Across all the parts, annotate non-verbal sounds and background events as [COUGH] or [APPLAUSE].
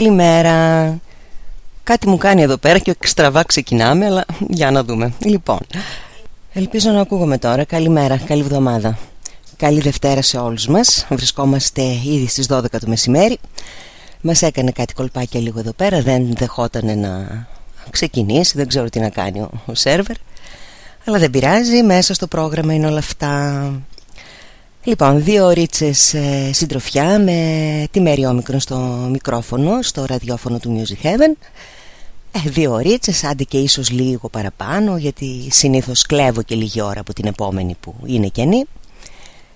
Καλημέρα. Κάτι μου κάνει εδώ πέρα και στραβά ξεκινάμε, αλλά για να δούμε. Λοιπόν, ελπίζω να ακούγομαι τώρα. Καλημέρα, καλή εβδομάδα. Καλή Δευτέρα σε όλους μας. Βρισκόμαστε ήδη στις 12 το μεσημέρι. Μας έκανε κάτι κολπάκια λίγο εδώ πέρα, δεν δεχόταν να ξεκινήσει, δεν ξέρω τι να κάνει ο σερβερ. Αλλά δεν πειράζει, μέσα στο πρόγραμμα είναι όλα αυτά. Λοιπόν, δύο ωρίτσες ε, συντροφιά με τη Μέρη Όμικρον στο μικρόφωνο, στο ραδιόφωνο του Music Heaven. Ε, δύο ωρίτσες, άντε και ίσως λίγο παραπάνω, γιατί συνήθως κλέβω και λίγη ώρα από την επόμενη που είναι καινή.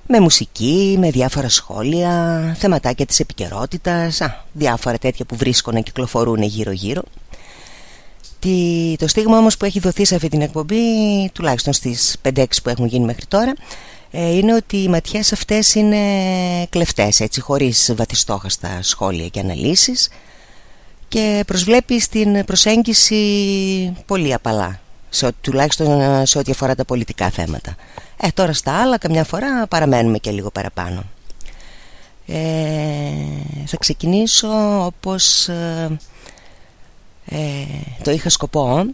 Με μουσική, με διάφορα σχόλια, θεματάκια της επικαιρότητας, διάφορα τέτοια που βρίσκω να κυκλοφορούν γύρω-γύρω. Το στίγμα όμως που έχει δοθεί σε αυτή την εκπομπή, τουλάχιστον στις 5-6 που έχουν γίνει μέχρι τώρα, ε, είναι ότι οι ματιές αυτές είναι κλεφτές έτσι χωρίς βαθιστόχαστα σχόλια και αναλύσεις και προσβλέπει στην προσέγγιση πολύ απαλά σε, τουλάχιστον ε, σε ό,τι αφορά τα πολιτικά θέματα. Ε, τώρα στα άλλα καμιά φορά παραμένουμε και λίγο παραπάνω. Ε, θα ξεκινήσω όπως ε, το είχα σκοπό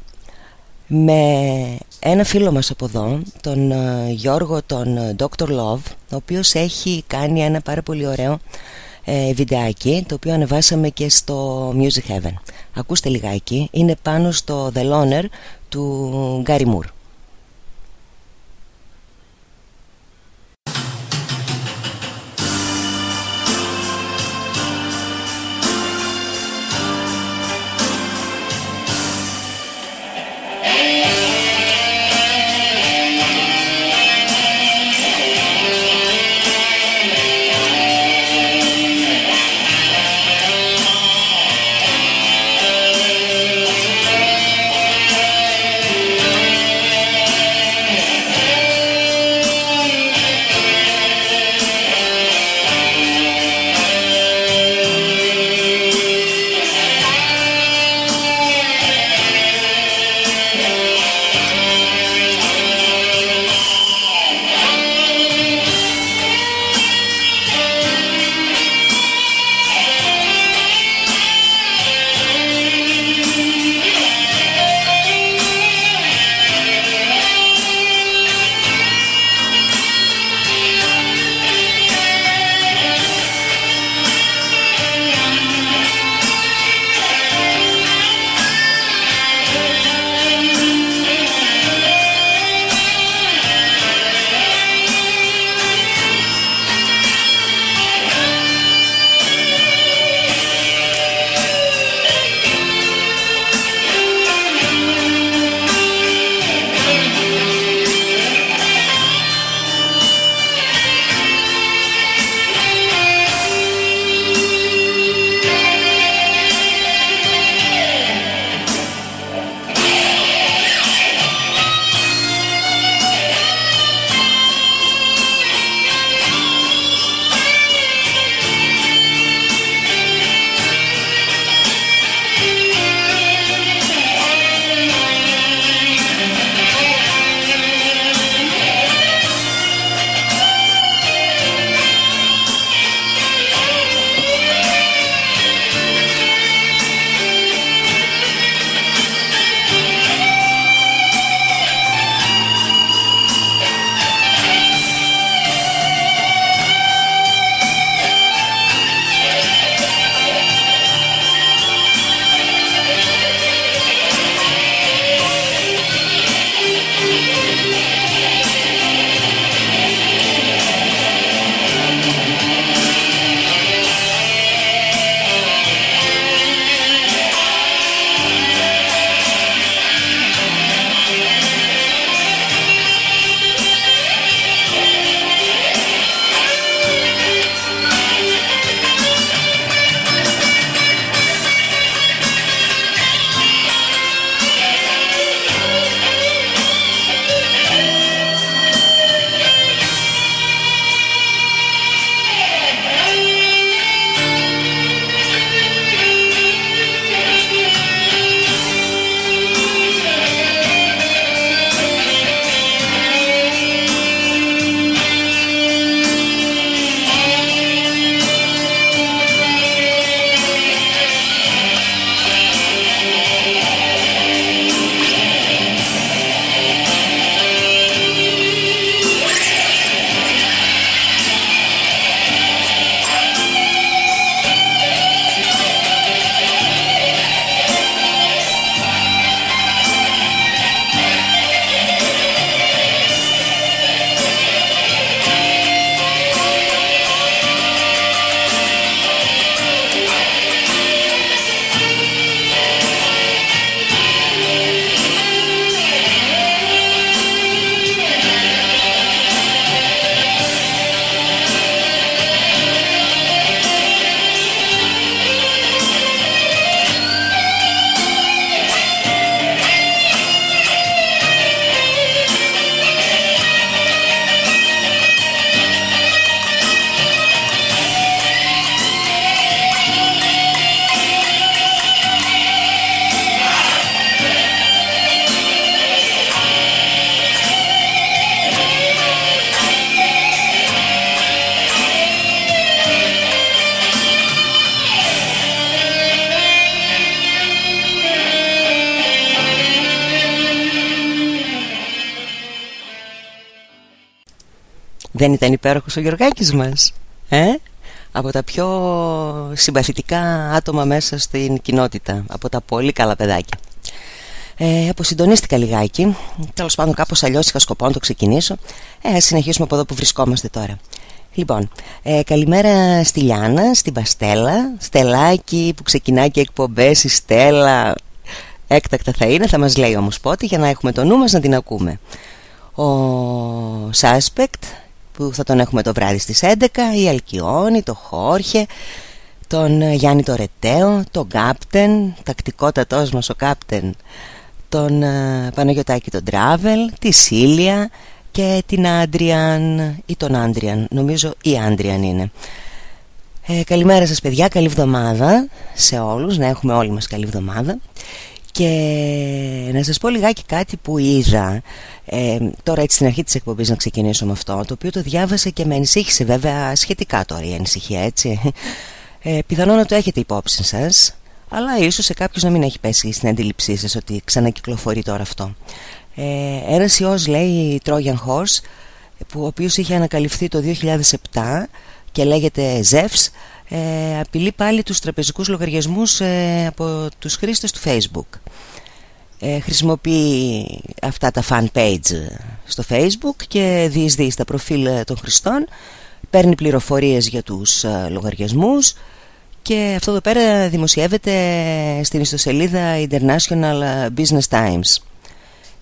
με ένα φίλο μας από εδώ, τον ε, Γιώργο, τον ε, Dr. Love, ο οποίος έχει κάνει ένα πάρα πολύ ωραίο ε, βιντεάκι, το οποίο ανεβάσαμε και στο Music Heaven. Ακούστε λιγάκι, είναι πάνω στο The Loner του Gary Moore. Δεν ήταν υπέροχος ο Γιωργάκης μας ε; Από τα πιο συμπαθητικά άτομα μέσα στην κοινότητα Από τα πολύ καλά παιδάκια. Ε, Αποσυντονίστηκα λιγάκι. Τέλος πάντων κάπως αλλιώς είχα σκοπό να το ξεκινήσω. Ε, Συνεχίσουμε από εδώ που βρισκόμαστε τώρα. Λοιπόν, ε, καλημέρα στη Λιάνα, στην Παστέλα Στελάκι που ξεκινάει και εκπομπές Η Στέλλα. Έκτακτα θα είναι, θα μας λέει όμως πότε Για να έχουμε το νου μας να την ακούμε. Ο Suspect Που θα τον έχουμε το βράδυ στις 11 Η Αλκιόνη, το Χόρχε Τον Γιάννη το Ρετέο Τον Κάπτεν Τακτικότατός μας ο Κάπτεν Τον uh, Παναγιωτάκη τον Τράβελ Τη Σίλια και την Άντριαν ή τον Άντριαν, νομίζω η Άντριαν είναι. Ε, καλημέρα σας παιδιά, καλή εβδομάδα σε όλους, να έχουμε όλοι μας καλή εβδομάδα. Και να σας πω λιγάκι κάτι που είδα ε, Τώρα έτσι στην αρχή της εκπομπής να ξεκινήσω με αυτό Το οποίο το διάβασα και με ανησύχησε βέβαια σχετικά τώρα η ανησυχία έτσι. Ε, Πιθανόν να το έχετε υπόψη σας Αλλά ίσως σε κάποιους να μην έχει πέσει στην αντίληψή σας ότι ξανακυκλοφορεί τώρα αυτό. Ε, ένας ιός λέει Trojan Horse που ο οποίος είχε ανακαλυφθεί το 2007 και λέγεται Zeus ε, απειλεί πάλι τους τραπεζικούς λογαριασμούς ε, από τους χρήστες του Facebook. Ε, χρησιμοποιεί αυτά τα fan page στο Facebook και διεισδύει στα προφίλ των χρηστών παίρνει πληροφορίες για τους λογαριασμούς και αυτό εδώ πέρα δημοσιεύεται στην ιστοσελίδα International Business Times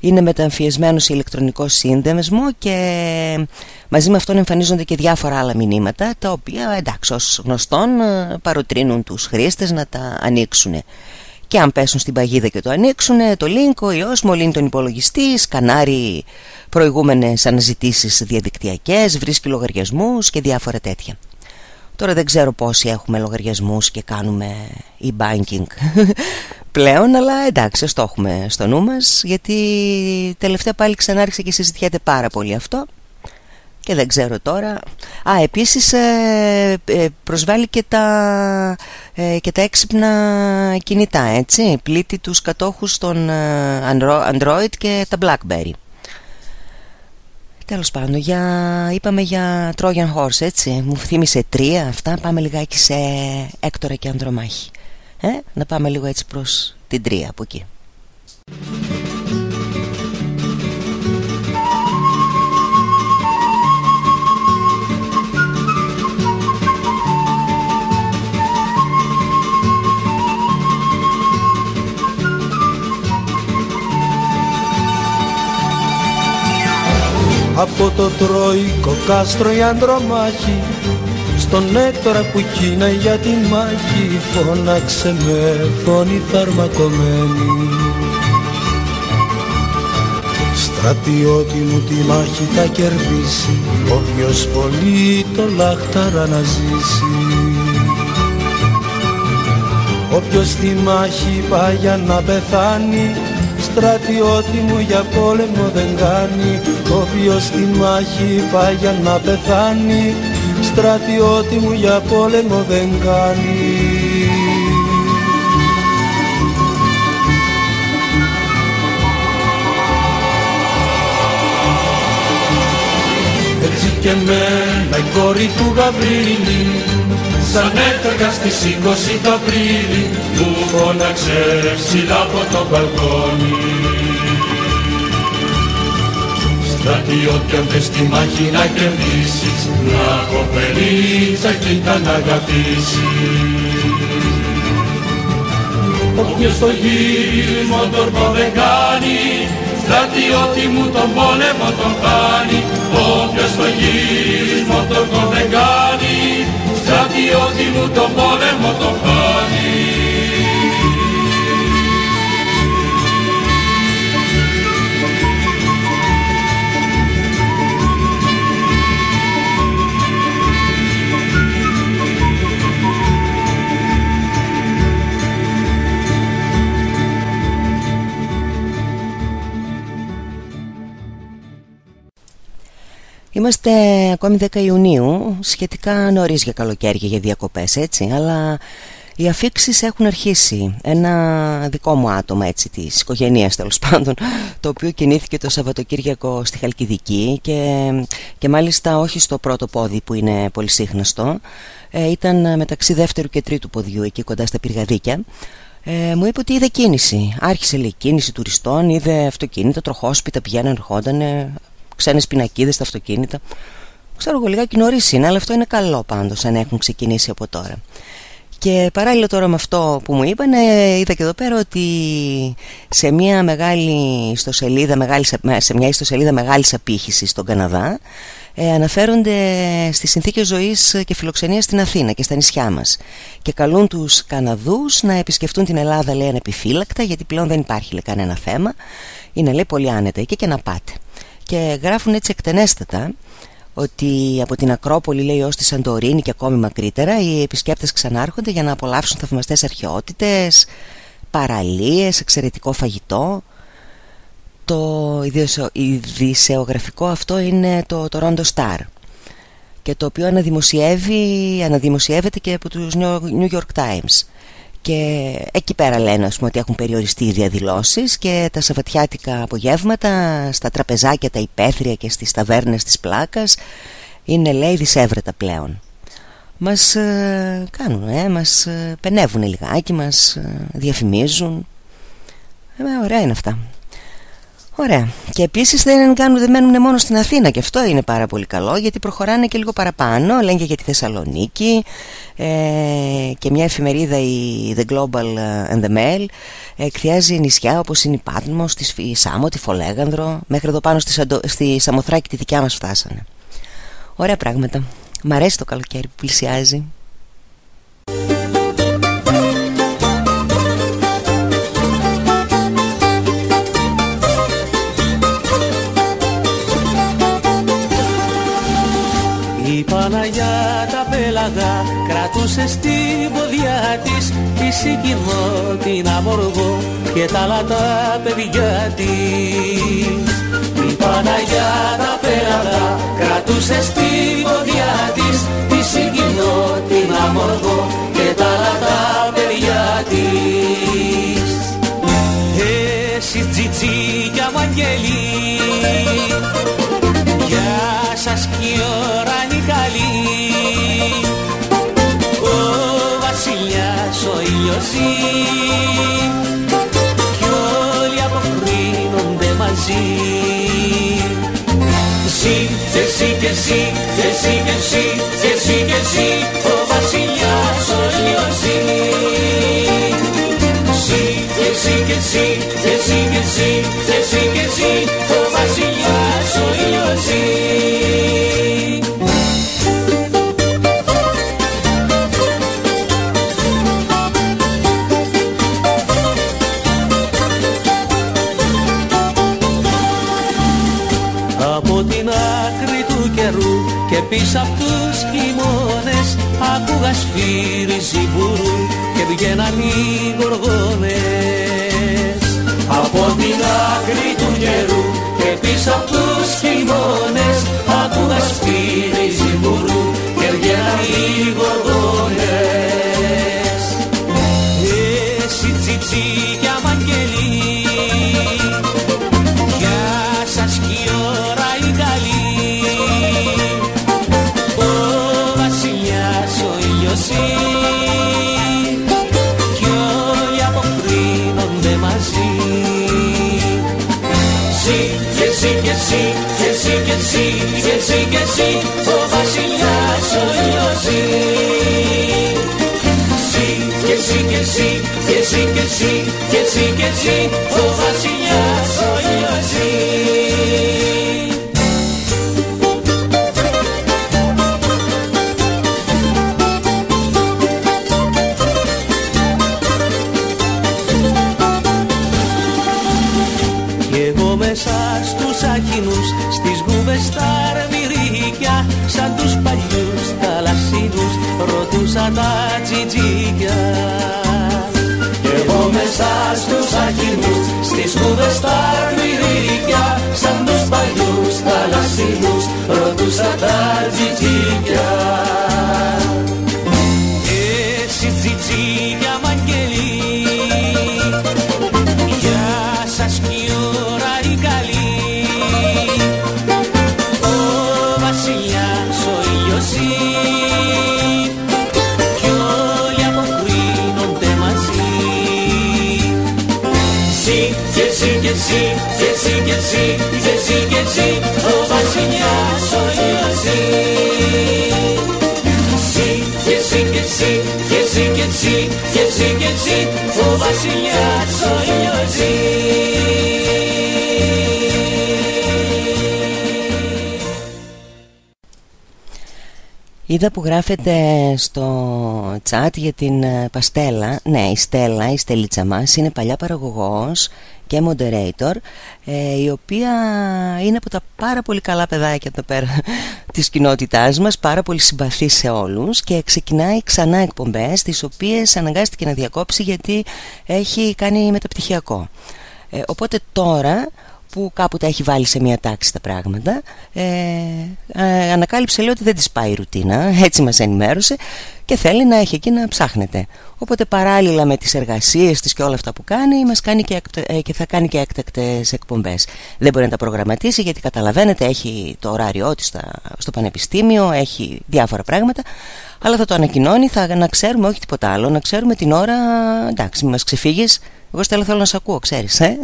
είναι μεταμφιεσμένος σε ηλεκτρονικός σύνδεσμο και μαζί με αυτόν εμφανίζονται και διάφορα άλλα μηνύματα τα οποία εντάξει ως γνωστόν ε, παροτρύνουν τους χρήστες να τα ανοίξουν. Και αν πέσουν στην παγίδα και το ανοίξουν το link ο ιός μολύνει τον υπολογιστή σκανάρει προηγούμενες αναζητήσεις διαδικτυακές βρίσκει λογαριασμούς και διάφορα τέτοια. Τώρα δεν ξέρω πόσοι έχουμε λογαριασμούς και κάνουμε e-banking [LAUGHS] πλέον Αλλά εντάξει ας το έχουμε στο νου μας Γιατί τελευταία πάλι ξανάρχισε και συζητιέται πάρα πολύ αυτό Και δεν ξέρω τώρα Α επίσης ε, ε προσβάλλει και τα, ε, και τα έξυπνα κινητά έτσι Πλήττει τους κατόχους των ε, Android και τα Blackberry Τέλος πάντων, για... είπαμε για Trojan Horse, έτσι. Μου θύμισε τρία αυτά. Πάμε λιγάκι σε Έκτορα και Ανδρομάχη. Ε; Να πάμε λίγο έτσι προς την τρία από εκεί. Από το τροϊκό κάστρο η Ανδρομάχη στον έκτορα που κίνα για τη μάχη φώναξε με φωνή φαρμακομένη Στρατιώτη μου τη μάχη θα κερδίσει όποιος πολύ το λάχταρα να ζήσει. Όποιος στη μάχη πάει για να πεθάνει στρατιώτη μου για πόλεμο δεν κάνει. Όποιος στη μάχη πάει για να πεθάνει στρατιώτη μου για πόλεμο δεν κάνει. Έτσι και μένα η κόρη του Γαβρίλη σαν έφεγα στις 20 το Απρίλη μου φώναξε ψηλά από το μπαλκόνι Στρατιώτη αν θες τη μάχη να κερδίσεις να κοπελίτσα και να αγαπήσεις Όποιος το γύρισμα τορμό δεν κάνει στρατιώτη μου τον πόλεμο τον κάνει Όποιος το γύρισμα τορμό δεν κάνει στρατιώτη μου τον πόλεμο τον χάνει. Είμαστε ακόμη 10 Ιουνίου, σχετικά νωρίς για καλοκαίρια για διακοπές έτσι, αλλά Οι αφήξεις έχουν αρχίσει. Ένα δικό μου άτομο έτσι της οικογένειας τέλος πάντων το οποίο κινήθηκε το Σαββατοκύριακο στη Χαλκιδική και, και μάλιστα όχι στο πρώτο πόδι που είναι πολύ σύχναστο ε, ήταν μεταξύ δεύτερου και τρίτου ποδιού εκεί κοντά στα πυργαδίκια ε, μου είπε ότι είδε κίνηση. Άρχισε λέει κίνηση τουριστών, είδε αυτοκίνητα, τροχόσπιτα πηγαίνουν, ερχόταν, ξένες πινακίδες στα αυτοκίνητα. Ξέρω εγώ λιγάκι νωρίς είναι, αλλά αυτό είναι καλό πάντως αν έχουν ξεκινήσει από τώρα. Και παράλληλα τώρα με αυτό που μου είπαν είδα και εδώ πέρα ότι σε μια μεγάλη ιστοσελίδα, μεγάλη, σε μια ιστοσελίδα μεγάλης απήχησης στον Καναδά ε, αναφέρονται στις συνθήκες ζωής και φιλοξενίας στην Αθήνα και στα νησιά μας και καλούν τους Καναδούς να επισκεφτούν την Ελλάδα λέει ανεπιφύλακτα γιατί πλέον δεν υπάρχει λέει, κανένα θέμα είναι λέει πολύ άνετα εκεί και να πάτε και γράφουν έτσι εκτενέστατα ότι από την Ακρόπολη λέει ως τη Σαντορίνη και ακόμη μακρύτερα οι επισκέπτες ξανάρχονται για να απολαύσουν θαυμαστές αρχαιότητες, παραλίες, εξαιρετικό φαγητό. Το ειδησεογραφικό αυτό είναι το Toronto Star και το οποίο αναδημοσιεύει, αναδημοσιεύεται και από τους New York Times. Και εκεί πέρα λένε ας πούμε, ότι έχουν περιοριστεί οι διαδηλώσεις και τα σαββατιάτικα απογεύματα στα τραπεζάκια τα υπαίθρια και στις ταβέρνες της πλάκας είναι λέει δισεύρετα πλέον. Μας ε, κάνουν, ε, μας ε, πενεύουν λιγάκι, μας ε, διαφημίζουν. Ε, ωραία είναι αυτά. Ωραία. Και επίσης δεν, κάνουν, δεν μένουν μόνο στην Αθήνα και αυτό είναι πάρα πολύ καλό γιατί προχωράνε και λίγο παραπάνω. Λένε και για τη Θεσσαλονίκη ε, και μια εφημερίδα η The Global and the Mail εκθιάζει νησιά όπως είναι η Πάτμος, η Σάμο, τη Φολέγανδρο. Μέχρι εδώ πάνω στη, στη Σαμοθράκη τη δικιά μας φτάσανε. Ωραία πράγματα. Μ' αρέσει το καλοκαίρι που πλησιάζει. Παναγιά τα πέλαγα κρατούσε στην ποδιά της τη συγκινώ την αμοργό και τα λατά παιδιά της. Η Παναγιά τα πέλαγα κρατούσε στην ποδιά της τη συγκινώ την αμοργό και τα λατά παιδιά της. Εσύ τζιτζίκια μου αγγελί Γεια σας κι η ώρα είναι καλή. Ο βασιλιάς ο ήλιος ζει. Κι όλοι αποκρίνονται μαζί. Ζει, και εσύ και εσύ, και εσύ και εσύ, και εσύ και εσύ Ο βασιλιάς ο ήλιος ζει. Ζει, και εσύ και εσύ, και εσύ και εσύ, εσύ και εσύ ο βασιλιάς ο ήλιος ζει Στις γούβες στα αρμυρίκια Σαν τους παλιούς θαλασσίνους Ρωτούσα τα τζιτζίκια. Κι εγώ μέσα στους αχινούς Στις γούβες στα αρμυρίκια Σαν τους παλιούς θαλασσίνους Ρωτούσα τα τζιτζίκια Εσύ τζιτζίκια εσύ και εσύ και εσύ και εσύ ο βασιλιάς ο Ιωσή και εσύ και εσύ και εσύ και εσύ και εσύ και εσύ ο βασιλιάς ο Ιωσή Είδα που γράφετε στο chat για την ε, Παστέλα. Ναι, η Στέλλα, η Στελίτσα μας Είναι παλιά παραγωγός και moderator ε, Η οποία είναι από τα πάρα πολύ καλά παιδάκια εδώ πέρα [LAUGHS] Της κοινότητάς μας Πάρα πολύ συμπαθής σε όλους Και ξεκινάει ξανά εκπομπές Τις οποίες αναγκάστηκε να διακόψει Γιατί έχει κάνει μεταπτυχιακό. Ε, Οπότε τώρα που κάπου τα έχει βάλει σε μια τάξη τα πράγματα. Ε, ε, ανακάλυψε λέει ότι δεν της πάει η ρουτίνα. Έτσι μας ενημέρωσε και θέλει να έχει εκεί να ψάχνεται. Οπότε παράλληλα με τις εργασίες της και όλα αυτά που κάνει, μας κάνει και, ε, και θα κάνει και έκτακτες εκπομπές. Δεν μπορεί να τα προγραμματίσει γιατί καταλαβαίνετε έχει το ωράριό της στο πανεπιστήμιο έχει διάφορα πράγματα αλλά θα το ανακοινώνει, θα να ξέρουμε όχι τίποτα άλλο να ξέρουμε την ώρα, εντάξει μην μας ξεφύγεις. Εγώ στέλνω θέλω να σε ακούω ξέρεις ε;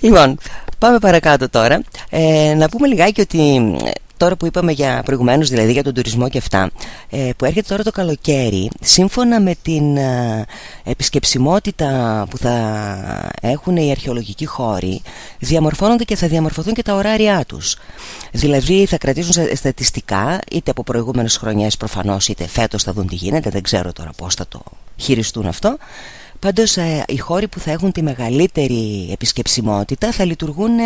Λοιπόν, πάμε παρακάτω τώρα. Ε, να πούμε λιγάκι ότι ε, τώρα που είπαμε για προηγουμένως δηλαδή για τον τουρισμό και αυτά ε, που έρχεται τώρα το καλοκαίρι σύμφωνα με την ε, επισκεψιμότητα που θα έχουν οι αρχαιολογικοί χώροι διαμορφώνονται και θα διαμορφωθούν και τα ωράρια τους δηλαδή θα κρατήσουν στατιστικά είτε από προηγούμενες χρονιές προφανώς είτε φέτος θα δουν τι γίνεται δεν ξέρω τώρα πώς θα το χειριστούν αυτό Πάντως ε, οι χώροι που θα έχουν τη μεγαλύτερη επισκεψιμότητα θα λειτουργούν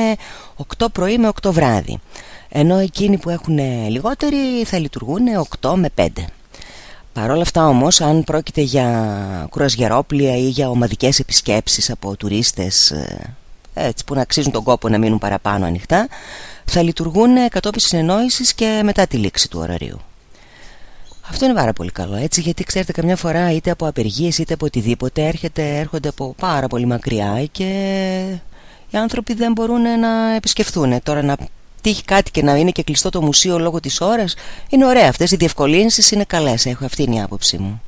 8 πρωί με 8 βράδυ. Ενώ εκείνοι που έχουν λιγότερη θα λειτουργούν 8 με 5. Παρ' όλα αυτά όμως αν πρόκειται για κουρασγερόπλια ή για ομαδικές επισκέψεις από τουρίστες ε, έτσι, που να αξίζουν τον κόπο να μείνουν παραπάνω ανοιχτά θα λειτουργούν κατόπιν συνεννόησης και μετά τη λήξη του ωραρίου. Αυτό είναι πάρα πολύ καλό έτσι γιατί ξέρετε καμιά φορά είτε από απεργίες είτε από οτιδήποτε έρχεται, έρχονται από πάρα πολύ μακριά και οι άνθρωποι δεν μπορούν να επισκεφθούν. Τώρα να τύχει κάτι και να είναι και κλειστό το μουσείο λόγω της ώρας είναι ωραία. Αυτές οι διευκολύνσεις είναι καλές. Έχω αυτή είναι η άποψή μου.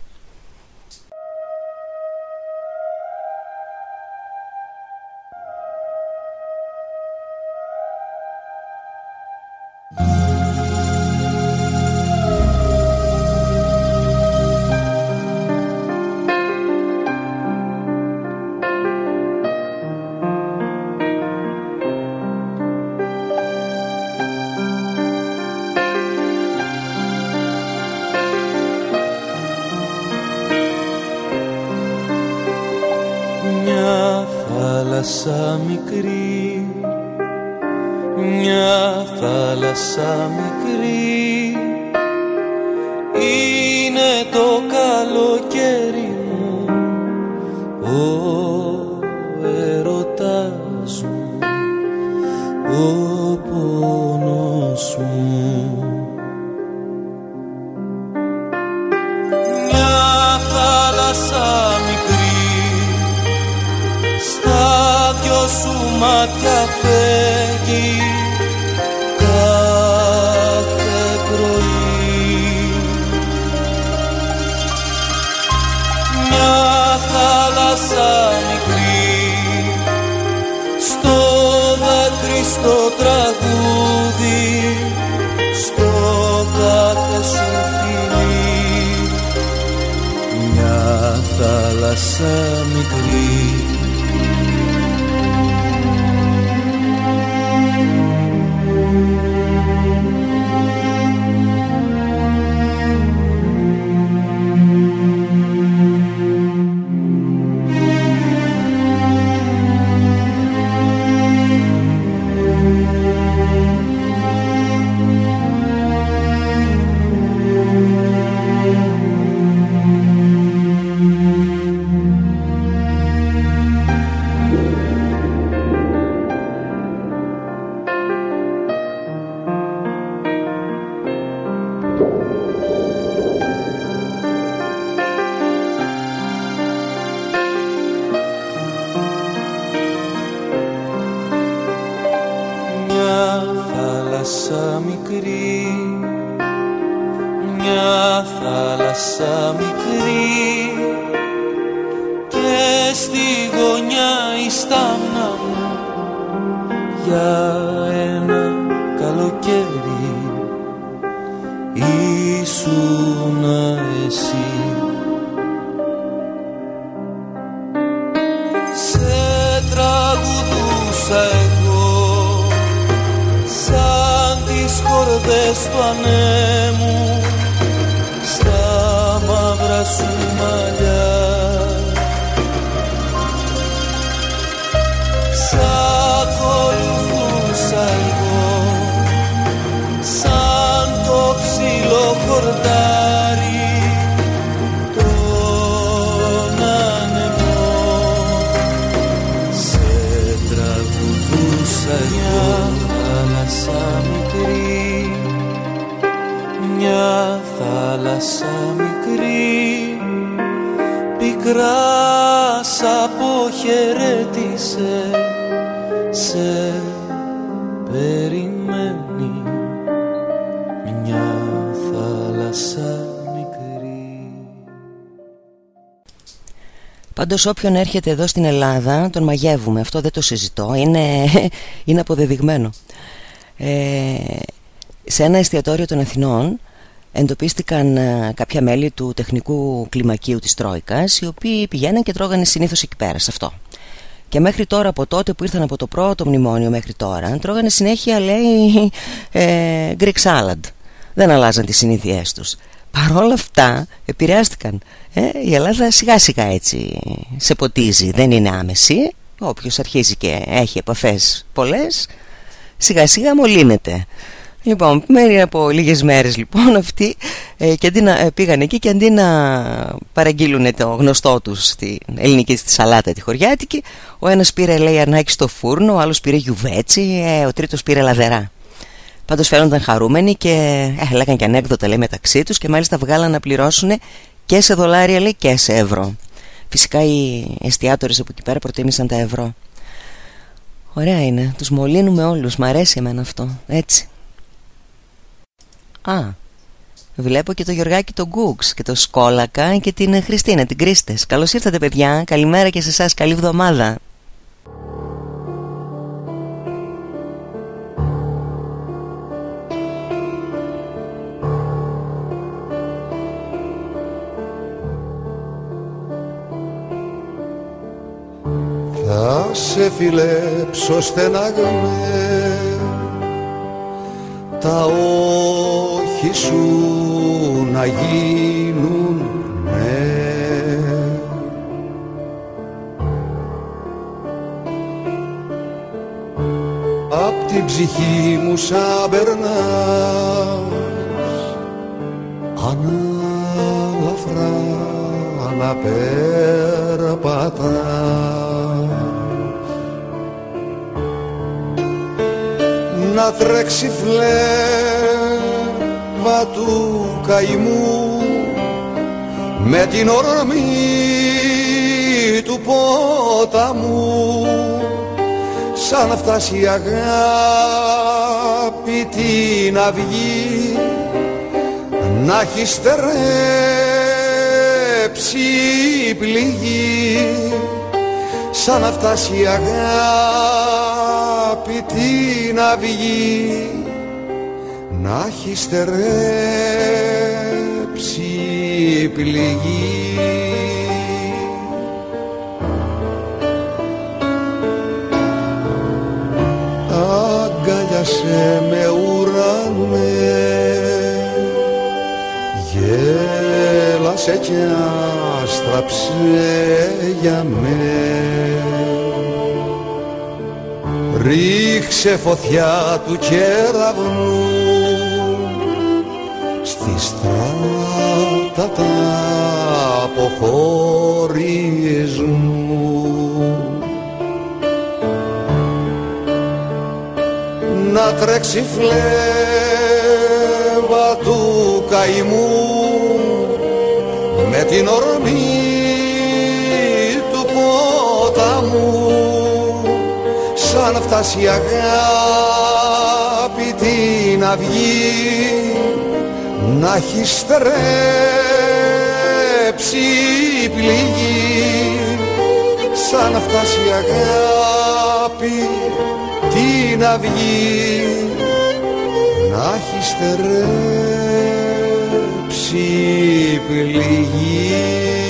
Πάντως όποιον έρχεται εδώ στην Ελλάδα τον μαγεύουμε, αυτό δεν το συζητώ, είναι, [LAUGHS] είναι αποδεδειγμένο ε, σε ένα εστιατόριο των Αθηνών εντοπίστηκαν ε, κάποια μέλη του τεχνικού κλιμακίου της Τρόικας οι οποίοι πηγαίναν και τρώγανε συνήθως εκεί πέρα σε αυτό. Και μέχρι τώρα από τότε που ήρθαν από το πρώτο μνημόνιο μέχρι τώρα τρώγανε συνέχεια λέει ε, Greek salad. Δεν αλλάζαν τις συνήθειές τους. Παρ' όλα αυτά επηρεάστηκαν. Ε, η Ελλάδα σιγά σιγά έτσι σε ποτίζει. Δεν είναι άμεση. Όποιος αρχίζει και έχει επαφές πολλές σιγά σιγά μολύνεται. Λοιπόν, μέρη από λίγες μέρες λοιπόν [LAUGHS] αυτοί ε, και αντί να, ε, πήγαν εκεί και αντί να παραγγείλουν το γνωστό τους στην ελληνική στη σαλάτα τη χωριάτικη ο ένας πήρε λέει αρνάκι στο φούρνο, ο άλλος πήρε γιουβέτσι, ε, ο τρίτος πήρε λαδερά. Πάντως φαίνονταν χαρούμενοι και ε, λέγαν και ανέκδοτα λέει μεταξύ τους και μάλιστα βγάλαν να πληρώσουν και σε δολάρια λέει και σε ευρώ. Φυσικά οι εστιατόρες από εκεί πέρα προτίμησαν τα ευρώ. Ωραία είναι, τους μολύνουμε όλους, μ' αρέσει εμένα αυτό, έτσι. Α, βλέπω και το Γιωργάκη τον Γκούξ και το Σκόλακα και την Χριστίνα, την Κρίστες. Καλώς ήρθατε παιδιά, καλημέρα και σε εσάς καλή εβδομάδα. Θα σε φιλέψω στεναγμέ τα όχι σου να γίνουν ναι. Απ' την ψυχή μου σαν περνάς ανάλαφρα να περπατάς να τρέξει φλέβα του καημού. Με την ορμή του ποταμού σαν να φτάσει η αγάπη την αυγή να έχει στερέψει η πληγή σαν να φτάσει η αγάπη την αυγή να έχει στερέψει η πληγή. Αγκάλιασε με ουρανές γέλασε κι άστραψε για μέ ρίξε φωτιά του κεραυνού στη στράτα τα αποχωρισμού. Να τρέξει φλέβα του καημού με την ορμή του ποταμού σαν να φτάσει η αγάπη την αυγή να έχει στρέψει η πληγή. Σαν να φτάσει η αγάπη την αυγή να έχει στερέψει πληγή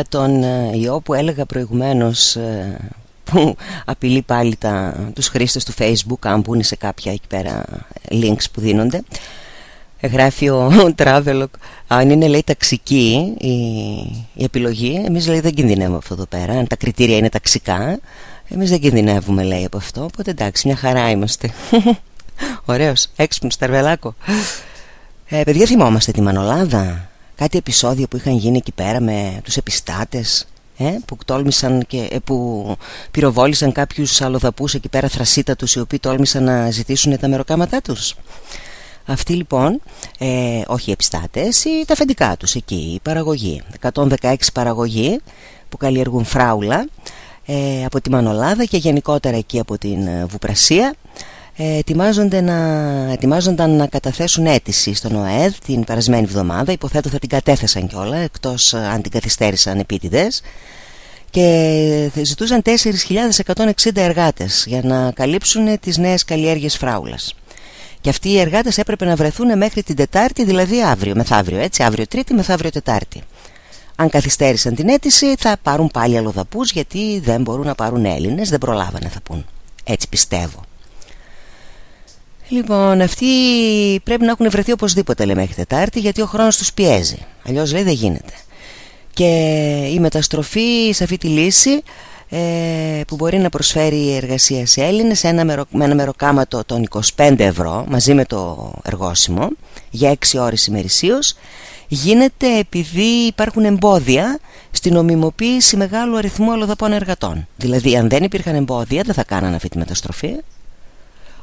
για τον ε, ιό που έλεγα προηγουμένως ε, που απειλεί πάλι τα, τους χρήστες του facebook αν μπουν σε κάποια εκεί πέρα links που δίνονται. Γράφει ο [LAUGHS] Travelog αν είναι λέει ταξική η, η επιλογή εμείς λέει δεν κινδυνεύουμε αυτό εδώ πέρα. Αν τα κριτήρια είναι ταξικά εμείς δεν κινδυνεύουμε λέει από αυτό. Οπότε εντάξει μια χαρά είμαστε. [LAUGHS] Ωραίος. Έξυπνος Ταρβελάκο. Ε, παιδιά θυμόμαστε τη Μανολάδα; Κάτι επεισόδιο που είχαν γίνει εκεί πέρα με τους επιστάτες ε, που τόλμησαν και ε, που πυροβόλησαν κάποιους αλλοδαπούς εκεί πέρα θρασίτατους οι οποίοι τόλμησαν να ζητήσουν τα μεροκάματά τους. Αυτοί λοιπόν, ε, όχι οι επιστάτες, οι, τα αφεντικά τους εκεί, η παραγωγή. 116 παραγωγή που καλλιεργούν φράουλα ε, από τη Μανολάδα και γενικότερα εκεί από την ε, Βουπρασία. ε, ετοιμάζονται να, ετοιμάζονταν να καταθέσουν αίτηση στον ΟΕΔ την περασμένη εβδομάδα. Υποθέτω θα την κατέθεσαν κιόλα, εκτός ε, αν την καθυστέρησαν επίτηδες. Και ζητούσαν 4.160 εργάτες για να καλύψουν τις νέες καλλιέργειες φράουλας. Και αυτοί οι εργάτες έπρεπε να βρεθούν μέχρι την Τετάρτη, δηλαδή αύριο, μεθαύριο, έτσι, αύριο Τρίτη, μεθαύριο Τετάρτη. Αν καθυστέρησαν την αίτηση θα πάρουν πάλι αλλοδαπούς γιατί δεν μπορούν να πάρουν Έλληνες, δεν προλάβανε θα πούν. Έτσι πιστεύω. Λοιπόν, αυτοί πρέπει να έχουν βρεθεί οπωσδήποτε λέει μέχρι Τετάρτη γιατί ο χρόνος τους πιέζει. Αλλιώς λέει δεν γίνεται. Και η μεταστροφή σε αυτή τη λύση ε, που μπορεί να προσφέρει η εργασία σε Έλληνες ένα μερο, με ένα μεροκάματο των 25 ευρώ μαζί με το εργόσιμο για 6 ώρες ημερησίως γίνεται επειδή υπάρχουν εμπόδια στην ομιμοποίηση μεγάλου αριθμού αλλοδαπών εργατών. Δηλαδή αν δεν υπήρχαν εμπόδια δεν θα κάνανε αυτή τη μεταστροφή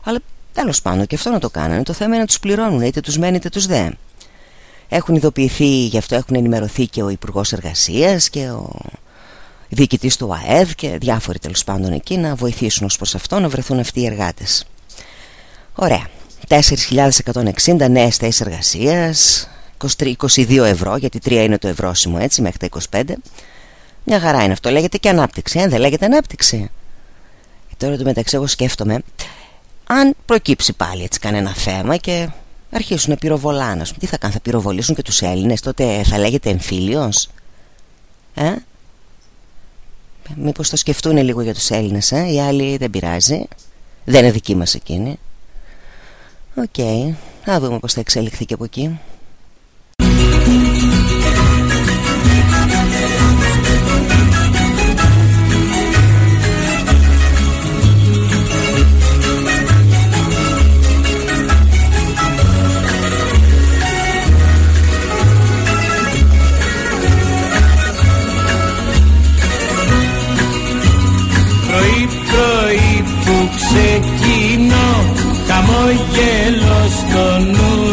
αλλά Τέλος πάντων και αυτό να το κάνανε. Το θέμα είναι να τους πληρώνουν, είτε τους μένει είτε τους δε. Έχουν ειδοποιηθεί, γι' αυτό έχουν ενημερωθεί και ο Υπουργός Εργασίας και ο διοικητής του ΑΕΔ και διάφοροι τέλος πάντων εκεί να βοηθήσουν ως προς αυτό να βρεθούν αυτοί οι εργάτες. Ωραία. 4.160 νέες θέσεις εργασίας, 22 ευρώ, γιατί 3 είναι το ευρώσιμο έτσι μέχρι τα 25. Μια χαρά είναι αυτό. Λέγεται και ανάπτυξη, ε; δεν λέγεται ανάπτυξη. Και τώρα το μεταξύ εγώ σκέφτομαι αν προκύψει πάλι έτσι κανένα θέμα και αρχίσουν να πυροβολάνε, τι θα κάνουν, θα πυροβολήσουν και τους Έλληνες, τότε θα λέγεται εμφύλιος; Ε; Μήπως το σκεφτούν λίγο για τους Έλληνες, ε; οι άλλοι δεν πειράζει, δεν είναι δική μας εκείνη. OK, okay. θα δούμε πώς θα εξελιχθεί και από εκεί. Ξεκινώ χαμόγελο στον ουρανό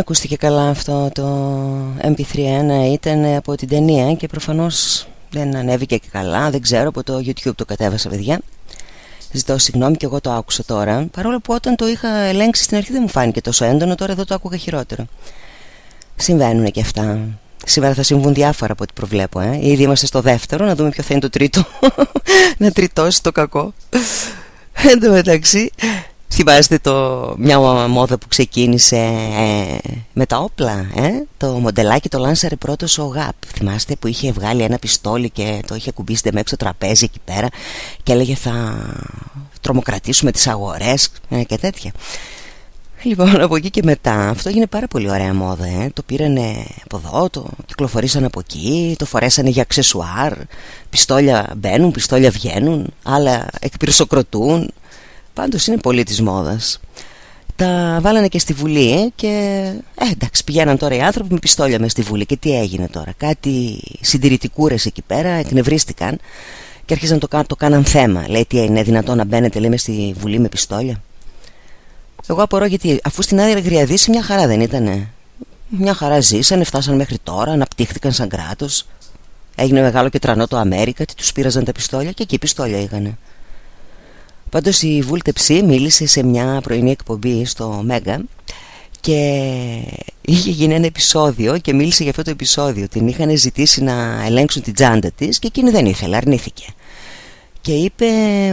ακούστηκε καλά αυτό το MP3 ήταν από την ταινία και προφανώς δεν ανέβηκε και καλά, δεν ξέρω, από το YouTube το κατέβασα παιδιά. Ζητώ συγγνώμη και εγώ το άκουσα τώρα, παρόλο που όταν το είχα ελέγξει στην αρχή δεν μου φάνηκε τόσο έντονο, τώρα εδώ το άκουγα χειρότερο. Συμβαίνουν και αυτά. Σήμερα θα συμβούν διάφορα από ό,τι προβλέπω. Ε. Ήδη είμαστε στο δεύτερο, να δούμε ποιο θα είναι το τρίτο. [LAUGHS] να τριτώσει το κακό. Εν τω μεταξύ, Θυμάστε το, μια μόδα που ξεκίνησε ε, με τα όπλα ε; Το μοντελάκι το λάνσαρε πρώτος ο ΓΑΠ Θυμάστε που είχε βγάλει ένα πιστόλι και το είχε κουμπίσει με έξω τραπέζι εκεί πέρα Και έλεγε θα τρομοκρατήσουμε τις αγορές ε, και τέτοια. Λοιπόν από εκεί και μετά αυτό έγινε πάρα πολύ ωραία μόδα ε. Το πήρανε από εδώ, το κυκλοφορήσαν από εκεί Το φορέσανε για αξεσουάρ. Πιστόλια μπαίνουν, πιστόλια βγαίνουν Άλλα εκπυρσοκροτούν. Πάντως είναι πολύ της μόδας Τα βάλανε και στη Βουλή ε, και ε, εντάξει πηγαίναν τώρα οι άνθρωποι με πιστόλια μες στη Βουλή. Και τι έγινε τώρα Κάτι συντηρητικούρες εκεί πέρα εκνευρίστηκαν Και άρχισαν το, το κάναν θέμα. Λέει τι είναι δυνατόν να μπαίνετε λέμε στη Βουλή με πιστόλια; Εγώ απορώ γιατί αφού στην άδεια Γριαδίση μια χαρά δεν ήτανε. Μια χαρά ζήσανε, φτάσαν μέχρι τώρα, αναπτύχθηκαν σαν κράτος. Έγινε μεγάλο και τρανό το Αμέρικα, τι τους πήραζαν τα πιστόλια και εκεί πιστόλια είχανε Πάντως η Βούλτεψη μίλησε σε μια πρωινή εκπομπή στο Μέγκα και είχε γίνει ένα επεισόδιο και μίλησε για αυτό το επεισόδιο. Την είχαν ζητήσει να ελέγξουν την τσάντα της και εκείνη δεν ήθελε, αρνήθηκε. Και είπε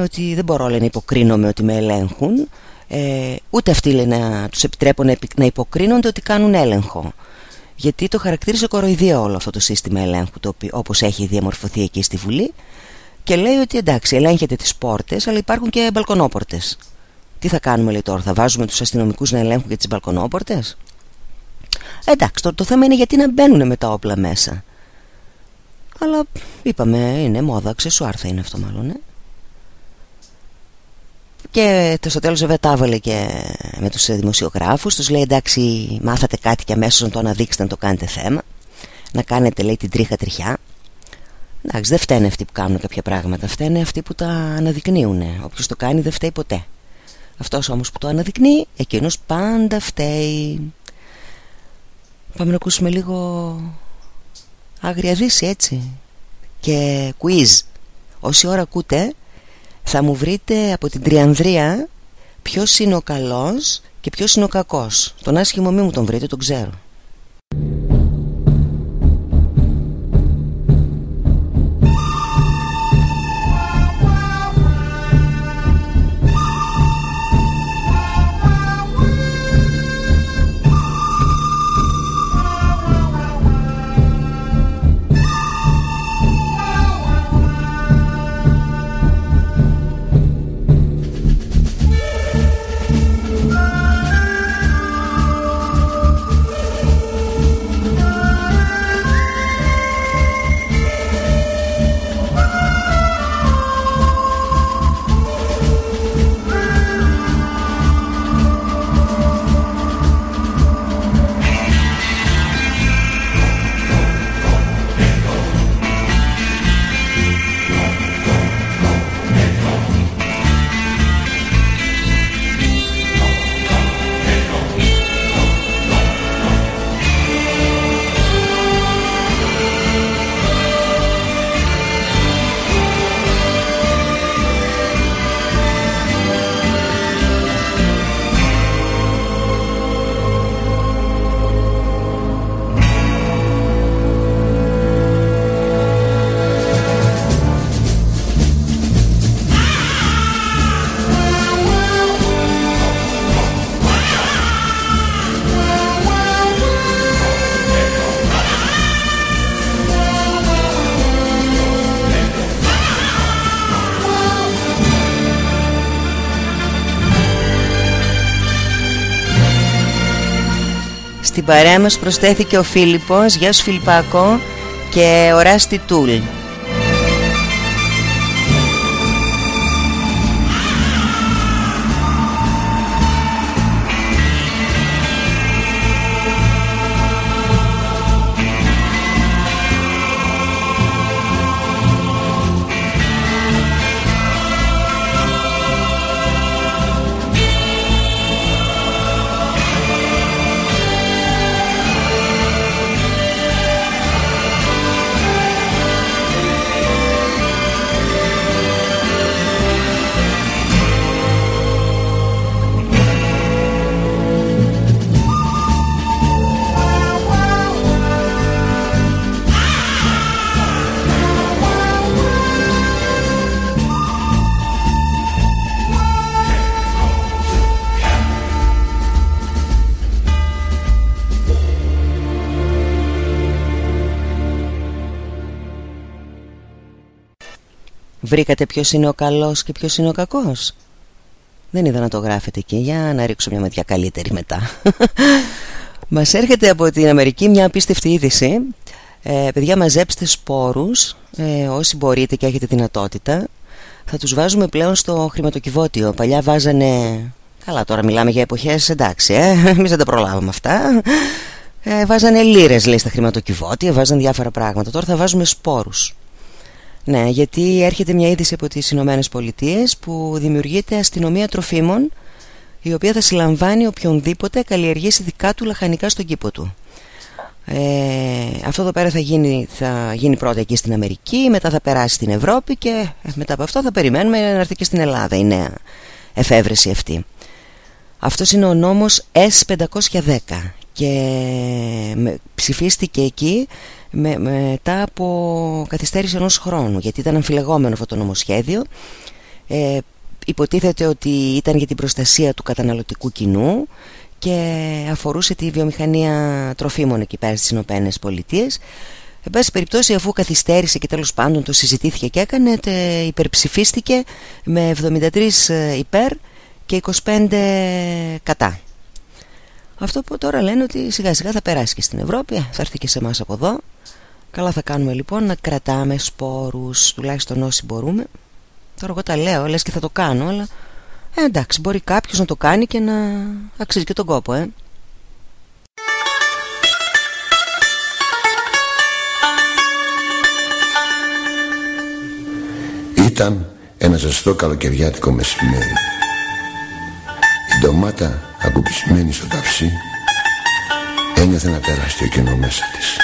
ότι δεν μπορώ λέει, να υποκρίνομαι ότι με ελέγχουν ε, ούτε αυτοί λέει, να τους επιτρέπουν να υποκρίνονται ότι κάνουν έλεγχο. Γιατί το χαρακτήρισε κοροϊδία όλο αυτό το σύστημα ελέγχου το οποίο, όπως έχει διαμορφωθεί εκεί στη Βουλή και λέει ότι εντάξει ελέγχεται τις πόρτες αλλά υπάρχουν και μπαλκονόπορτες. Τι θα κάνουμε λέει τώρα θα βάζουμε τους αστυνομικούς να ελέγχουν και τις μπαλκονόπορτες; Εντάξει τώρα το θέμα είναι γιατί να μπαίνουν με τα όπλα μέσα. Αλλά είπαμε είναι μόδα αξεσουάρ θα είναι αυτό μάλλον ε; Και στο τέλος βέβαια τα έβαλε και με τους δημοσιογράφους. Τους λέει εντάξει μάθατε κάτι και αμέσως να το αναδείξετε να το κάνετε θέμα. Να κάνετε λέει την τρίχα τριχιά Εντάξει, δεν φταίνε αυτοί που κάνουν κάποια πράγματα. Φταίνε αυτοί που τα αναδεικνύουν. Όποιος το κάνει δεν φταίει ποτέ. Αυτός όμως που το αναδεικνύει, εκείνος πάντα φταίει. Πάμε να ακούσουμε λίγο άγρια δύση έτσι. Και quiz. Όση ώρα ακούτε, θα μου βρείτε από την Τριανδρία ποιος είναι ο καλός και ποιος είναι ο κακός. Τον άσχημο μη μου τον βρείτε, τον ξέρω. Παρέα μας προσθέθηκε ο Φίλιππος. Γεια σου Φιλιππάκο Και ο Ράστι Τούλ Βρήκατε ποιος είναι ο καλός και ποιος είναι ο κακός. Δεν είδα να το γράφετε εκεί. Για να ρίξω μια ματιά καλύτερη μετά. [LAUGHS] Μας έρχεται από την Αμερική μια απίστευτη είδηση. Ε, Παιδιά μαζέψτε σπόρους ε, Όσοι μπορείτε και έχετε δυνατότητα. Θα τους βάζουμε πλέον στο χρηματοκιβώτιο. Παλιά βάζανε Καλά τώρα μιλάμε για εποχές εντάξει ε, Εμείς δεν τα προλάβαμε αυτά. Ε, Βάζανε λίρες λέει στα χρηματοκιβώτια Βάζανε διάφορα πράγματα. Τώρα θα βάζουμε σπόρους ναι, γιατί έρχεται μια είδηση από τις Ηνωμένες Πολιτείες που δημιουργείται αστυνομία τροφίμων η οποία θα συλλαμβάνει οποιονδήποτε καλλιεργήσει δικά του λαχανικά στον κήπο του. Ε, αυτό εδώ πέρα θα γίνει, θα γίνει πρώτα εκεί στην Αμερική, μετά θα περάσει στην Ευρώπη και μετά από αυτό θα περιμένουμε να έρθει και στην Ελλάδα η νέα εφεύρεση αυτή. Αυτός είναι ο νόμος S510 και ψηφίστηκε εκεί με, μετά από καθυστέρηση ενός χρόνου γιατί ήταν αμφιλεγόμενο αυτό το νομοσχέδιο. Ε, υποτίθεται ότι ήταν για την προστασία του καταναλωτικού κοινού και αφορούσε τη βιομηχανία τροφίμων εκεί πέρα στις Ηνωμένες Πολιτείες. Εν πάση περιπτώσει αφού καθυστέρησε και τέλος πάντων το συζητήθηκε και έκανε υπερψηφίστηκε με 73 ε, υπέρ και 25 κατά αυτό που τώρα λένε ότι σιγά σιγά θα περάσει και στην Ευρώπη Θα έρθει και σε εμάς από εδώ. Καλά θα κάνουμε λοιπόν να κρατάμε σπόρους Τουλάχιστον όσοι μπορούμε. Τώρα εγώ τα λέω λες και θα το κάνω Αλλά ε, εντάξει μπορεί κάποιος να το κάνει Και να αξίζει και τον κόπο ε. Ήταν ένα ζεστό καλοκαιριάτικο μεσημέρι. Η ντομάτα ακουμπισμένη στο ταψί ένιωθε ένα τεράστιο κενό μέσα της.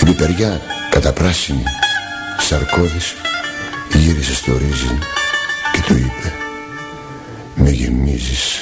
Η πιπεριά καταπράσινη, σαρκώδης, γύρισε στο ρύζι και του είπε «Με γεμίζεις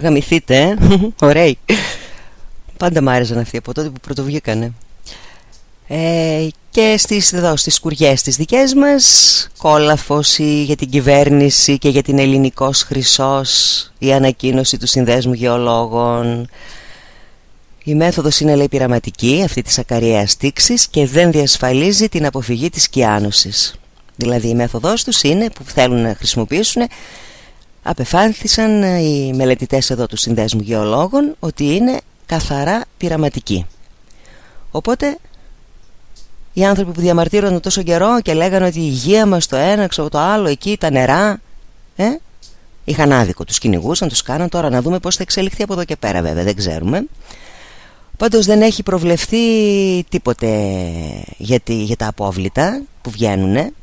γαμηθείτε, ε. [LAUGHS] Ωραίοι. Πάντα μ' άρεσαν αυτοί από τότε που πρωτοβγήκανε. Ε, και στις, εδώ, στις σκουριές τις δικές μας κόλαφωση για την κυβέρνηση και για την ελληνικός χρυσός η ανακοίνωση του Συνδέσμου Γεωλόγων η μέθοδος είναι λέει πειραματική αυτή της ακαριαίας τήξης και δεν διασφαλίζει την αποφυγή της κιάνωσης δηλαδή η μέθοδος τους είναι που θέλουν να χρησιμοποιήσουν απεφάνθησαν οι μελετητές εδώ του Συνδέσμου Γεωλόγων ότι είναι καθαρά πειραματική οπότε οι άνθρωποι που διαμαρτύρονταν τόσο καιρό και λέγανε ότι η υγεία μας το ένα, ξέρω το άλλο, εκεί τα νερά, ε, είχαν άδικο, τους κυνηγούσαν, τους κάναν. Τώρα να δούμε πώς θα εξελιχθεί από εδώ και πέρα βέβαια, δεν ξέρουμε. Πάντως δεν έχει προβλεφθεί τίποτε για, τη, για τα απόβλητα που βγαίνουν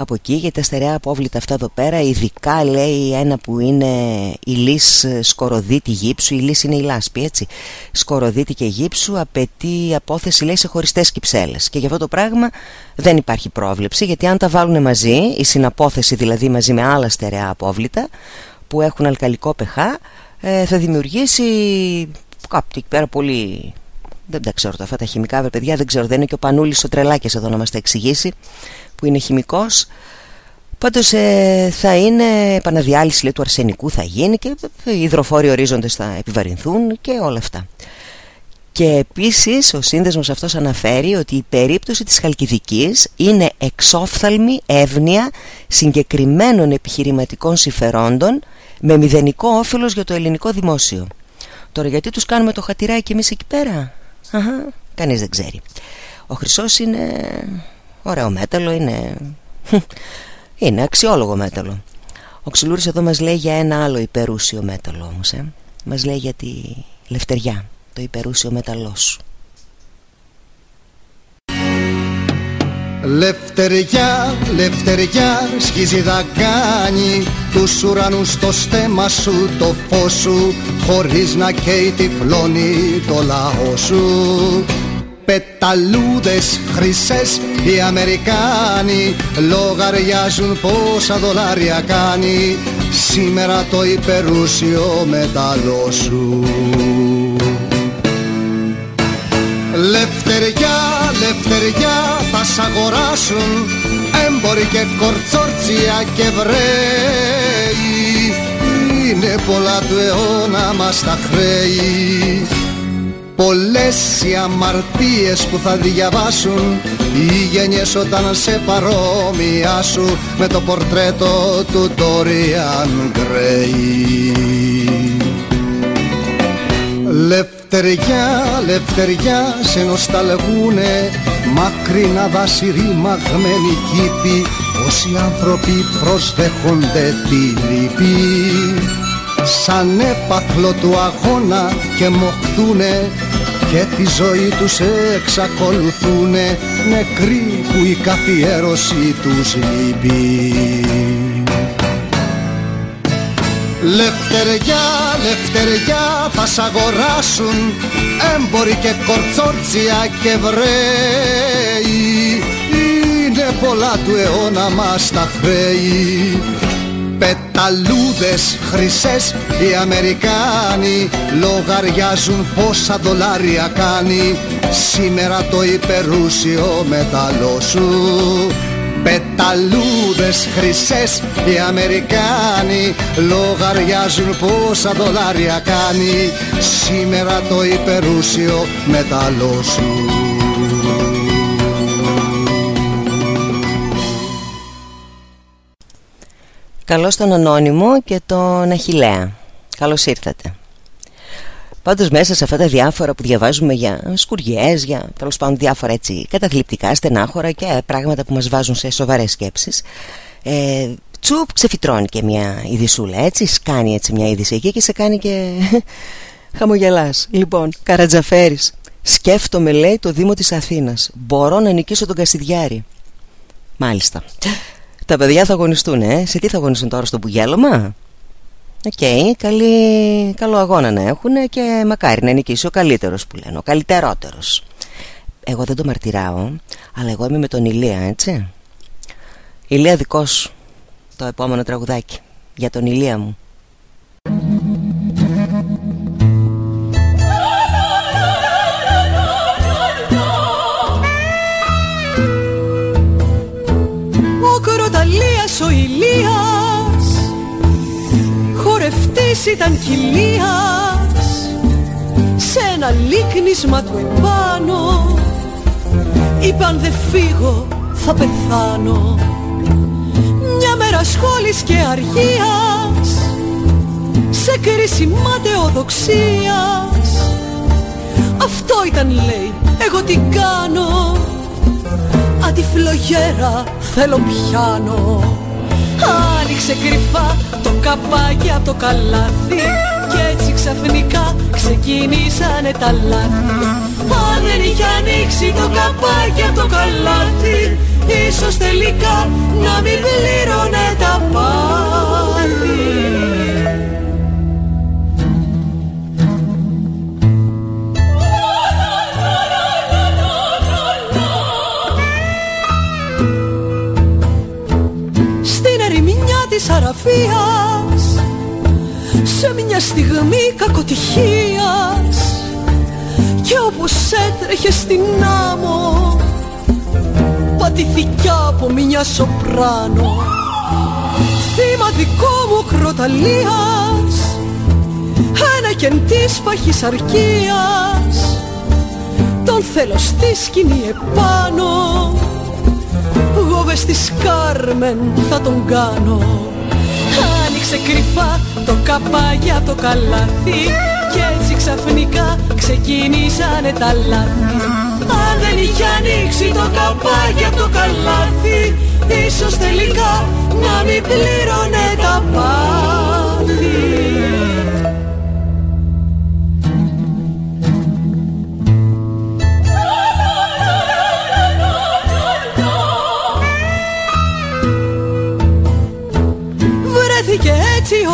από εκεί γιατί τα στερεά απόβλητα αυτά εδώ πέρα ειδικά λέει ένα που είναι η λύς σκοροδίτη γύψου η λύς είναι η λάσπη έτσι σκοροδίτη και γύψου απαιτεί απόθεση λέει σε χωριστές κυψέλες και για αυτό το πράγμα δεν υπάρχει πρόβλεψη γιατί αν τα βάλουν μαζί η συναπόθεση δηλαδή μαζί με άλλα στερεά απόβλητα που έχουν αλκαλικό πεχά ε, θα δημιουργήσει κάπου εκεί πέρα πολύ δεν τα ξέρω αυτά τα χημικά, παιδιά, δεν ξέρω. Δεν είναι και ο Πανούλης ο Τρελάκης εδώ να μας τα εξηγήσει που είναι χημικός Πάντως ε, θα είναι επαναδιάλυση λέει, του αρσενικού θα γίνει και οι υδροφόροι ορίζοντες θα επιβαρυνθούν και όλα αυτά. Και επίσης ο σύνδεσμος αυτός αναφέρει ότι η περίπτωση της Χαλκιδικής είναι εξόφθαλμη εύνοια συγκεκριμένων επιχειρηματικών συμφερόντων με μηδενικό όφελος για το ελληνικό δημόσιο. Τώρα γιατί τους κάνουμε το χατηράκι εμείς εκεί πέρα; Αχα, κανείς δεν ξέρει Ο Χρυσός είναι ωραίο μέταλλο Είναι, [LAUGHS] είναι αξιόλογο μέταλλο. Ο Ξυλούρης εδώ μας λέει για ένα άλλο υπερούσιο μέταλλο όμως ε. Μας λέει για τη λευτεριά Το υπερούσιο μέταλλό σου Λευτεριά, λευτεριά, σχίζει δαγκάνι Τους ουρανούς στο στέμα σου, το φως σου Χωρίς να καίει τυφλώνει το λαό σου Πεταλούδες χρυσές οι Αμερικάνοι Λογαριάζουν πόσα δολάρια κάνει. Σήμερα το υπερούσιο μεταλλό σου Λευτεριά, λευτεριά θα σ' αγοράσουν έμποροι και κορτσόρτσια και βρέοι. Είναι πολλά του αιώνα μας τα χρέη Πολλές οι αμαρτίες που θα διαβάσουν οι γενιές όταν σε παρόμοιάσουν με το πορτρέτο του Dorian Gray Λευτεριά, λευτεριά σε νοσταλγούνε Μακρινά δάση ρημαγμένοι κήποι Όσοι άνθρωποι προσδέχονται τη λύπη Σαν έπαθλο του αγώνα και μοχθούνε και τη ζωή τους εξακολουθούνε νεκροί που η καθιέρωση τους λείπει. Λευτεριά, λευτεριά θα σ' αγοράσουν έμποροι και κορτσόρτσια και βρέοι Είναι πολλά του αιώνα μας τα χρέη Πεταλούδες χρυσές οι Αμερικάνοι Λογαριάζουν πόσα δολάρια κάνει. Σήμερα το υπερούσιο μεταλλό σου. Πεταλούδες χρυσές οι Αμερικάνοι Λογαριάζουν πόσα δολάρια κάνει. Σήμερα το υπερούσιο μεταλλό σου Καλώς τον Ανώνυμο και τον Αχιλέα Καλώς ήρθατε. Πάντως μέσα σε αυτά τα διάφορα που διαβάζουμε για σκουριές, για τέλος πάντων διάφορα έτσι καταθλιπτικά, στενάχωρα και πράγματα που μας βάζουν σε σοβαρές σκέψεις ε, Τσουπ ξεφυτρώνει και μια ειδισούλα έτσι, σκάνει έτσι μια είδηση εκεί και σε κάνει και [LAUGHS] χαμογελάς. Λοιπόν, Καρατζαφέρης, σκέφτομαι λέει το Δήμο της Αθήνας, μπορώ να νικήσω τον Κασιδιάρη Μάλιστα Τα παιδιά θα αγωνιστούν, ε. Σε τι θα αγωνιστούν τώρα στο μπουγέλωμα OK, okay, καλό αγώνα να έχουν και μακάρι να νικήσει ο καλύτερος που λένε, ο καλύτερότερος. Εγώ δεν το μαρτυράω, αλλά εγώ είμαι με τον Ηλία, έτσι. Ηλία δικός το επόμενο τραγουδάκι, για τον Ηλία μου. Ο Ηλίας. Χορευτής ήταν κοιλίας σε ένα λίκνισμα του επάνω. Είπαν δεν φύγω θα πεθάνω μια μέρα σχόλης και αργίας. Σε κρίση ματαιοδοξίας. Αυτό ήταν λέει εγώ τι κάνω. Αντιφλογέρα θέλω πιάνω Άνοιξε κρυφά το καπάκι από το καλάθι Κι έτσι ξαφνικά ξεκίνησανε τα λάθη. Αν δεν είχε ανοίξει το καπάκι από το καλάθι Ίσως τελικά να μην πλήρωνε τα πάθη της αραφίας σε μια στιγμή κακοτυχίας. Και όπως έτρεχε στην άμμο πατηθηκιά από μια σοπράνο. Θύμα δικό μου κροταλίας ένα κεντής παχυσαρκίας τον θέλω στη σκηνή επάνω Γόβες της Κάρμεν θα τον κάνω. Άνοιξε κρυφά το καπάκι από το καλάθι Κι έτσι ξαφνικά ξεκίνησανε τα λάθη. Αν δεν είχε ανοίξει το καπάκι από το καλάθι Ίσως τελικά να μην πλήρωνε τα πάθη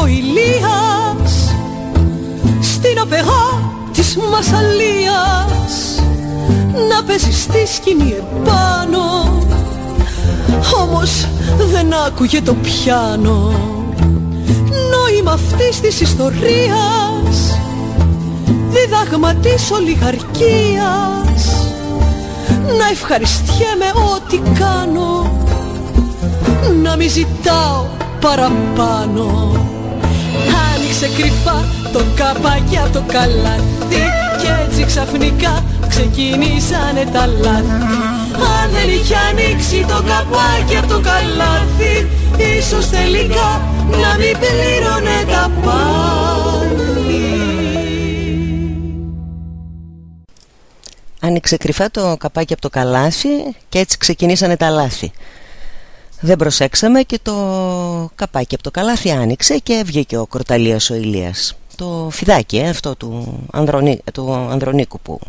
ο Ηλίας Στην οπεγά της Μασαλίας Να παίζει στη σκηνή επάνω Όμως δεν άκουγε το πιάνο. Νόημα αυτής της ιστορίας Δίδαγμα της ολιγαρκίας Να ευχαριστιέμαι ό,τι κάνω Να μη ζητάω παραπάνω Άνοιξε κρυφά το καπάκι από το καλάθι Κι έτσι ξαφνικά ξεκίνησανε τα λάθη. Αν δεν είχε ανοίξει το καπάκι από το καλάθι Ίσως τελικά να μην πλήρωνε τα πάθη Άνοιξε κρυφά το καπάκι από το καλάθι και έτσι ξεκινήσανε τα λάθη δεν προσέξαμε και το καπάκι από το καλάθι άνοιξε και βγήκε ο Κορταλίας ο Ηλίας. Το φιδάκι ε, αυτό του, Ανδρονί, του Ανδρονίκου που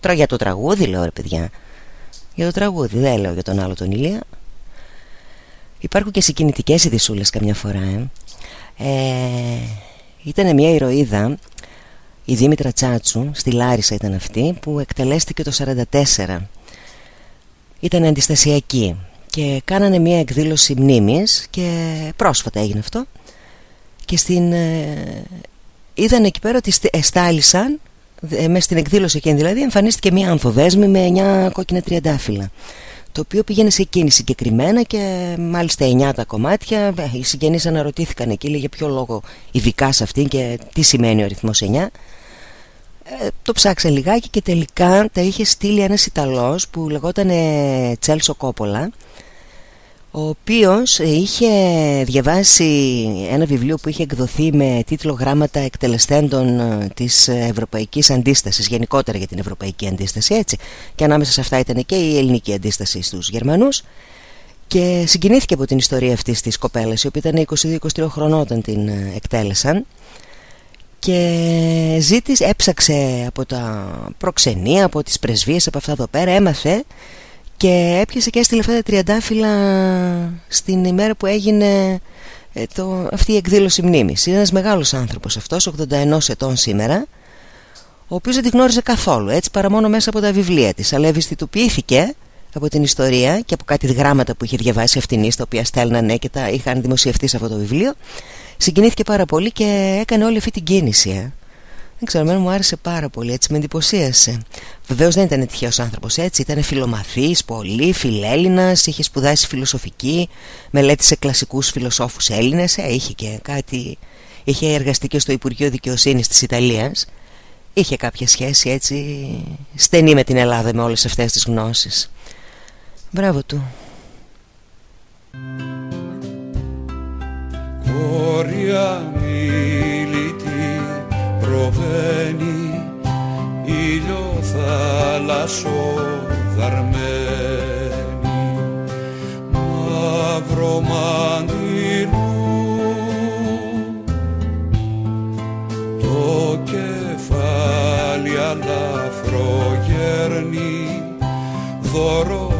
Τώρα για το τραγούδι λέω ρε παιδιά. Για το τραγούδι δεν λέω για τον άλλο τον Ηλία. Υπάρχουν και συγκινητικές ειδισούλες καμιά φορά ε. Ε, Ήταν μια ηρωίδα Η Δήμητρα Τσάτσου Στη Λάρισα ήταν αυτή Που εκτελέστηκε το 44 Ήταν αντιστασιακή και κάνανε μια εκδήλωση μνήμης και πρόσφατα έγινε αυτό. Και στην, ε, είδαν εκεί πέρα ότι εστάλησαν ε, μέσα στην εκδήλωση εκείνη δηλαδή εμφανίστηκε μια ανθοδέσμη με 9 κόκκινα τριαντάφυλλα το οποίο πήγαινε σε εκείνη συγκεκριμένα και μάλιστα 9 τα κομμάτια. Ε, οι συγγενείς αναρωτήθηκαν εκεί για ποιο λόγο ειδικά σε αυτήν και τι σημαίνει ο αριθμός 9 ε, το ψάξα λιγάκι και τελικά τα είχε στείλει ένας Ιταλός που λεγόταν Τσέλσο Κόπολα ο οποίος είχε διαβάσει ένα βιβλίο που είχε εκδοθεί με τίτλο «Γράμματα εκτελεστέντων ε, της Ευρωπαϊκής Αντίστασης» γενικότερα για την Ευρωπαϊκή Αντίσταση έτσι. Και ανάμεσα σε αυτά ήταν και η ελληνική αντίσταση στους Γερμανούς. Και συγκινήθηκε από την ιστορία αυτής της κοπέλας η οποία ήταν 22-23 χρονών όταν την ε, εκτέλεσαν και ζήτησε, έψαξε από τα προξενία, από τις πρεσβείες, από αυτά εδώ πέρα, έμαθε και έπιασε και έστειλε αυτά τα τριαντάφυλλα στην ημέρα που έγινε ε, το, αυτή η εκδήλωση μνήμης. Είναι ένας μεγάλος άνθρωπος αυτός, 81 ετών σήμερα, ο οποίος δεν τη γνώριζε καθόλου, έτσι παρά μόνο μέσα από τα βιβλία της, αλλά ευαισθητοποιήθηκε από την ιστορία και από κάτι γράμματα που είχε διαβάσει αυτήν τα οποία στέλνανε και τα είχαν δημοσιευτεί σε αυτό το βιβλίο, συγκινήθηκε πάρα πολύ και έκανε όλη αυτή την κίνηση. Ε. Δεν ξέρω, εμένα μου άρεσε πάρα πολύ, έτσι με εντυπωσίασε. Βεβαίως δεν ήταν τυχαίος άνθρωπος έτσι, ήταν φιλομαθής, πολύ, φιλέλληνας, είχε σπουδάσει φιλοσοφική, μελέτησε κλασικούς φιλοσόφους Έλληνες, ε, είχε και κάτι. Είχε εργαστεί και στο Υπουργείο Δικαιοσύνης της Ιταλίας. Είχε κάποια σχέση έτσι στενή με την Ελλάδα με όλες αυτές τις γνώσεις. Μπράβο του. Κόρια προβαίνει ήλιο θάλασσο δαρμένη μαύρο μαντιλού το κεφάλι αλαφρό γέρνει δώρο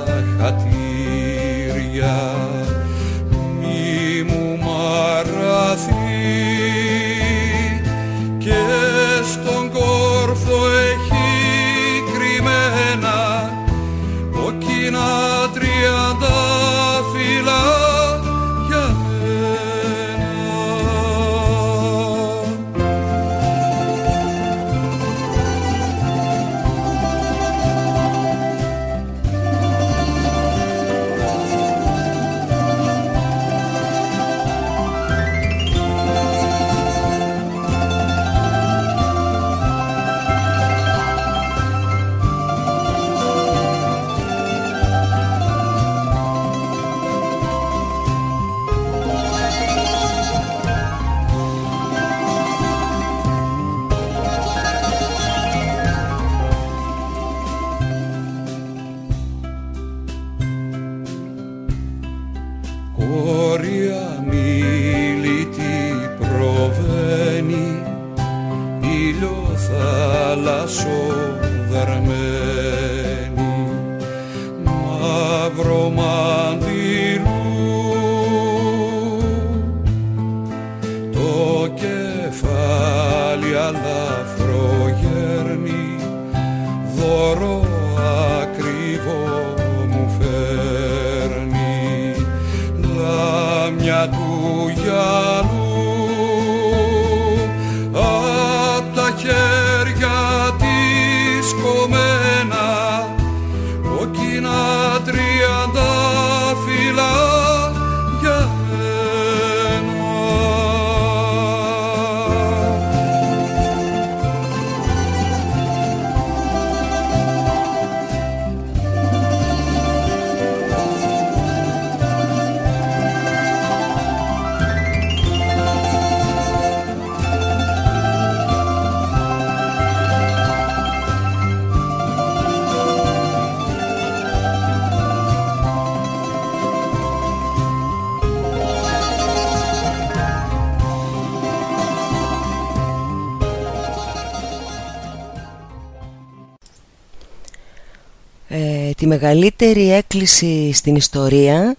μεγαλύτερη έκκληση στην ιστορία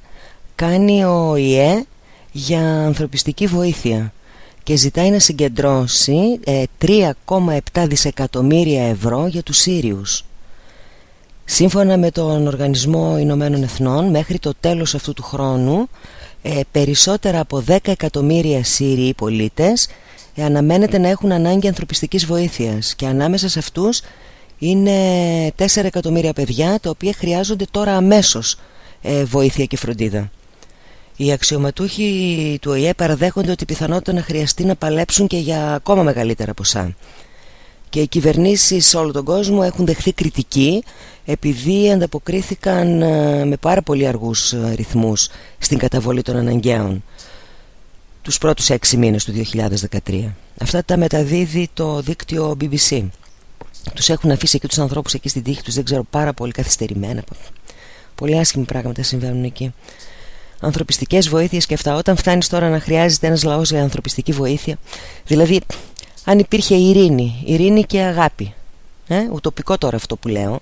κάνει ο ΙΕ για ανθρωπιστική βοήθεια και ζητάει να συγκεντρώσει 3,7 ε, δισεκατομμύρια ευρώ για τους Σύριους. Σύμφωνα με τον Οργανισμό Ηνωμένων Εθνών μέχρι το τέλος αυτού του χρόνου ε, περισσότερα από 10 εκατομμύρια Σύριοι πολίτες ε, αναμένεται να έχουν ανάγκη ανθρωπιστικής βοήθειας και ανάμεσα σε αυτούς είναι 4 εκατομμύρια παιδιά τα οποία χρειάζονται τώρα αμέσως ε, βοήθεια και φροντίδα. Οι αξιωματούχοι του ΟΗΕ παραδέχονται ότι πιθανότητα να χρειαστεί να παλέψουν και για ακόμα μεγαλύτερα ποσά. Και οι κυβερνήσεις σε όλο τον κόσμο έχουν δεχθεί κριτική επειδή ανταποκρίθηκαν ε, με πάρα πολύ αργούς ε, ρυθμούς στην καταβολή των αναγκαίων τους πρώτους έξι μήνες του 2013. Αυτά τα μεταδίδει το δίκτυο BBC. Τους έχουν αφήσει και τους ανθρώπους εκεί στην τύχη τους, δεν ξέρω, πάρα πολύ καθυστερημένα. Πολύ άσχημοι πράγματα συμβαίνουν εκεί. Ανθρωπιστικές βοήθειες και αυτά. Όταν φτάνεις τώρα να χρειάζεται ένας λαός για ανθρωπιστική βοήθεια, δηλαδή αν υπήρχε ειρήνη, ειρήνη και αγάπη. Ε, ουτοπικό τώρα αυτό που λέω.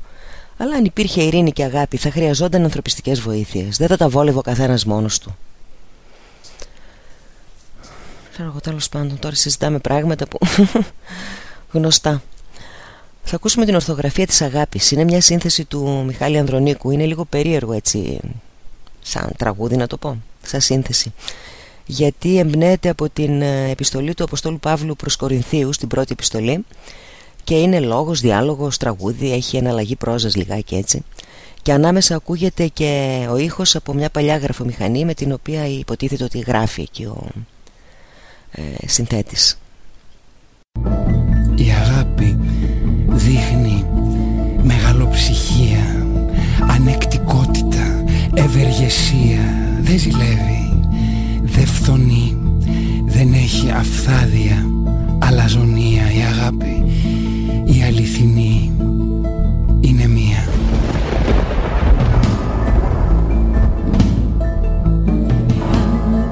Αλλά αν υπήρχε ειρήνη και αγάπη θα χρειαζόταν ανθρωπιστικές βοήθειες. Δεν θα τα βόλευε ο καθένας μόνος του. Ξέρω εγώ τέλος πάντων τώρα συζητάμε πράγματα που [LAUGHS] γνωστά. Θα ακούσουμε την ορθογραφία της αγάπης. Είναι μια σύνθεση του Μιχάλη Ανδρονίκου. Είναι λίγο περίεργο έτσι σαν τραγούδι να το πω, σαν σύνθεση. Γιατί εμπνέεται από την ε, επιστολή του Αποστόλου Παύλου προς Κορινθίους, την πρώτη επιστολή και είναι λόγος, διάλογος, τραγούδι, έχει εναλλαγή πρόζας λιγάκι έτσι και ανάμεσα ακούγεται και ο ήχος από μια παλιά γραφομηχανή με την οποία υποτίθεται ότι γράφει εκεί ο ε, συνθέτης. Η αγάπη δείχνει μεγαλοψυχία, ανεκτικότητα, ευεργεσία, δεν ζηλεύει, δεν φθονεί, δεν έχει αφθάδια, αλαζονία η αγάπη η αληθινή είναι μία.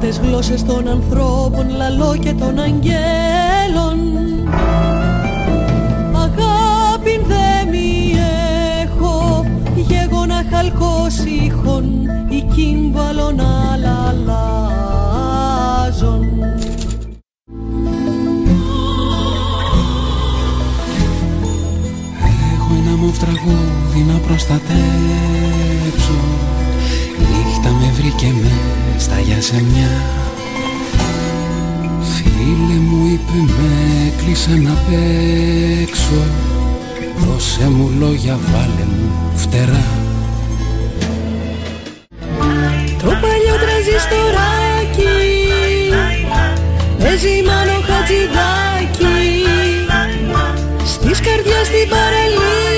Τις γλώσσες των ανθρώπων, λαλό και των αγγέλων γεγόνα χαλκός ήχων, η κύμβαλον αλλάζον μου τραγούδι να προστατέψω. Νύχτα με βρήκε με στα γιασεμιά Φίλε μου είπε με κλείσε να παίξω. Δώσε μου λόγια βάλε μου φτερά παλιό τραζιστοράκι Παίζει μάνο χατζηδάκι Στις καρδιάς την παρελία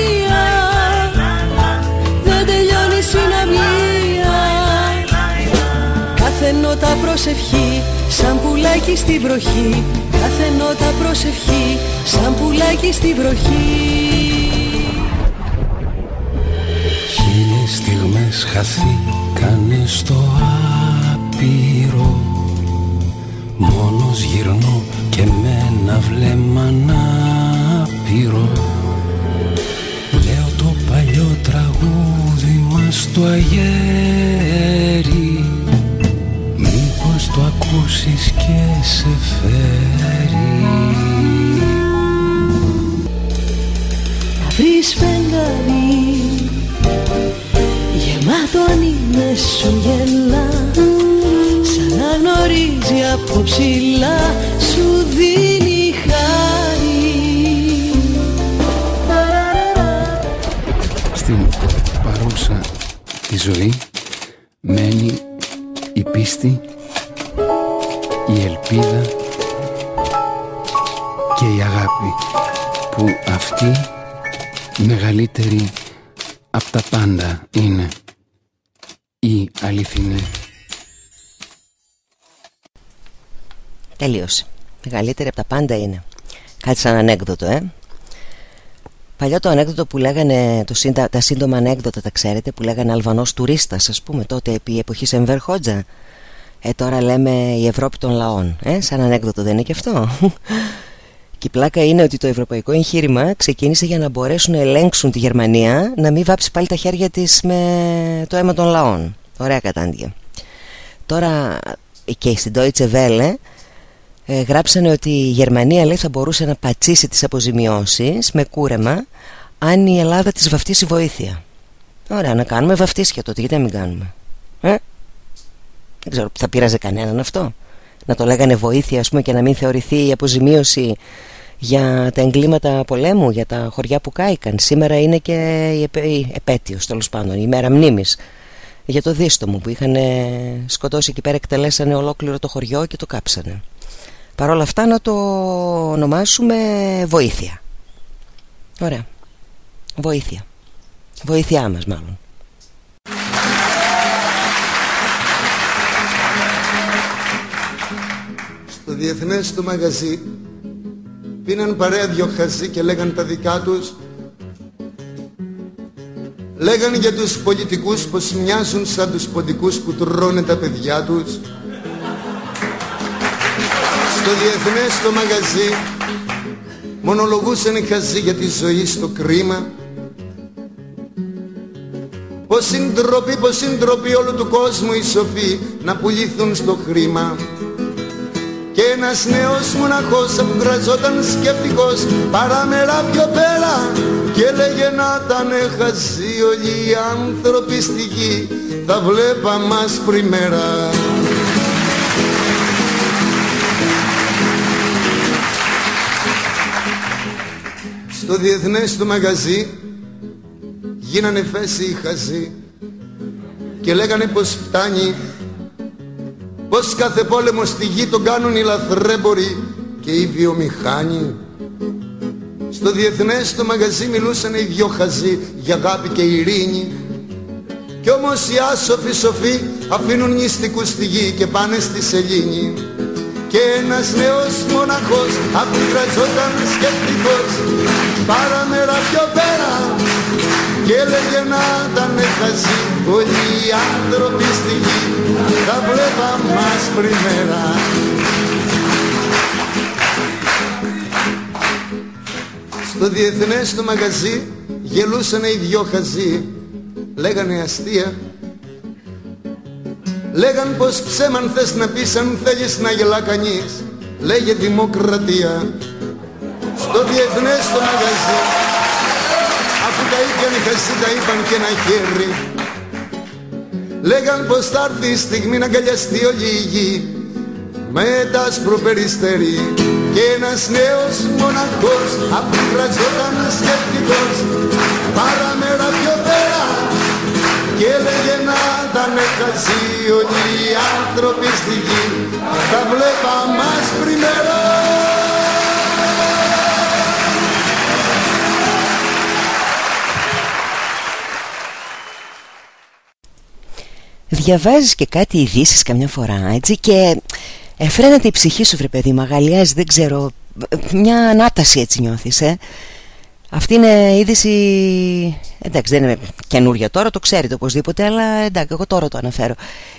Κάθε νότα προσευχή σαν πουλάκι στην βροχή. Κάθε νότα προσευχή σαν πουλάκι στην βροχή. Χίλιες στιγμές χαθήκανε στο άπειρο Μόνος γυρνώ και με ένα βλέμμα να πειρώ. Λέω το παλιό τραγούδι μας το αγέρι. Το ακούσεις και σε φέρει. Θα βρεις φεγγάρι γεμάτο αν είναι σου γελά σαν να γνωρίζει από ψηλά σου δίνει χάρη Στην παρούσα τη ζωή μένει η πίστη η ελπίδα και η αγάπη που αυτή μεγαλύτερη από τα πάντα είναι η αληθινή. Τελείωσε. Μεγαλύτερη από τα πάντα είναι. Κάτι σαν ανέκδοτο, ε. Παλιά το ανέκδοτο που λέγανε, το σύντα, τα σύντομα ανέκδοτα τα ξέρετε, που λέγανε Αλβανός τουρίστας, ας πούμε, τότε επί εποχής Εμβερχότζα. Ε, τώρα λέμε η Ευρώπη των λαών. Ε, σαν ανέκδοτο δεν είναι και αυτό. [LAUGHS] Και η πλάκα είναι ότι το ευρωπαϊκό εγχείρημα ξεκίνησε για να μπορέσουν να ελέγξουν τη Γερμανία να μην βάψει πάλι τα χέρια της με το αίμα των λαών. Ωραία κατάντια. Τώρα και στην Deutsche Welle ε, γράψανε ότι η Γερμανία λέει, θα μπορούσε να πατσίσει τις αποζημιώσεις με κούρεμα αν η Ελλάδα της βαφτίσει βοήθεια. Ωραία, να κάνουμε βαφτίσια τότε, γιατί να μην κάνουμε. Ε; Δεν ξέρω, θα πείραζε κανέναν αυτό; Να το λέγανε βοήθεια, ας πούμε, και να μην θεωρηθεί η αποζημίωση για τα εγκλήματα πολέμου, για τα χωριά που κάηκαν. Σήμερα είναι και η, επέ, η επέτειος, τέλος πάντων, η μέρα μνήμης για το δίστομο που είχαν σκοτώσει εκεί πέρα, εκτελέσανε ολόκληρο το χωριό και το κάψανε. Παρ' όλα αυτά να το ονομάσουμε βοήθεια. Ωραία. Βοήθεια. Βοήθειά μας μάλλον. Στο διεθνές του μαγαζί πίναν παρέα δυο χαζί και λέγαν τα δικά τους Λέγαν για τους πολιτικούς πως μοιάζουν σαν τους ποντικούς που τρώνε τα παιδιά τους Στο διεθνές το μαγαζί. Μονολογούσαν οι χαζοί για τη ζωή στο κρίμα. Πως είναι ντροπή, πως είναι ντροπή όλου του κόσμου οι σοφοί να πουλήθουν στο χρήμα. Και ένας νέος μοναχός που γραζόταν σκεπτικός παραμερά πιο πέρα και έλεγε να ήταν χαζοί όλοι οι άνθρωποι στη γη θα βλέπα μας πριμέρα Στο διεθνές του μαγαζί γίνανε φέση οι χαζοί και λέγανε πως φτάνει πως κάθε πόλεμο στη γη τον κάνουν οι λαθρέμποροι και οι βιομηχάνοι. Στο διεθνές το μαγαζί μιλούσαν οι δυο χαζοί για αγάπη και ειρήνη. Κι όμως οι άσοφοι σοφοί αφήνουν νηστικούς στη γη και πάνε στη σελήνη και ένας νέος μοναχός απειγραζόταν σκεπτικός. Παραμέρα πιο πέρα και έλεγε να ήταν χαζί όλοι οι άνθρωποι στη γη τα βλέπα μας πριμέρα Στο διεθνές το μαγαζί γελούσαν οι δυο χαζοί λέγανε αστεία Λέγαν πως ψέμαν θες να πεις αν θέλεις να γελά κανείς. Λέγε δημοκρατία. Στο διεθνές το μαγαζί. Αφού τα είπαν οι χασί τα είπαν και ένα χέρι. Λέγαν πως θα έρθει η στιγμή να αγκαλιαστεί όλη η γη. Με τα σπροπεριστέρι και ένας νέος μοναχός. Απεικραζόταν σκεπτικός. Παραμέρα πιο πέρα και έλεγε να ήταν χαζί όλοι οι άνθρωποι στη γη. Τα βλέπα μας πριμέρα. Διαβάζεις και κάτι ειδήσεις καμιά φορά έτσι και εφραίνεται η ψυχή σου βρε παιδί μαγαλιάζει δεν ξέρω μια ανάταση έτσι νιώθεις ε αυτή είναι είδηση, εντάξει δεν είναι καινούρια τώρα, το ξέρετε οπωσδήποτε, αλλά εντάξει εγώ τώρα το αναφέρω.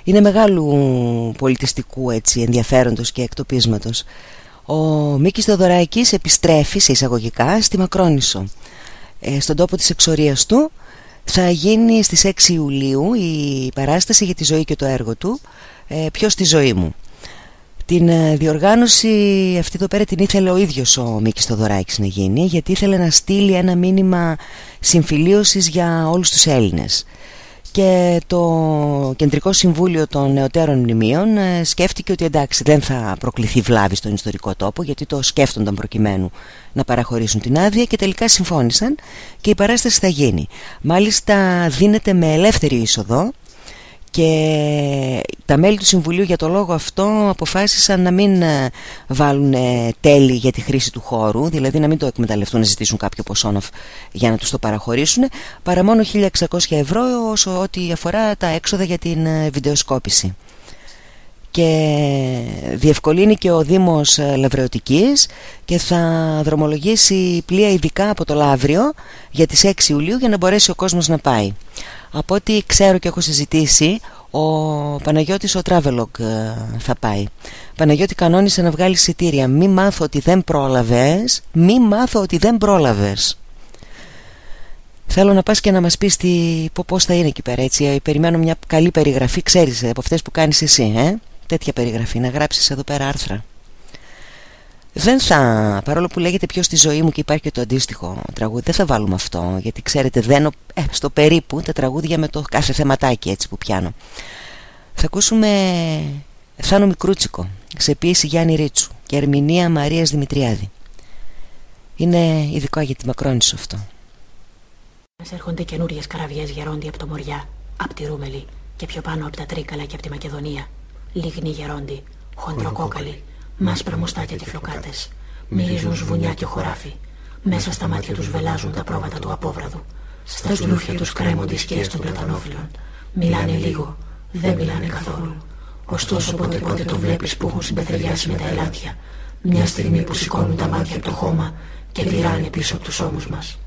Είναι μεγάλου πολιτιστικού έτσι, ενδιαφέροντος και εκτοπίσματος. Ο Μίκης Θεοδωράκης επιστρέφει σε εισαγωγικά στη Μακρόνησο. Ε, στον τόπο της εξορίας του θα γίνει στις 6 Ιουλίου η παράσταση για τη ζωή και το έργο του ε, «Ποιος στη ζωή μου». Την ε, διοργάνωση αυτή εδώ πέρα την ήθελε ο ίδιος ο Μίκης Θοδωράκης να γίνει γιατί ήθελε να στείλει ένα μήνυμα συμφιλίωσης για όλους τους Έλληνες και το Κεντρικό Συμβούλιο των Νεωτέρων Μνημείων ε, σκέφτηκε ότι εντάξει δεν θα προκληθεί βλάβη στον ιστορικό τόπο γιατί το σκέφτονταν προκειμένου να παραχωρήσουν την άδεια και τελικά συμφώνησαν και η παράσταση θα γίνει. Μάλιστα δίνεται με ελεύθερη είσοδο και τα μέλη του Συμβουλίου για το λόγο αυτό αποφάσισαν να μην ε, βάλουν ε, τέλη για τη χρήση του χώρου δηλαδή να μην το εκμεταλλευτούν να ζητήσουν κάποιο ποσό για να τους το παραχωρήσουν παρά μόνο 1600 ευρώ όσο ό,τι αφορά τα έξοδα για την ε, βιντεοσκόπηση και διευκολύνει και ο Δήμος ε, Λαβρεωτικής και θα δρομολογήσει πλοία ειδικά από το Λαύριο για τις 6 Ιουλίου για να μπορέσει ο κόσμος να πάει. Από ό,τι ξέρω και έχω συζητήσει, ο Παναγιώτης ο Travelog ε, θα πάει. Παναγιώτη κανόνισε να βγάλει εισιτήρια. Μη μάθω ότι δεν πρόλαβες, μη μάθω ότι δεν πρόλαβες. Θέλω να πας και να μας πεις τι, πώς θα είναι εκεί πέρα έτσι. Ε, περιμένω μια καλή περιγραφή, ξέρεις, από αυτές που κάνεις εσύ, ε; Τέτοια περιγραφή, να γράψεις εδώ πέρα άρθρα. Δεν θα, παρόλο που λέγεται πιο στη ζωή μου και υπάρχει και το αντίστοιχο τραγούδι, δεν θα βάλουμε αυτό, γιατί ξέρετε δεν, ε, στο περίπου τα τραγούδια με το κάθε θεματάκι έτσι που πιάνω. Θα ακούσουμε Θάνο Μικρούτσικο, σε ποίηση Γιάννη Ρίτσου και ερμηνεία Μαρίας Δημητριάδη. Είναι ειδικό για τη Μακρόνισο αυτό. Μας έρχονται καινούριες καραβιές γερόντι από το Μοριά, από τη Ρούμελη και πιο πάνω από τα Τρίκαλα και από τη Μακεδονία. Λίγνοι γερόντι, χοντροκόκαλοι, μάσπρα μουστάκια και φλοκάτες. Μυρίζουν σβουνιά και χωράφι. Μέσα στα μάτια τους βελάζουν τα πρόβατα του απόβραδου. Στα τζουλούφια τους κρέμονται οι σκιές των πλατανόφιλων. Μιλάνε λίγο, δεν μιλάνε καθόλου. Ωστόσο πότε πότε το βλέπεις που έχουν συμπεθεριάσει με τα ελάτια. Μια στιγμή που σηκώνουν τα μάτια από το χώμα και πειράνε πίσω από τους ώμους μας.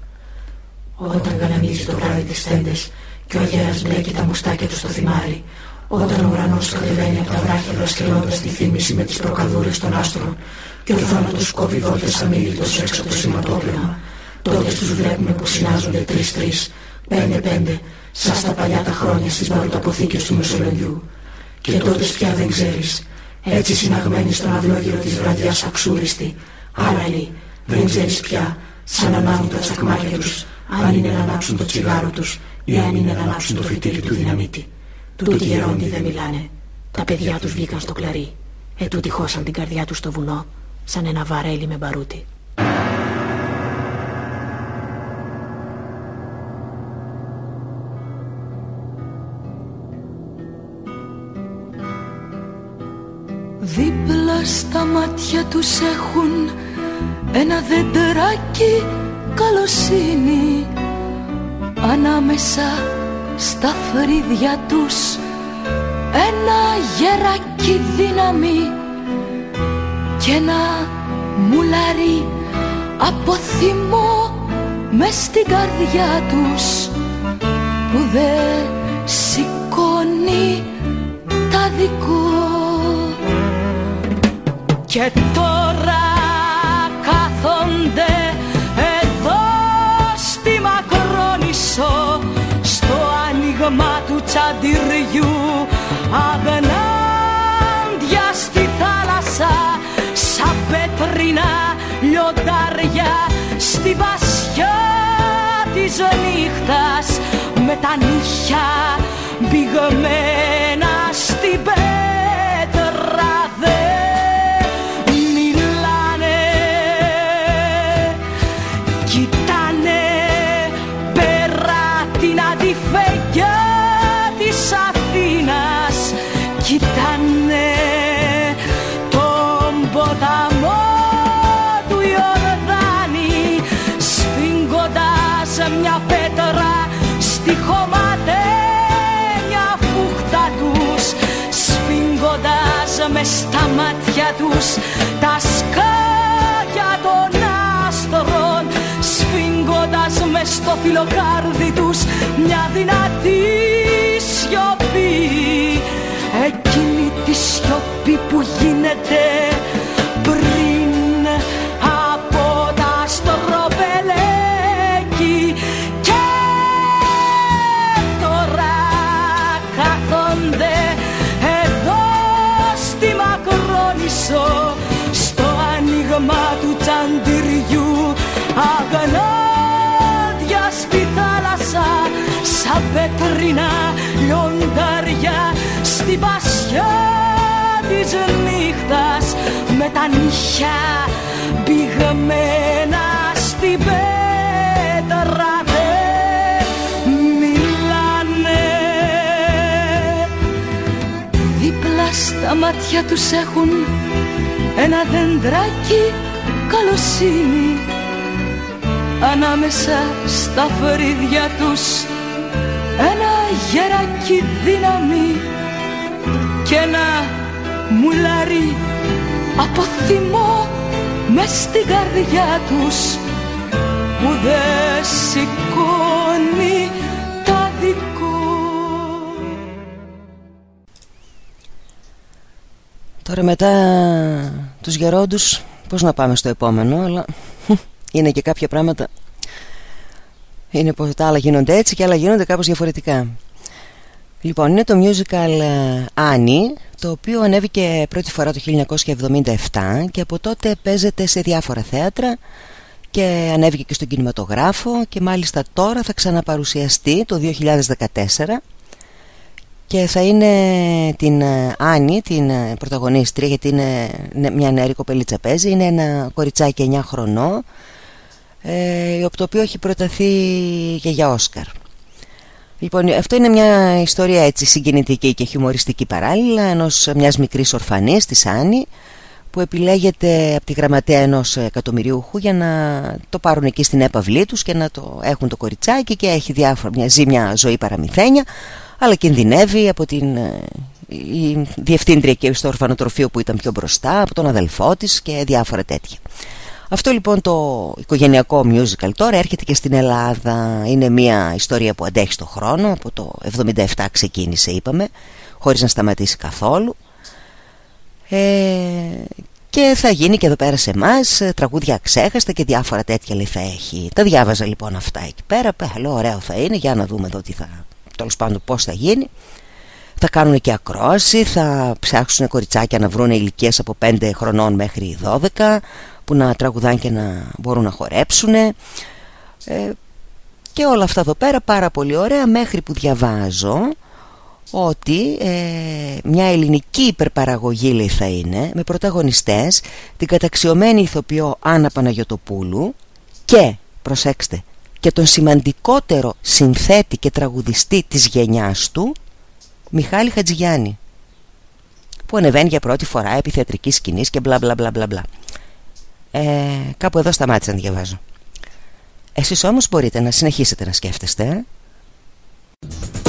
Όταν γαλανίζει το βράδυ τις τέντες και ο αγέρας μπλέκει τα μουστάκια του στο θυμάρι όταν ο ουρανός κατεβαίνει από τα βράχια δρασκελώντας τη θύμηση με τις προκαδούρες των άστρων και ο θάνατος κόβει βόλτες αμήλυτος έξω από το σηματόπλευμα, τότε τους βλέπουμε που συνάζονται τρεις-τρεις, πέντε-πέντε, σαν στα παλιά τα χρόνια στις βαρυταποθήκες του Μεσολογιού. Και τότε πια δεν ξέρεις, έτσι συναγμένοι στον αυλόγυρο της βραδιάς αξούριστη, άλλαλοι, δεν ξέρεις πια, σαν ανάβουν τα τσακμάκια τους, αν είναι να ανάψουν το τσιγάρο τους ή αν είναι να ανάψουν το φυτίλι του δυναμίτη. Τούτοι γερόντι δεν μιλάνε. Τα παιδιά τους βγήκαν στο κλαρί. Ετούτοι χώσαν την καρδιά τους στο βουνό, σαν ένα βαρέλι με μπαρούτι. Δίπλα στα μάτια τους έχουν ένα δεντεράκι καλοσύνη ανάμεσα στα φρύδια τους ένα γεράκι δύναμη και ένα μουλάρι από θυμό μες στην καρδιά τους που δεν σηκώνει τα δικό. Και τώρα κάθονται πλήγμα του τσαντιριού. Αγνάντια στη θάλασσα σαν πέτρινα λιοντάρια. Στη βασιά της νύχτας με τα νύχια μπηγμένα στην πέτρα τους τα σκάκια των άστρων σφίγγοντας μες στο φιλοκάρδι τους μια δυνατή σιωπή. Εκείνη τη σιωπή που γίνεται σαν πέτρινα λιοντάρια στην πασιά της νύχτας. Με τα νύχια πηγμένα στην πέτρα μιλάνε. Δίπλα στα μάτια τους έχουν ένα δεντράκι καλοσύνη. Ανάμεσα στα φρύδια τους ένα γεράκι δύναμη και ένα μουλάρι από θυμό μες στην καρδιά τους που δεν σηκώνει τα δικό. Τώρα μετά τους γερόντους πώς να πάμε στο επόμενο αλλά είναι και κάποια πράγματα. Είναι πως τα άλλα γίνονται έτσι και άλλα γίνονται κάπως διαφορετικά Λοιπόν είναι το musical ε, Annie το οποίο ανέβηκε πρώτη φορά το 1977 και από τότε παίζεται σε διάφορα θέατρα και ανέβηκε και στον κινηματογράφο και μάλιστα τώρα θα ξαναπαρουσιαστεί το 2014 και θα είναι την Άννη, την ε, πρωταγωνίστρια γιατί είναι μια νεαρή κοπελίτσα παίζει είναι ένα κοριτσάκι 9 χρονών ε, το οποίο έχει προταθεί και για Όσκαρ Λοιπόν, αυτό είναι μια ιστορία έτσι συγκινητική και χιουμοριστική παράλληλα ενός μιας μικρής ορφανής της Άννη που επιλέγεται από τη γραμματέα ενός εκατομμυριούχου για να το πάρουν εκεί στην έπαυλή τους και να το έχουν το κοριτσάκι και έχει διάφορα, μια, ζει μια ζωή παραμυθένια αλλά κινδυνεύει από την η διευθύντρια και στο ορφανοτροφείο που ήταν πιο μπροστά από τον αδελφό της και διάφορα τέτοια αυτό λοιπόν το οικογενειακό musical τώρα έρχεται και στην Ελλάδα. Είναι μια ιστορία που αντέχει στο χρόνο Από το 77 ξεκίνησε είπαμε Χωρίς να σταματήσει καθόλου. Ε, Και θα γίνει και εδώ πέρα σε εμάς Τραγούδια ξέχαστα και διάφορα τέτοια λέει θα έχει. Τα διάβαζα λοιπόν αυτά εκεί πέρα Λέω ωραίο θα είναι για να δούμε εδώ τι θα Τέλος πάντων πώς θα γίνει θα κάνουν και ακρόαση, θα ψάξουν κοριτσάκια να βρουν ηλικίες από 5 χρονών μέχρι 12 που να τραγουδάνε και να μπορούν να χορέψουν ε, και όλα αυτά εδώ πέρα πάρα πολύ ωραία μέχρι που διαβάζω ότι ε, μια ελληνική υπερπαραγωγή λέει θα είναι με πρωταγωνιστές την καταξιωμένη ηθοποιό Άννα Παναγιωτοπούλου και προσέξτε και τον σημαντικότερο συνθέτη και τραγουδιστή της γενιάς του Μιχάλη Χατζηγιάννη που ανεβαίνει για πρώτη φορά επί θεατρικής σκηνής και μπλα μπλα μπλα μπλα μπλα ε, κάπου εδώ σταμάτησα να διαβάζω. Εσείς όμως μπορείτε να συνεχίσετε να σκέφτεστε. ε;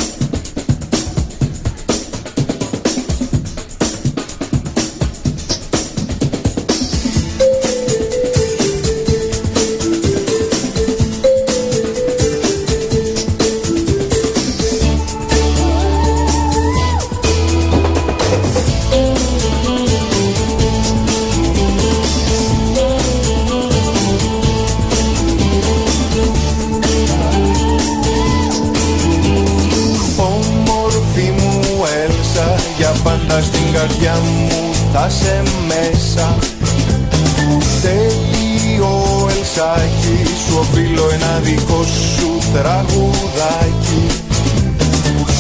Καρδιά μου θα σε μέσα. Τέλειο ελσάκι Σου οφείλω ένα δικό σου τραγουδάκι.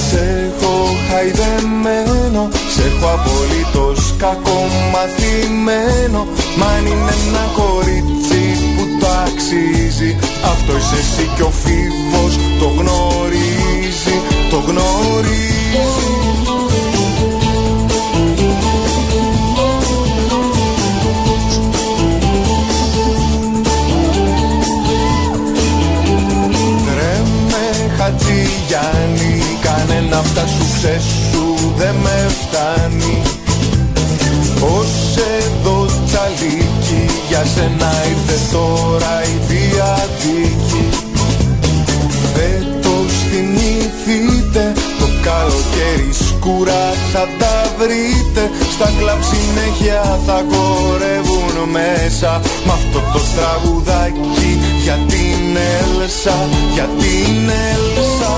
Σε έχω χαϊδεμένο Σε έχω απολύτως κακομαθημένο. Μα αν είναι ένα κορίτσι που το αξίζει Αυτό είσαι εσύ κι ο φίβος το γνωρίζει Το γνωρίζει θα τα βρείτε. Στα κλαμπ συνέχεια θα κορεύουν μέσα. Μ' αυτό το τραγουδάκι για την Έλσα, για την Έλσα.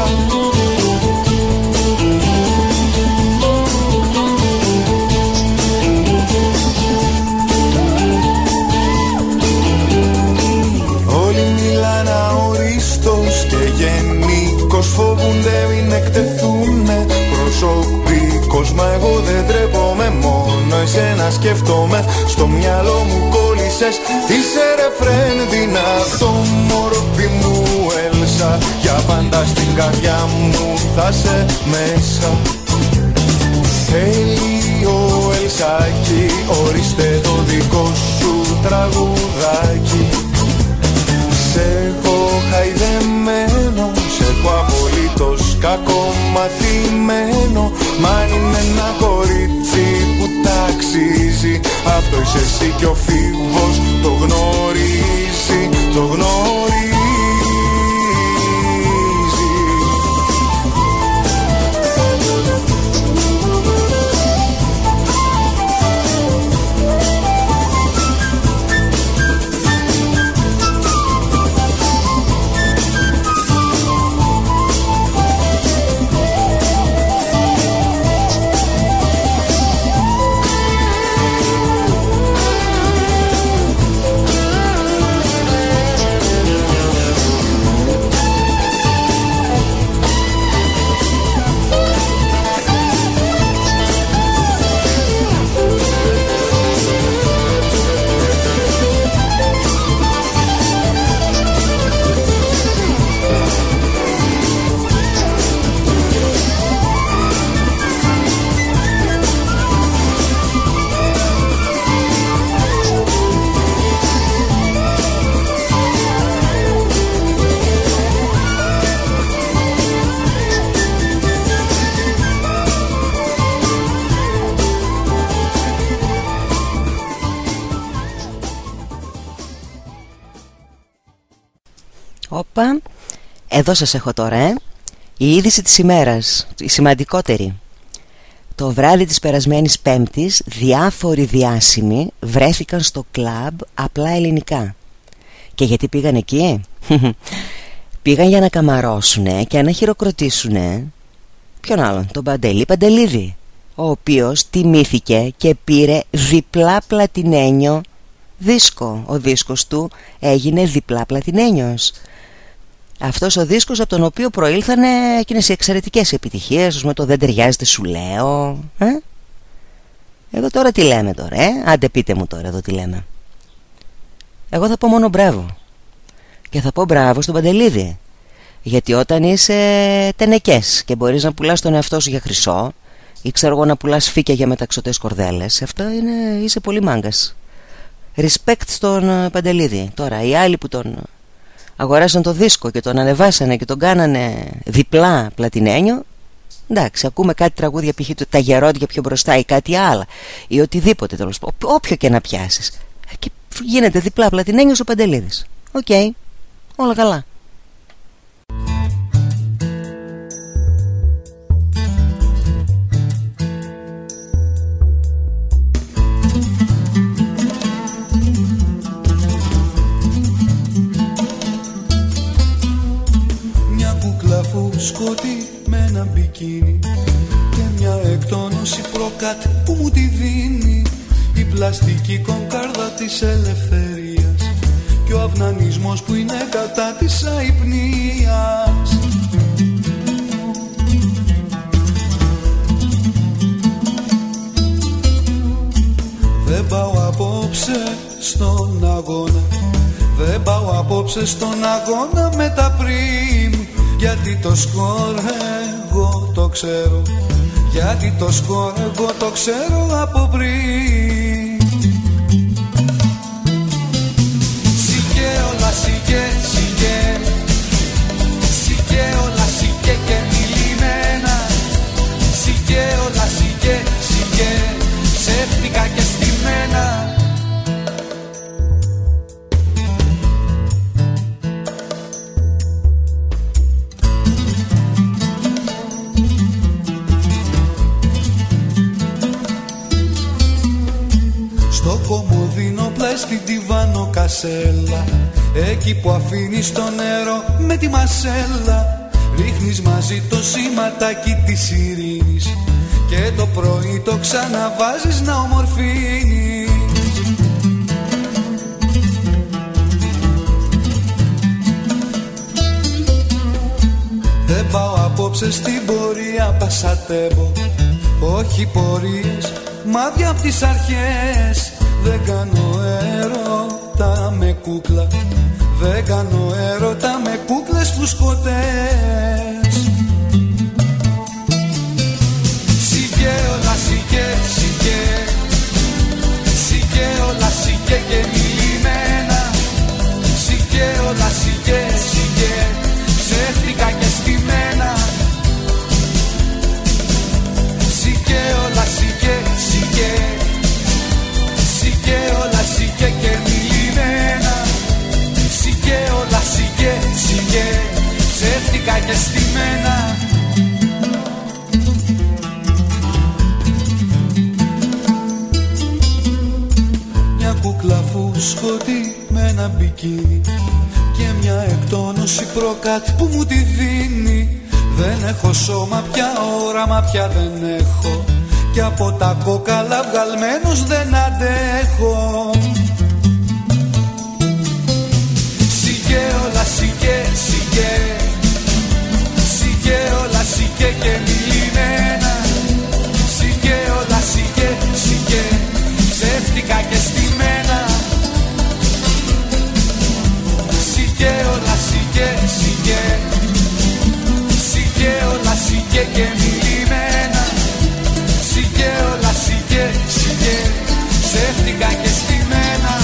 Όλοι μιλάνε αορίστος και γενικώς φοβούνται μην εκτεθούνε. Προσωπικός Μα εγώ δεν τρέπομαι μόνο εσένα σκέφτομαι. Στο μυαλό μου κόλλησες Είσαι ρε φρέν δυνατό μορφή μου έλσα. Για πάντα στην καρδιά μου θα σε μέσα. Τέλειο ελσάκι Ορίστε το δικό σου τραγουδάκι. Σε έχω χαϊδεμένο Σε έχω απολύτως κακομαθημένο Μα είναι ένα κορίτσι που ταξίζει Αυτό είσαι εσύ κι ο φίλο. το γνωρίζει Το γνωρίζει Εδώ σας έχω τώρα, ε. Η είδηση της ημέρας, η σημαντικότερη. Το βράδυ της περασμένης πέμπτης, διάφοροι διάσημοι βρέθηκαν στο κλαμπ απλά ελληνικά. Και γιατί πήγαν εκεί; [LAUGHS] πήγαν για να καμαρώσουνε και να χειροκροτήσουνε Ποιον άλλον, τον Παντελή Παντελίδη Ο οποίος τιμήθηκε και πήρε διπλά πλατινένιο δίσκο Ο δίσκος του έγινε διπλά πλατινένιος αυτός ο δίσκος από τον οποίο προήλθαν εκείνες οι εξαιρετικές επιτυχίες με το «Δεν ταιριάζεται σου λέω» ε; Εδώ τώρα τι λέμε τώρα, ε; Άντε πείτε μου τώρα εδώ τι λέμε. Εγώ θα πω μόνο μπράβο. Και θα πω μπράβο στον Παντελίδη Γιατί όταν είσαι τενεκές Και μπορείς να πουλάς τον εαυτό σου για χρυσό Ή ξέρω εγώ να πουλάς φύκια για μεταξωτές κορδέλες Αυτό είναι, είσαι πολύ μάγκας. Respect στον ε, Παντελίδη Τώρα οι άλλοι που τον αγοράσαν το δίσκο και τον ανεβάσανε και τον κάνανε διπλά πλατινένιο εντάξει ακούμε κάτι τραγούδια π.χ. τα γερόντια πιο μπροστά ή κάτι άλλο ή οτιδήποτε τέλος όποιο και να πιάσεις και γίνεται διπλά πλατινένιος ο Παντελίδης OK okay. όλα καλά σκότη με ένα μπικίνι Και μια εκτόνωση προκάτ που μου τη δίνει. Η πλαστική κονκάρδα της ελευθερίας Και ο αυνανισμός που είναι κατά της αϊπνίας. Δεν πάω απόψε στον αγώνα Δεν πάω απόψε στον αγώνα με τα πριμ γιατί το σκορ εγώ το ξέρω. Γιατί το σκορ εγώ το ξέρω από πριν. Σιγέ όλα σιγέ, σιγέ Σιγέ όλα σιγέ και μιλημένα. Σιγέ όλα σιγέ, σιγέ Ψεύτικα και στημένα στην τιβάνο κασέλα. Εκεί που αφήνεις το νερό με τη μασέλα. Ρίχνεις μαζί το σηματάκι της ειρήνης Και το πρωί το ξαναβάζεις να ομορφύνεις Δεν πάω απόψε στην πορεία πασατεύω. Όχι πορείες, μάδια απ' τις αρχές δεν κάνω έρωτα με κούκλα. Δεν κάνω έρωτα με κούκλες φουσκωτές Σιγέ όλα σιγέ, σιγέ. Σιγέ όλα σιγέ και μιλημένα. Σιγέ όλα σιγέ, σιγέ. Ψεύτικα και στημένα. Σιγέ όλα ψεύτικα και στημένα. Μια κούκλα φουσκωτή με ένα μπικίνι Και μια εκτόνωση προκάτ που μου τη δίνει. Δεν έχω σώμα πια, όραμα πια δεν έχω. Και από τα κόκαλα βγαλμένος δεν αντέχω. Σιγέ όλα σιγέ, σιγέ Σιγέ όλα σιγέ και μιλημένα Σιγέ όλα σιγέ, σιγέ Ψεύτικα και στημένα. Σιγέ όλα σιγέ, σιγέ Σιγέ όλα σιγέ και μιλημένα Σιγέ όλα σιγέ, σιγέ Ψεύτικα και στημένα.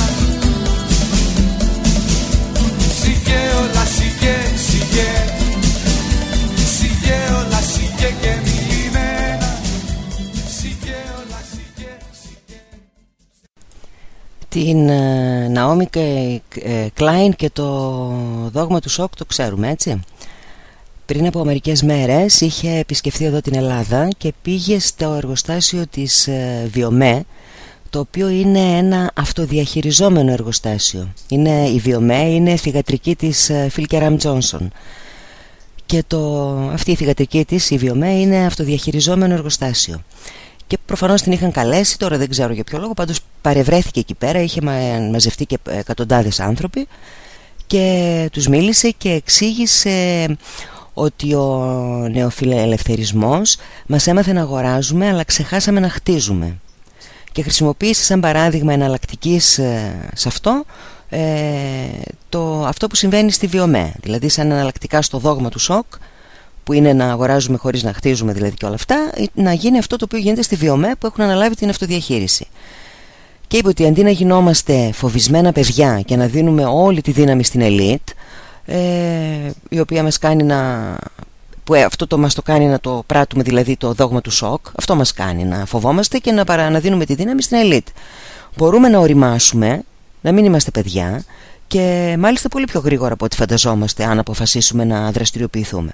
Σιγέ όλα σιγέ, σιγέ Την ε, Ναόμι και, ε, Κλάιν και το δόγμα του σοκ το ξέρουμε έτσι. Πριν από μερικές μέρες είχε επισκεφθεί εδώ την Ελλάδα και πήγε στο εργοστάσιο της ε, Βιομέ το οποίο είναι ένα αυτοδιαχειριζόμενο εργοστάσιο. Είναι, η Βιομέ είναι θηγατρική της Φιλκεράμ Τζόνσον και το, αυτή η θηγατρική της, η Βιομέ, είναι αυτοδιαχειριζόμενο εργοστάσιο. Και προφανώς την είχαν καλέσει, τώρα δεν ξέρω για ποιο λόγο, πάντως παρευρέθηκε εκεί πέρα, είχε μα- μαζευτεί και εκατοντάδες άνθρωποι και τους μίλησε και εξήγησε ότι ο νεοφιλελευθερισμός μας έμαθε να αγοράζουμε αλλά ξεχάσαμε να χτίζουμε και χρησιμοποίησε σαν παράδειγμα εναλλακτικής σε αυτό ε, το, αυτό που συμβαίνει στη Βιομέ δηλαδή σαν εναλλακτικά στο δόγμα του ΣΟΚ που είναι να αγοράζουμε χωρίς να χτίζουμε δηλαδή και όλα αυτά να γίνει αυτό το οποίο γίνεται στη Βιομέ που έχουν αναλάβει την αυτοδιαχείριση. Και είπε ότι αντί να γινόμαστε φοβισμένα παιδιά και να δίνουμε όλη τη δύναμη στην ελίτ ε, η οποία μας κάνει να που ε, αυτό το μας το κάνει να το πράττουμε δηλαδή το δόγμα του σοκ αυτό μας κάνει να φοβόμαστε και να, παρα, να δίνουμε τη δύναμη στην ελίτ. Μπορούμε να οριμάσουμε να μην είμαστε παιδιά και μάλιστα πολύ πιο γρήγορα από ό,τι φανταζόμαστε αν αποφασίσουμε να δραστηριοποιηθούμε.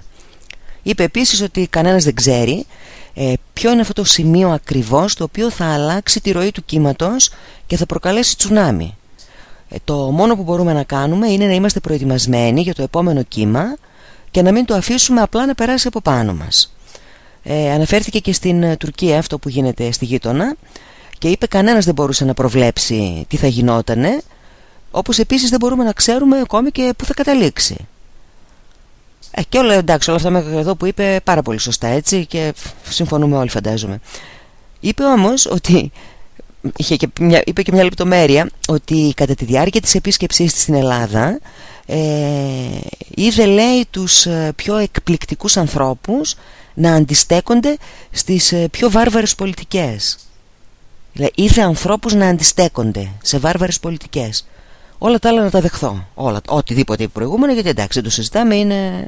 Είπε επίσης ότι κανένας δεν ξέρει ε, ποιο είναι αυτό το σημείο ακριβώς το οποίο θα αλλάξει τη ροή του κύματος και θα προκαλέσει τσουνάμι. Ε, το μόνο που μπορούμε να κάνουμε είναι να είμαστε προετοιμασμένοι για το επόμενο κύμα και να μην το αφήσουμε απλά να περάσει από πάνω μας. Ε, αναφέρθηκε και στην ε, Τουρκία αυτό που γίνεται στη γείτονα και είπε κανένας δεν μπορούσε να προβλέψει τι θα γινότανε όπως επίσης δεν μπορούμε να ξέρουμε ακόμη και που θα καταλήξει. Ε, και όλα εντάξει, όλα αυτά μέχρι εδώ που είπε πάρα πολύ σωστά έτσι και συμφωνούμε όλοι φαντάζομαι. Είπε όμως ότι είχε και μια, είπε και μια λεπτομέρεια ότι κατά τη διάρκεια της επίσκεψής της στην Ελλάδα ε, είδε λέει τους ε, πιο εκπληκτικούς ανθρώπους να αντιστέκονται στις ε, πιο βάρβαρες πολιτικές δηλαδή, είδε ανθρώπους να αντιστέκονται σε βάρβαρες πολιτικές όλα τα άλλα να τα δεχθώ. Όλα, οτιδήποτε προηγούμενο γιατί εντάξει δεν το συζητάμε είναι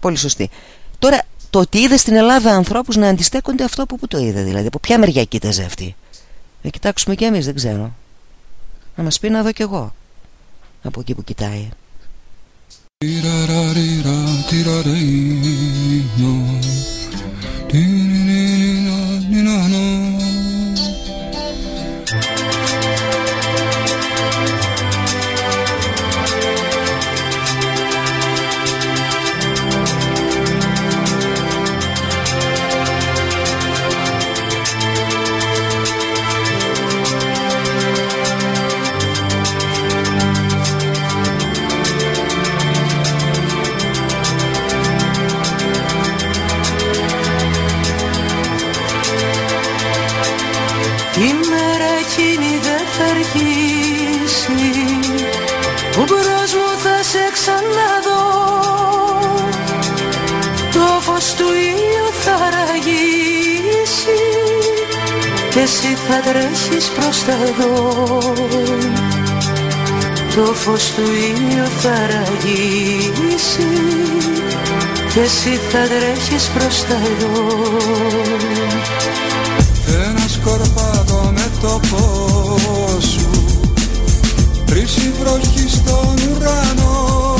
πολύ σωστή. Τώρα το ότι είδε στην Ελλάδα ανθρώπους να αντιστέκονται αυτό από που το είδε δηλαδή; Από ποια μεριά κοίταζε αυτή; Να κοιτάξουμε κι εμείς δεν ξέρω. Να μας πει να δω κι εγώ Από εκεί που κοιτάει. Η εσύ θα τρέχεις προς τα δω Το φως του ήλιου θα ραγίσει Και εσύ θα τρέχεις προς τα δω Ένα σκορπάτο με το φως σου Ρίξει βροχή στον ουρανό.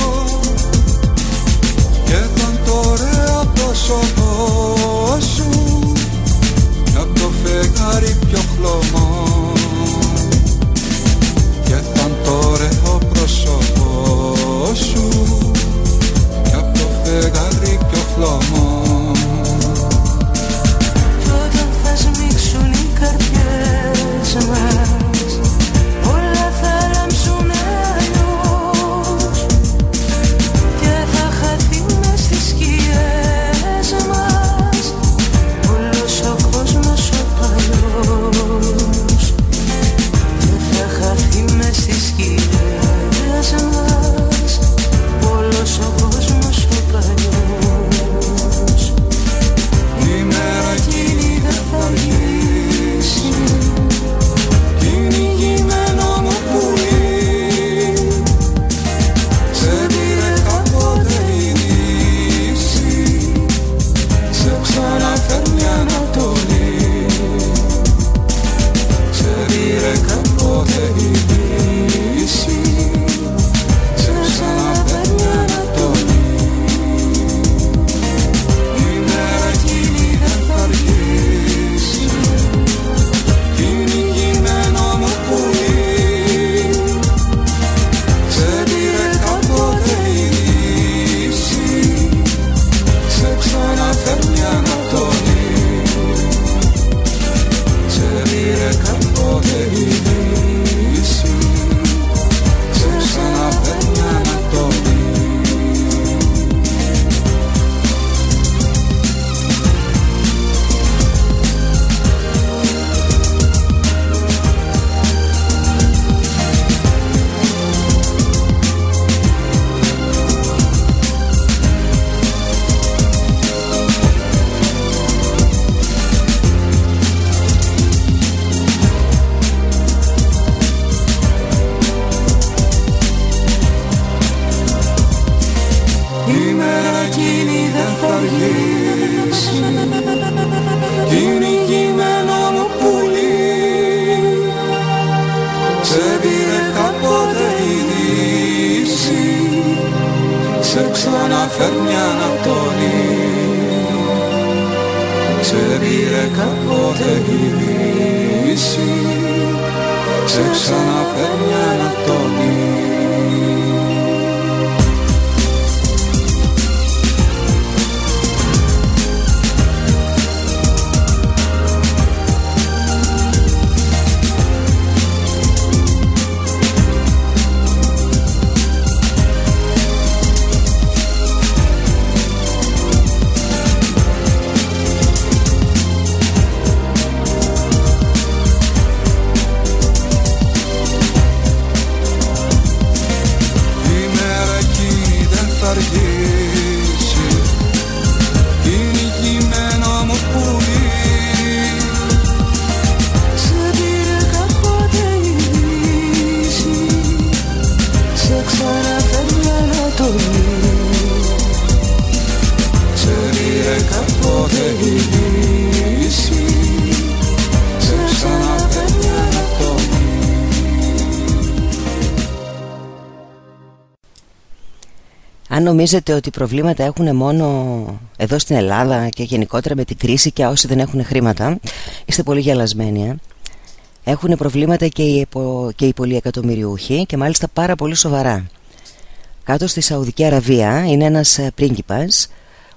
Και όταν το Η φεγγάρι πιο χλωμό. Και ήταν το ωραίο πρόσωπό σου και από το φεγγάρι πιο χλωμό. Κι όταν θα σμίξουν οι καρδιές μας. Νομίζετε ότι προβλήματα έχουν μόνο εδώ στην Ελλάδα και γενικότερα με την κρίση και όσοι δεν έχουν χρήματα, είστε πολύ γελασμένοι. Ε; Έχουν προβλήματα και οι, επο... και οι πολυεκατομμυριούχοι και μάλιστα πάρα πολύ σοβαρά. Κάτω στη Σαουδική Αραβία είναι ένας ε, πρίγκιπας,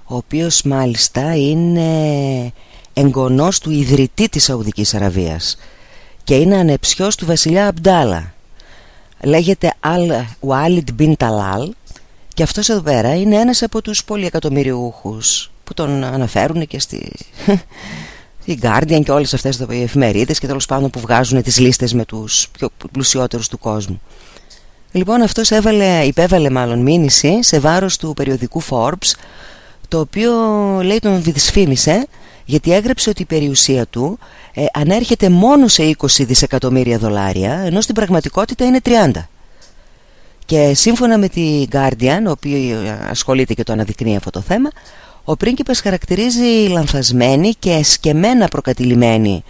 ο οποίος μάλιστα είναι εγγονός του ιδρυτή της Σαουδικής Αραβίας και είναι ανεψιός του βασιλιά Αμπτάλα. Λέγεται Al Walid bin Talal και αυτός εδώ πέρα είναι ένας από τους πολυεκατομμυριούχους που τον αναφέρουν και στη... η Guardian και όλες αυτές οι εφημερίδες και τέλος πάντων που βγάζουν τις λίστες με τους πιο πλουσιότερους του κόσμου. Λοιπόν αυτός έβαλε, υπέβαλε μάλλον μήνυση σε βάρος του περιοδικού Forbes το οποίο λέει τον δυσφήμισε γιατί έγραψε ότι η περιουσία του ε, ανέρχεται μόνο σε 20 δισεκατομμύρια δολάρια ενώ στην πραγματικότητα είναι 30. Και σύμφωνα με τη Guardian, ο οποίος ασχολείται και το αναδεικνύει αυτό το θέμα, ο πρίγκιπας χαρακτηρίζει λανθασμένη και εσκεμμένα προκατηλημένη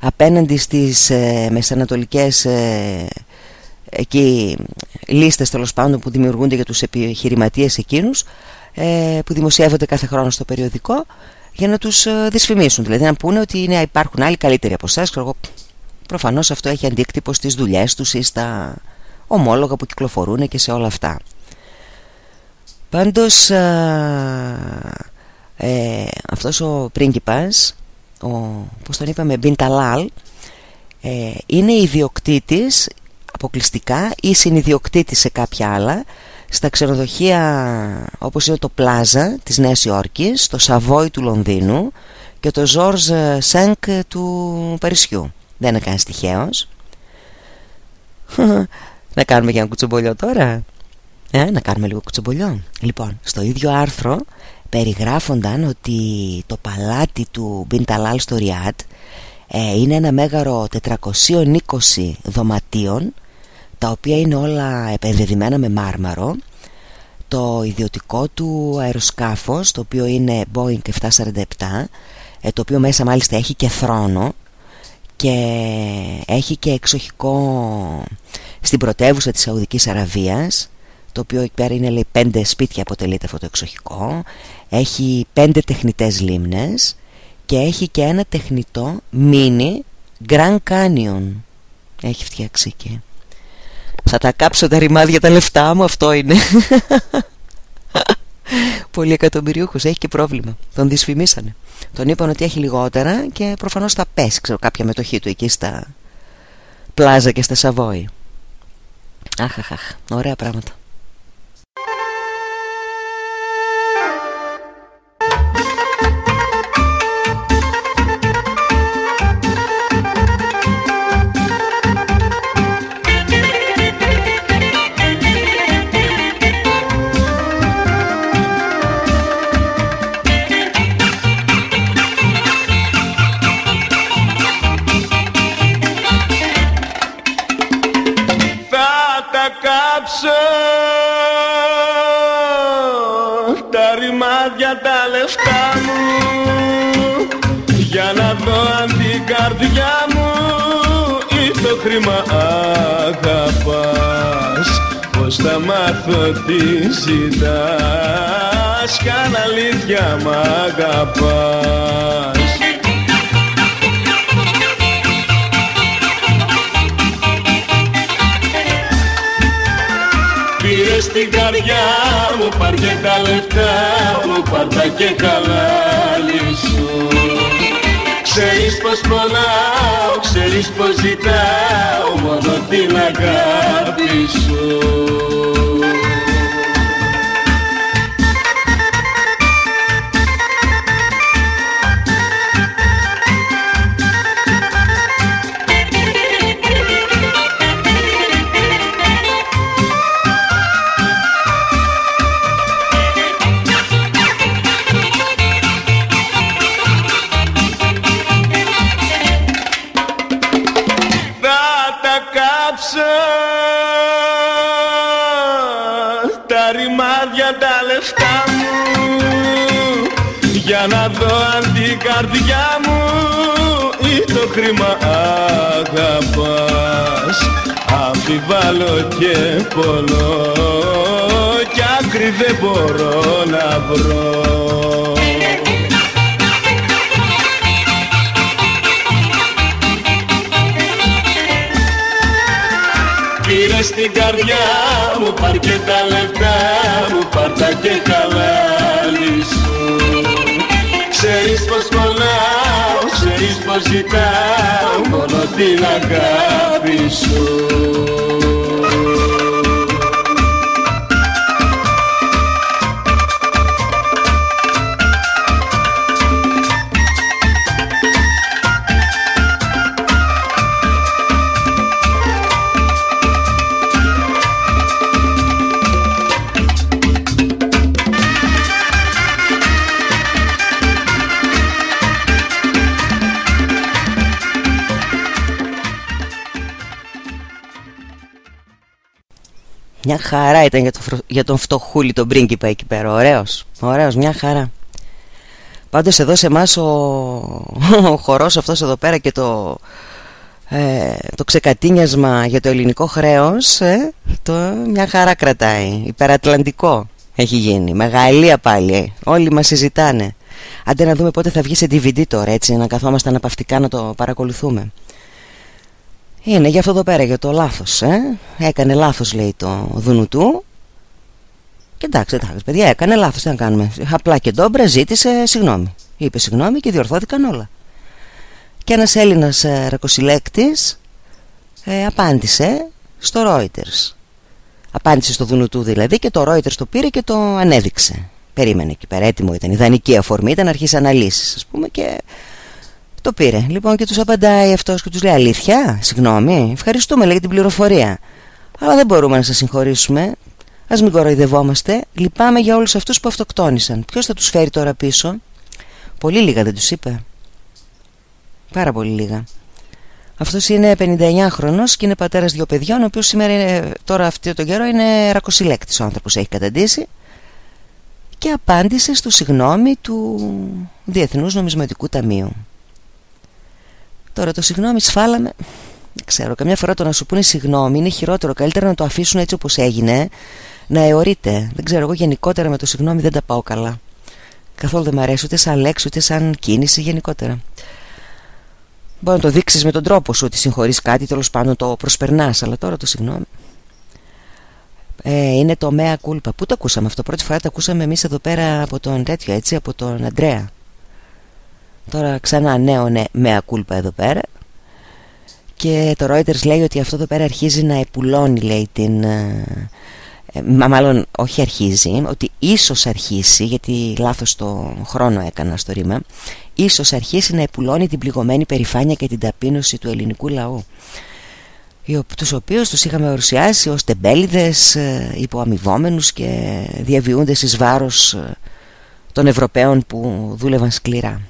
απέναντι στις ε, μεσανατολικές ε, εκεί λίστες τέλος πάντων που δημιουργούνται για τους επιχειρηματίες εκείνους ε, που δημοσιεύονται κάθε χρόνο στο περιοδικό για να τους ε, δυσφημίσουν. Δηλαδή να πούνε ότι είναι, υπάρχουν άλλοι καλύτεροι από εσάς. Προφανώς αυτό έχει αντίκτυπο στις δουλειές τους ή στα ομόλογα που κυκλοφορούν και σε όλα αυτά. Πάντως ε, αυτός ο πρίγκιπας, ο, πώς τον είπαμε, Μπιν Ταλάλ, ε, είναι ιδιοκτήτης αποκλειστικά ή συνειδιοκτήτης σε κάποια άλλα στα ξενοδοχεία όπως είναι το Πλάζα της Νέας Υόρκης, το Σαβόι του Λονδίνου και το Ζόρζ Σένκ του Παρισιού. Δεν είναι καν τυχαίος. Να κάνουμε για ένα κουτσομπολιό τώρα. Ε, Να κάνουμε λίγο κουτσομπολιό. Λοιπόν, στο ίδιο άρθρο περιγράφονταν ότι το παλάτι του Μπινταλάλ στο Ριάτ ε, είναι ένα μέγαρο 420 δωματίων τα οποία είναι όλα επενδεδημένα με μάρμαρο. Το ιδιωτικό του αεροσκάφος το οποίο είναι Boeing 747 ε, το οποίο μέσα μάλιστα έχει και θρόνο και έχει και εξοχικό στην πρωτεύουσα της Σαουδικής Αραβίας το οποίο εκεί πέρα είναι λέει πέντε σπίτια αποτελείται αυτό το εξοχικό. Έχει πέντε τεχνητές λίμνες και έχει και ένα τεχνητό μίνι Grand Canyon. Έχει φτιάξει εκεί. Θα τα κάψω τα ρημάδια τα λεφτά μου αυτό είναι. [LAUGHS] Πολύ εκατομμυριούχος έχει και πρόβλημα. Τον δυσφημίσανε τον είπαν ότι έχει λιγότερα και προφανώς θα πέσει ξέρω, κάποια μετοχή του εκεί στα Πλάζα και στα Σαβόη. Αχ, αχ, αχ, ωραία πράγματα ή το χρήμα αγαπάς πως θα μάθω τι ζητάς. Καν αλήθεια μ' αγαπάς. Πήρες την καρδιά μου, πάρ' και τα λεφτά μου, πάρ' τα και χαλάλι σου Ξέρεις πως πονάω, ξέρεις πως ζητάω μόνο την αγάπη σου αν την καρδιά μου ή το χρήμα αγαπάς. Αμφιβάλλω και πονώ κι άκρη δεν μπορώ να βρω. Πήρες την καρδιά μου, πάρ' και τα λεφτά μου, πάρ' τα και χαλάλι ξέρεις πως ζητάω μόνο την αγάπη σου Μια χαρά ήταν για, το, φρο- για τον φτωχούλη τον πρίγκιπα εκεί πέρα. Ωραίος, ωραίος, μια χαρά. Πάντως εδώ σε εμάς ο, [LAUGHS] ο χορός αυτός εδώ πέρα και το, ε, το ξεκατίνιασμα για το ελληνικό χρέος ε, το, Μια χαρά κρατάει, υπερατλαντικό έχει γίνει. Μεγαλεία πάλι, ε. όλοι μας συζητάνε. Άντε να δούμε πότε θα βγει σε DVD τώρα έτσι Να καθόμαστε αναπαυτικά να το παρακολουθούμε είναι για αυτό εδώ πέρα, για το λάθος ε; Έκανε λάθος λέει το δούνου του Και εντάξει, εντάξει παιδιά έκανε λάθος, τι να κάνουμε. Απλά και ντόμπρα ζήτησε συγγνώμη. Είπε συγγνώμη και διορθώθηκαν όλα. Και ένας Έλληνας ε, ρακοσυλέκτης ε, Απάντησε στο Reuters. Απάντησε στο δούνου του δηλαδή Και το Reuters το πήρε και το ανέδειξε. Περίμενε εκεί πέρα, έτοιμο ήταν Ιδανική αφορμή ήταν να αρχίσει αναλύσεις ας πούμε Και το πήρε. Λοιπόν και τους απαντάει αυτός και τους λέει αλήθεια, συγγνώμη, ευχαριστούμε λέει για την πληροφορία. Αλλά δεν μπορούμε να σας συγχωρήσουμε. Ας μην κοροϊδευόμαστε. Λυπάμαι για όλους αυτούς που αυτοκτόνησαν. Ποιος θα τους φέρει τώρα πίσω; Πολύ λίγα δεν τους είπε. Πάρα πολύ λίγα. Αυτός είναι 59 χρονός και είναι πατέρας δύο παιδιών, ο οποίος σήμερα, είναι, τώρα αυτό το καιρό, είναι ρακοσυλέκτης ο άνθρωπος, έχει καταντήσει. Και απάντησε στο συγγνώμη του Διεθνούς Νομισματικού Ταμείου. Τώρα το συγγνώμη σφάλαμε. Δεν ξέρω καμιά φορά το να σου πούνε συγγνώμη Είναι χειρότερο καλύτερα να το αφήσουν έτσι όπως έγινε Να αιωρείται Δεν ξέρω εγώ γενικότερα με το συγγνώμη δεν τα πάω καλά. Καθόλου δεν μ' αρέσει ούτε σαν λέξη ούτε σαν κίνηση γενικότερα. Μπορεί να το δείξεις με τον τρόπο σου Ότι συγχωρείς κάτι τέλος πάντων το προσπερνάς Αλλά τώρα το συγγνώμη. Ε, είναι το mea culpa. Πού το ακούσαμε αυτό; Πρώτη φορά το ακούσαμε εμείς εδώ πέρα από τον τέτοιο έτσι Από τον Αντρέα Τώρα ξανά νέο ναι, mea culpa εδώ πέρα Και το Reuters λέει ότι αυτό εδώ πέρα αρχίζει να επουλώνει λέει την... Ε, μα μάλλον όχι αρχίζει, ότι ίσως αρχίσει Γιατί λάθος το χρόνο έκανα στο ρήμα Ίσως αρχίσει να επουλώνει την πληγωμένη περηφάνεια και την ταπείνωση του ελληνικού λαού τους οποίους τους είχαμε ορουσιάσει ως τεμπέληδες, υποαμοιβόμενους και διαβιούντες εις βάρος των Ευρωπαίων που δούλευαν σκληρά.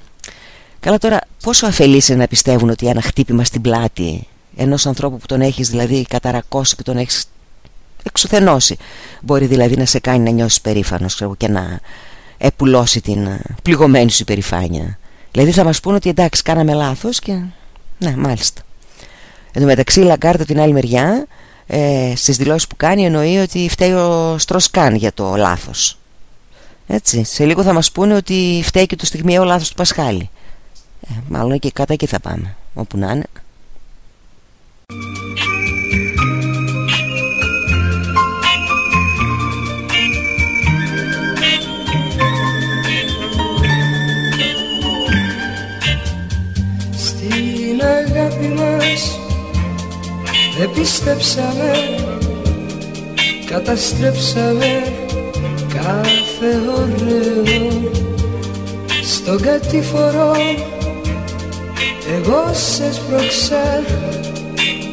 Καλά τώρα πόσο αφελείς είναι να πιστεύουν ότι ένα χτύπημα στην πλάτη ενός ανθρώπου που τον έχεις δηλαδή καταρακώσει και τον έχεις εξουθενώσει. Μπορεί δηλαδή να σε κάνει να νιώσεις περήφανος και να επουλώσει την ε, πληγωμένη σου υπερηφάνεια. Δηλαδή θα μας πούνε ότι εντάξει κάναμε λάθος και ναι μάλιστα. Εν τω μεταξύ η Λαγκάρτα την άλλη μεριά ε, στις δηλώσεις που κάνει εννοεί ότι φταίει ο Στροσκάν για το λάθος. Έτσι, σε λίγο θα μας πούνε ότι φταίει και το στιγμιαίο λάθος του Πασχάλη ε, Μάλλον και κατά εκεί θα πάμε, όπου να είναι. Στην αγάπη μας δεν πίστεψαμε Καταστρέψαμε κάθε ωραίο. Στον κατηφορό εγώ σε σπρώξα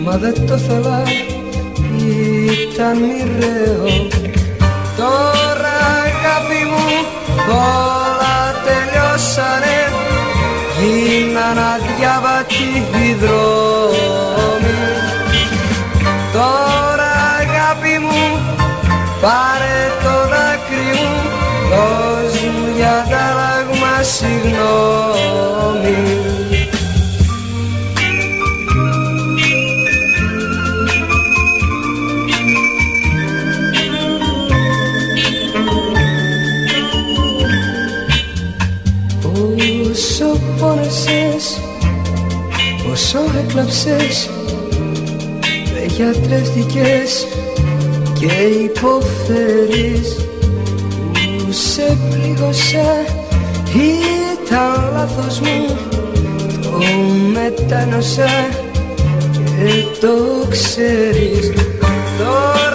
μα δεν το θέλα ήταν μοιραίο. Τώρα αγάπη μου όλα τελειώσανε. Γίναν αδιάβατοι οι δρόμοι. Τώρα αγάπη μου πάρε το Δώσ' μου για ταράγμα συγγνώμη πόσο έκλαψες Δεν γιατρεύτηκες και υποφέρεις σε πλήγωσα Ήταν λάθος μου Το μετάνωσα Και το ξέρεις. Τώρα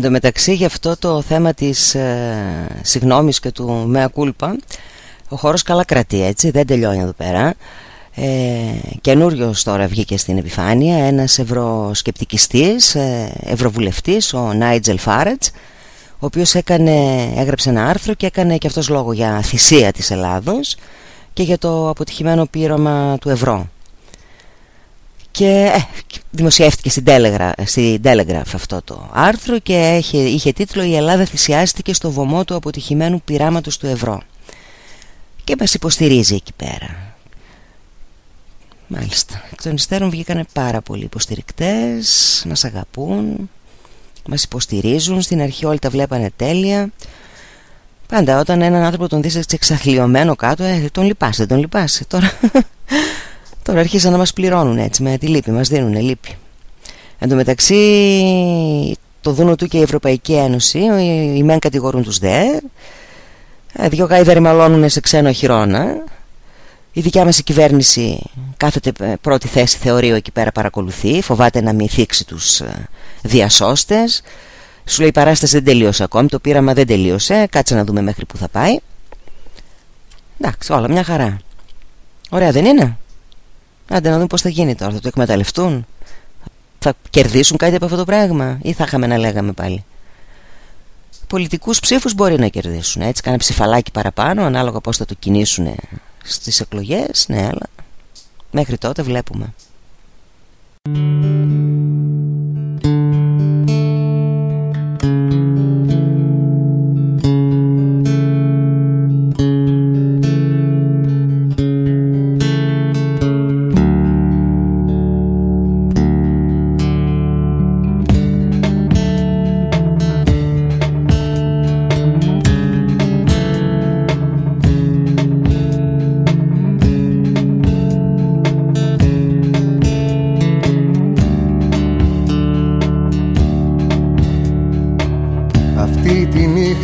Εν τω μεταξύ για αυτό το θέμα της ε, συγνώμης και του μέα κούλπα ο χώρος καλά κρατεί έτσι, δεν τελειώνει εδώ πέρα. Ε, Καινούριος τώρα βγήκε στην επιφάνεια ένας ευρωσκεπτικιστής, ε, ευρωβουλευτής, ο Νάιτζελ Φάρετς ο οποίος έκανε, έγραψε ένα άρθρο και έκανε και αυτός λόγο για θυσία της Ελλάδος και για το αποτυχημένο πείραμα του ευρώ και ε, δημοσιεύτηκε στην Telegraph, στην Telegraph αυτό το άρθρο και είχε, είχε τίτλο «Η Ελλάδα θυσιάστηκε στο βωμό του αποτυχημένου πειράματος του ευρώ» και μας υποστηρίζει εκεί πέρα. Μάλιστα, εκ των υστέρων βγήκανε πάρα πολλοί υποστηρικτές, μας αγαπούν, μας υποστηρίζουν, στην αρχή όλοι τα βλέπανε τέλεια. Πάντα όταν έναν άνθρωπο τον δεις εξαθλειωμένο κάτω, ε, τον λυπάσαι, τον λυπάσαι. Τώρα Τώρα αρχίσαν να μας πληρώνουν έτσι με τη λύπη, μας δίνουν λύπη. Εν τω μεταξύ το δούνο του και η Ευρωπαϊκή Ένωση, οι μεν κατηγορούν τους δε, ε, δυο γάιδεροι μαλώνουν σε ξένο χειρόνα. Η δικιά μας η κυβέρνηση κάθεται ε, πρώτη θέση θεωρεί εκεί πέρα παρακολουθεί, φοβάται να μην θίξει τους ε, διασώστες. Σου λέει η παράσταση δεν τελείωσε ακόμη, το πείραμα δεν τελείωσε, κάτσε να δούμε μέχρι που θα πάει. Εντάξει, όλα μια χαρά. Ωραία δεν είναι; Άντε να δούμε πώς θα γίνει τώρα, θα το εκμεταλλευτούν Θα κερδίσουν κάτι από αυτό το πράγμα ή θα είχαμε να λέγαμε πάλι. Πολιτικούς ψήφους μπορεί να κερδίσουν. Έτσι κάνα ψηφαλάκι παραπάνω ανάλογα πώς θα το κινήσουν στις εκλογές. Ναι, αλλά μέχρι τότε βλέπουμε.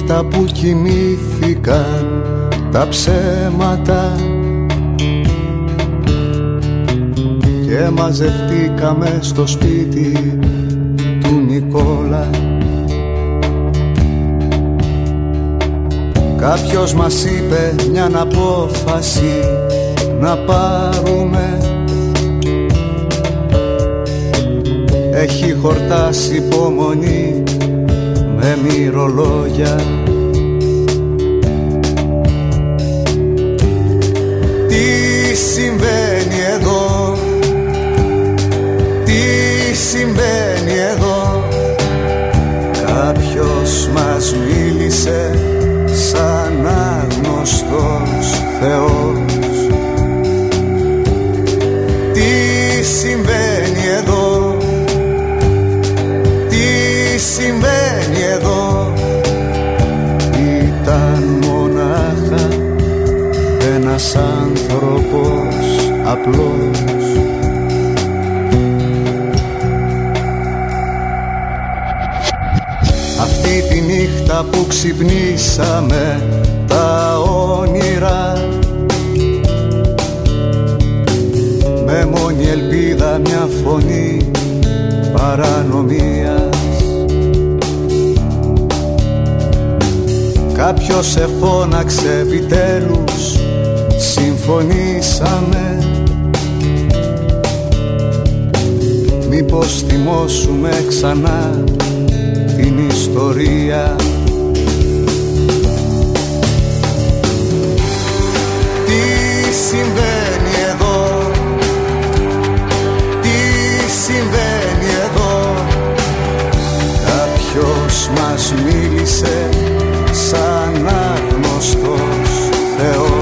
Νύχτα που κοιμήθηκαν τα ψέματα. Και μαζευτήκαμε στο σπίτι του Νικόλα. Κάποιος μας είπε μια απόφαση να πάρουμε. Έχει χορτάσει υπομονή με μυρολόγια. Τι συμβαίνει εδώ; Τι συμβαίνει εδώ; Κάποιος μας μίλησε σαν άγνωστος Θεός ένας άνθρωπος απλός. Αυτή τη νύχτα που ξυπνήσαμε τα όνειρα Με μόνη ελπίδα μια φωνή παρανομίας. Κάποιος σε φώναξε επιτέλους Συμφωνήσαμε. Μήπως θυμώσουμε ξανά την ιστορία. Τι συμβαίνει εδώ; Τι συμβαίνει εδώ; Κάποιος μας μίλησε σαν άγνωστος Θεός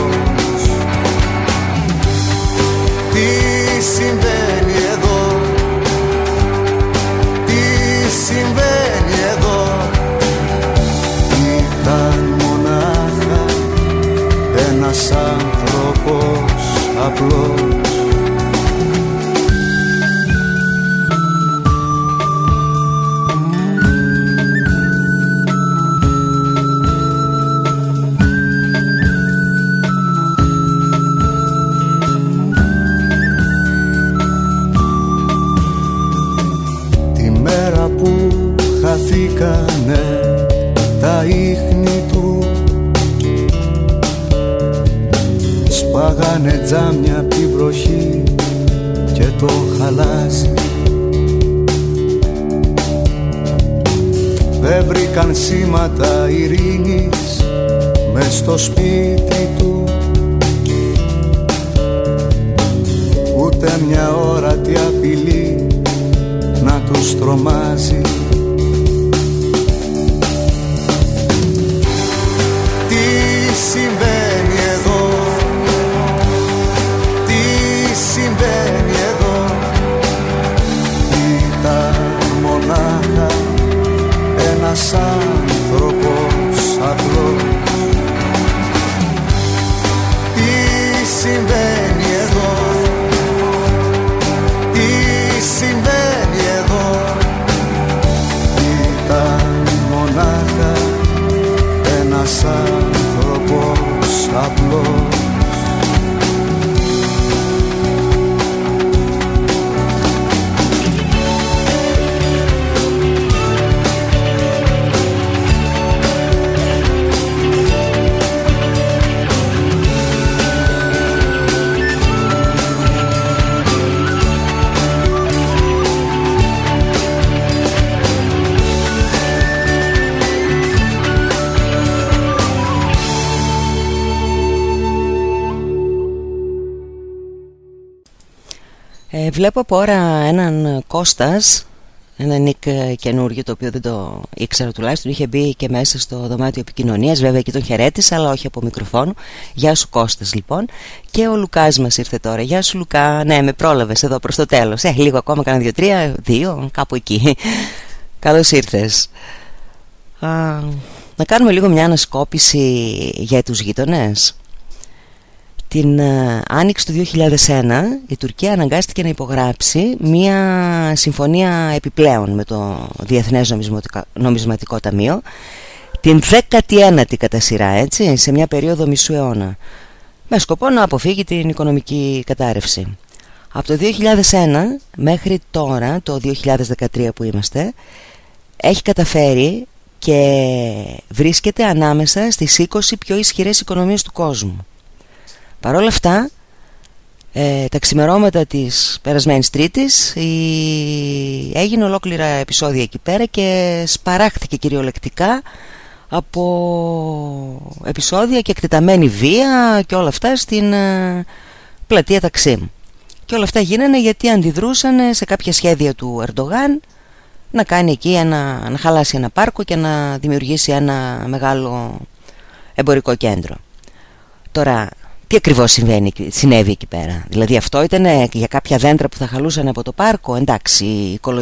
ένας άνθρωπος απλός. Τη μέρα που χαθήκανε τα ίχνη του Σπάγανε τζάμια απ' τη βροχή και το χαλάζι Δεν βρήκαν σήματα ειρήνης μες στο σπίτι του. Ούτε μια όρατη απειλή να τους τρομάζει Ε, βλέπω από ώρα έναν Κώστας ένα νικ ε, καινούργιο το οποίο δεν το ήξερα τουλάχιστον. Είχε μπει και μέσα στο δωμάτιο επικοινωνίας βέβαια εκεί τον χαιρέτησα αλλά όχι από μικροφόνο. Γεια σου Κώστας λοιπόν. Και ο Λουκάς μας ήρθε τώρα. Γεια σου Λουκά, ναι με πρόλαβες εδώ προς το τέλος. Ε, λίγο ακόμα, κάνα δύο, τρία, δύο, κάπου εκεί. [LAUGHS] Καλώς ήρθες. Α, Να κάνουμε λίγο μια ανασκόπηση για τους γείτονες την uh, άνοιξη του 2001 η Τουρκία αναγκάστηκε να υπογράψει μία συμφωνία επιπλέον με το Διεθνές Νομισματικό, Ταμείο την 19η κατά σειρά έτσι, σε μια περίοδο μισού αιώνα με σκοπό να αποφύγει την οικονομική κατάρρευση. Από το 2001 μέχρι τώρα, το 2013 που είμαστε, έχει καταφέρει και βρίσκεται ανάμεσα στις 20 πιο ισχυρές οικονομίες του κόσμου. Παρ' όλα αυτά, ε, τα ξημερώματα της περασμένης Τρίτης η... έγινε ολόκληρα επεισόδια εκεί πέρα και σπαράχθηκε κυριολεκτικά από επεισόδια και εκτεταμένη βία και όλα αυτά στην ε, πλατεία Ταξίμ. Και όλα αυτά γίνανε γιατί αντιδρούσαν σε κάποια σχέδια του Ερντογάν να κάνει εκεί ένα, να χαλάσει ένα πάρκο και να δημιουργήσει ένα μεγάλο εμπορικό κέντρο. Τώρα τι ακριβώς συμβαίνει, συνέβη εκεί πέρα; Δηλαδή αυτό ήταν για κάποια δέντρα που θα χαλούσαν από το πάρκο Εντάξει,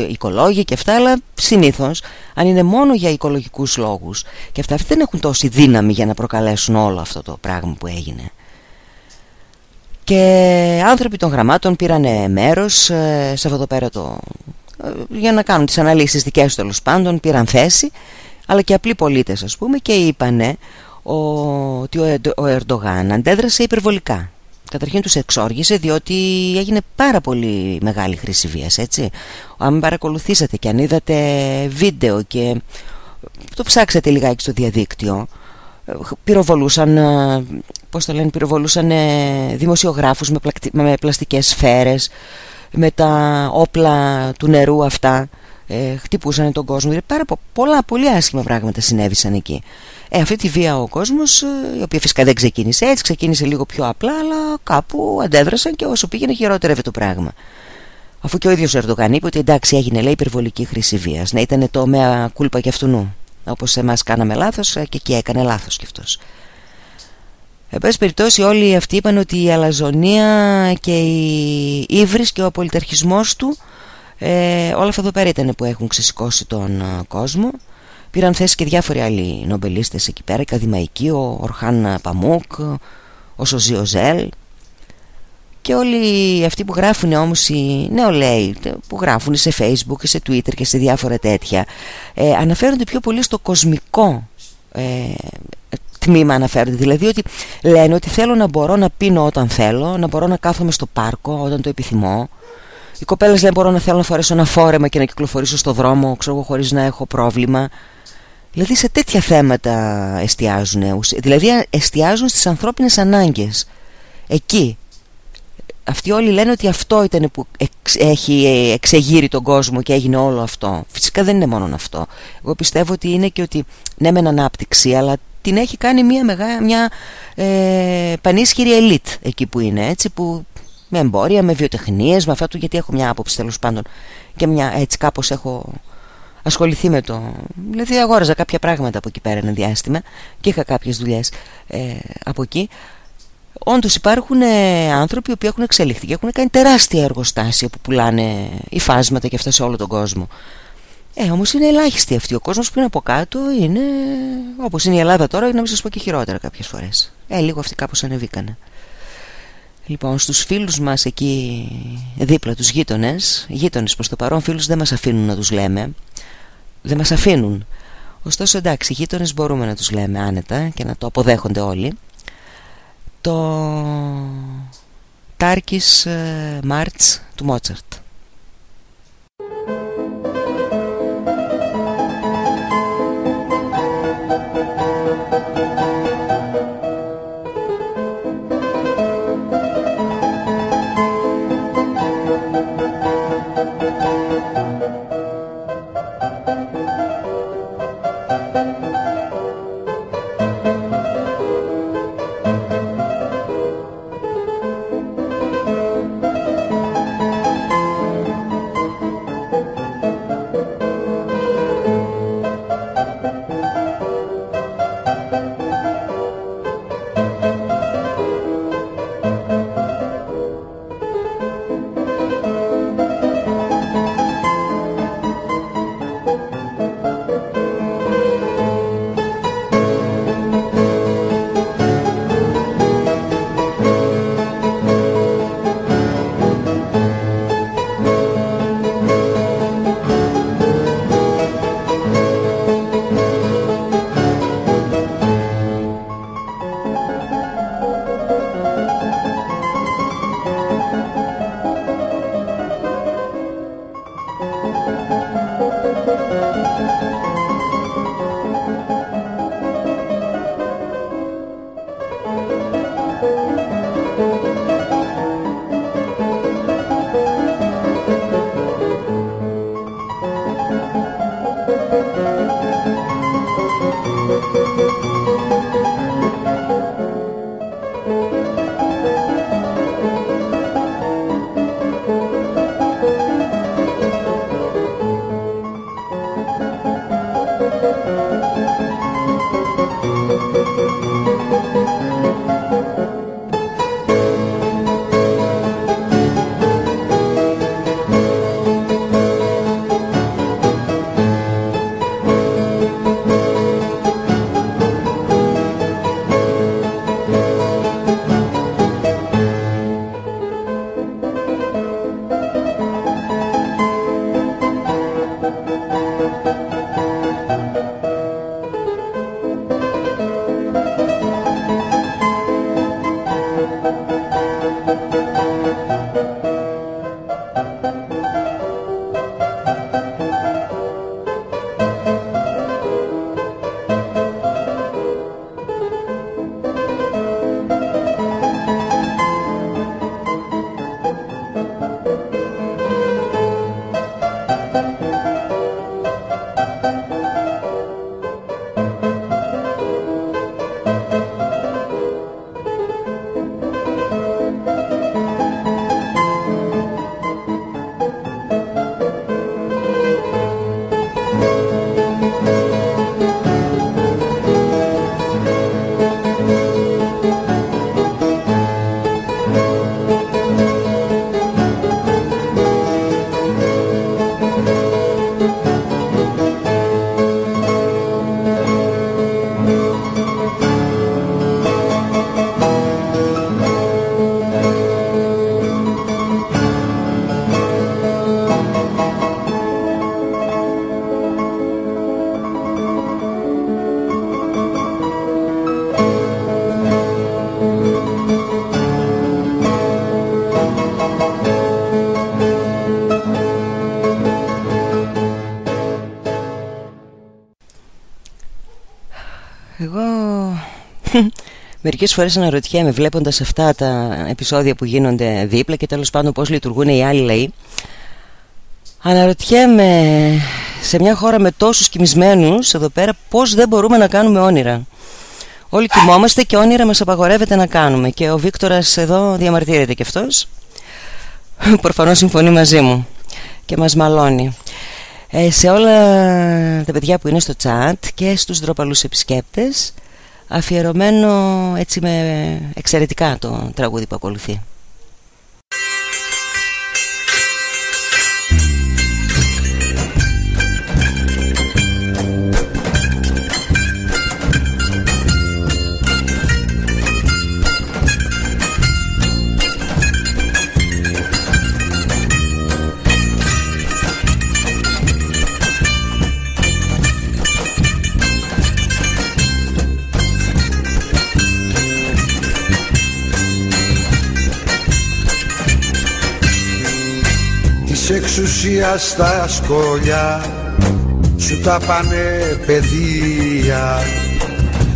οικολόγοι και αυτά Αλλά συνήθως αν είναι μόνο για οικολογικούς λόγους. Και αυτά δεν έχουν τόση δύναμη για να προκαλέσουν όλο αυτό το πράγμα που έγινε. Και άνθρωποι των γραμμάτων πήραν μέρος ε, σε αυτό το πέρα το... Ε, για να κάνουν τις αναλύσεις δικές τους τέλος πάντων Πήραν θέση αλλά και απλοί πολίτες ας πούμε και είπανε ότι ο Ερντογάν αντέδρασε υπερβολικά. Καταρχήν τους εξόργησε διότι έγινε πάρα πολύ μεγάλη χρήση βίας, έτσι. Αν παρακολουθήσατε και αν είδατε βίντεο και το ψάξατε λιγάκι στο διαδίκτυο, πυροβολούσαν, πώς το λένε, πυροβολούσαν δημοσιογράφους με, με πλαστικές σφαίρες, με τα όπλα του νερού αυτά, ε, χτυπούσαν τον κόσμο. Δηλαδή, πάρα πολλά, πολύ άσχημα πράγματα συνέβησαν εκεί. Ε, αυτή τη βία ο κόσμος, ε, η οποία φυσικά δεν ξεκίνησε έτσι, ξεκίνησε λίγο πιο απλά, αλλά κάπου αντέδρασαν και όσο πήγαινε χειρότερευε το πράγμα. Αφού και ο ίδιος ο Ερντογάν είπε ότι εντάξει έγινε λέει υπερβολική χρήση βίας, να ήταν το μέα κούλπα και αυτού όπως εμάς κάναμε λάθος ε, και εκεί έκανε λάθος κι αυτός. Εν πάση περιπτώσει όλοι αυτοί είπαν ότι η αλαζονία και η ύβρις και ο απολυταρχισμός του ε, όλα αυτά εδώ πέρα ήταν που έχουν ξεσηκώσει τον ε, κόσμο Πήραν θέση και διάφοροι άλλοι νομπελίστες εκεί πέρα Ακαδημαϊκοί, ο Ορχάν Παμούκ, ο Σοζίο Ζέλ και όλοι αυτοί που γράφουν όμως οι νεολαίοι που γράφουν σε facebook και σε twitter και σε διάφορα τέτοια ε, αναφέρονται πιο πολύ στο κοσμικό ε, τμήμα αναφέρονται. Δηλαδή ότι λένε ότι θέλω να μπορώ να πίνω όταν θέλω να μπορώ να κάθομαι στο πάρκο όταν το επιθυμώ. Οι κοπέλες λένε μπορώ να θέλω να φορέσω ένα φόρεμα και να κυκλοφορήσω στο δρόμο ξέρω χωρίς να έχω πρόβλημα Δηλαδή σε τέτοια θέματα εστιάζουν Δηλαδή εστιάζουν στις ανθρώπινες ανάγκες. Εκεί. Αυτοί όλοι λένε ότι αυτό ήταν που έχει εξεγείρει τον κόσμο και έγινε όλο αυτό. Φυσικά δεν είναι μόνο αυτό. Εγώ πιστεύω ότι είναι και ότι ναι μεν ανάπτυξη αλλά την έχει κάνει μια, μεγά, μια ε, πανίσχυρη ελίτ εκεί που είναι έτσι που με εμπόρια, με βιοτεχνίες, με αυτά του γιατί έχω μια άποψη τέλος πάντων και μια έτσι κάπως έχω ασχοληθεί με το... Δηλαδή αγόραζα κάποια πράγματα από εκεί πέρα ένα διάστημα και είχα κάποιες δουλειές ε, από εκεί. Όντως υπάρχουν ε, άνθρωποι που έχουν εξελιχθεί και έχουν κάνει τεράστια εργοστάσια που πουλάνε υφάσματα και αυτά σε όλο τον κόσμο. Ε, όμως είναι ελάχιστοι αυτοί. Ο κόσμος που είναι από κάτω είναι όπως είναι η Ελλάδα τώρα, να μην σας πω και χειρότερα κάποιες φορές. Ε, λίγο αυτοί κάπως ανεβήκανε. Λοιπόν, στους φίλους μας εκεί δίπλα, τους γείτονες, γείτονες προς το παρόν φίλους δεν μας αφήνουν να τους λέμε δεν μας αφήνουν. Ωστόσο εντάξει οι γείτονες μπορούμε να τους λέμε άνετα και να το αποδέχονται όλοι. Το Τάρκης ε, Μάρτς του Μότσαρτ Μερικές φορές αναρωτιέμαι βλέποντας αυτά τα επεισόδια που γίνονται δίπλα και τέλος πάντων πώς λειτουργούν οι άλλοι λαοί Αναρωτιέμαι σε μια χώρα με τόσους κοιμισμένους εδώ πέρα πώς δεν μπορούμε να κάνουμε όνειρα. Όλοι κοιμόμαστε και όνειρα μας απαγορεύεται να κάνουμε Και ο Βίκτορας εδώ διαμαρτύρεται και αυτός. Προφανώς συμφωνεί μαζί μου Και μας μαλώνει. Ε, Σε όλα τα παιδιά που είναι στο chat Και στους ντροπαλούς επισκέπτες Αφιερωμένο έτσι με εξαιρετικά το τραγούδι που ακολουθεί εξουσία στα σκολιά σου τα πάνε παιδεία.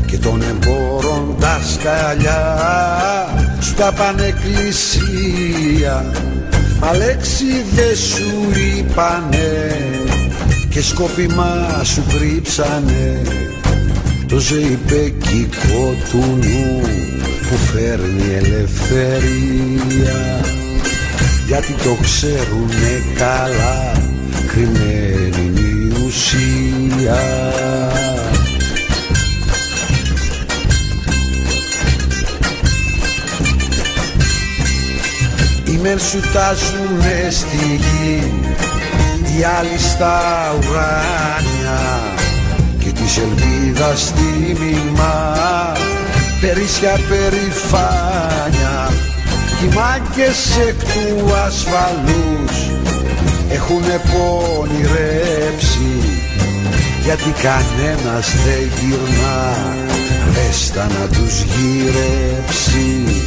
Και των εμπόρων τα σκαλιά σου τα πάνε εκκλησία. Μα λέξη δε σου είπανε και σκόπιμα σου κρύψανε το ζεϊπέκικο του νου που φέρνει ελευθερία γιατί το ξέρουνε καλά κρυμμένη η ουσία. Οι μεν σου τάζουνε στη γη οι άλλοι στα ουράνια. Και της ελπίδας τη μημά περίσσια περηφάνια οι μάγκες εκ του ασφαλούς έχουνε πονηρέψει γιατί κανένας δεν γυρνά Βέστα να τους γυρέψει.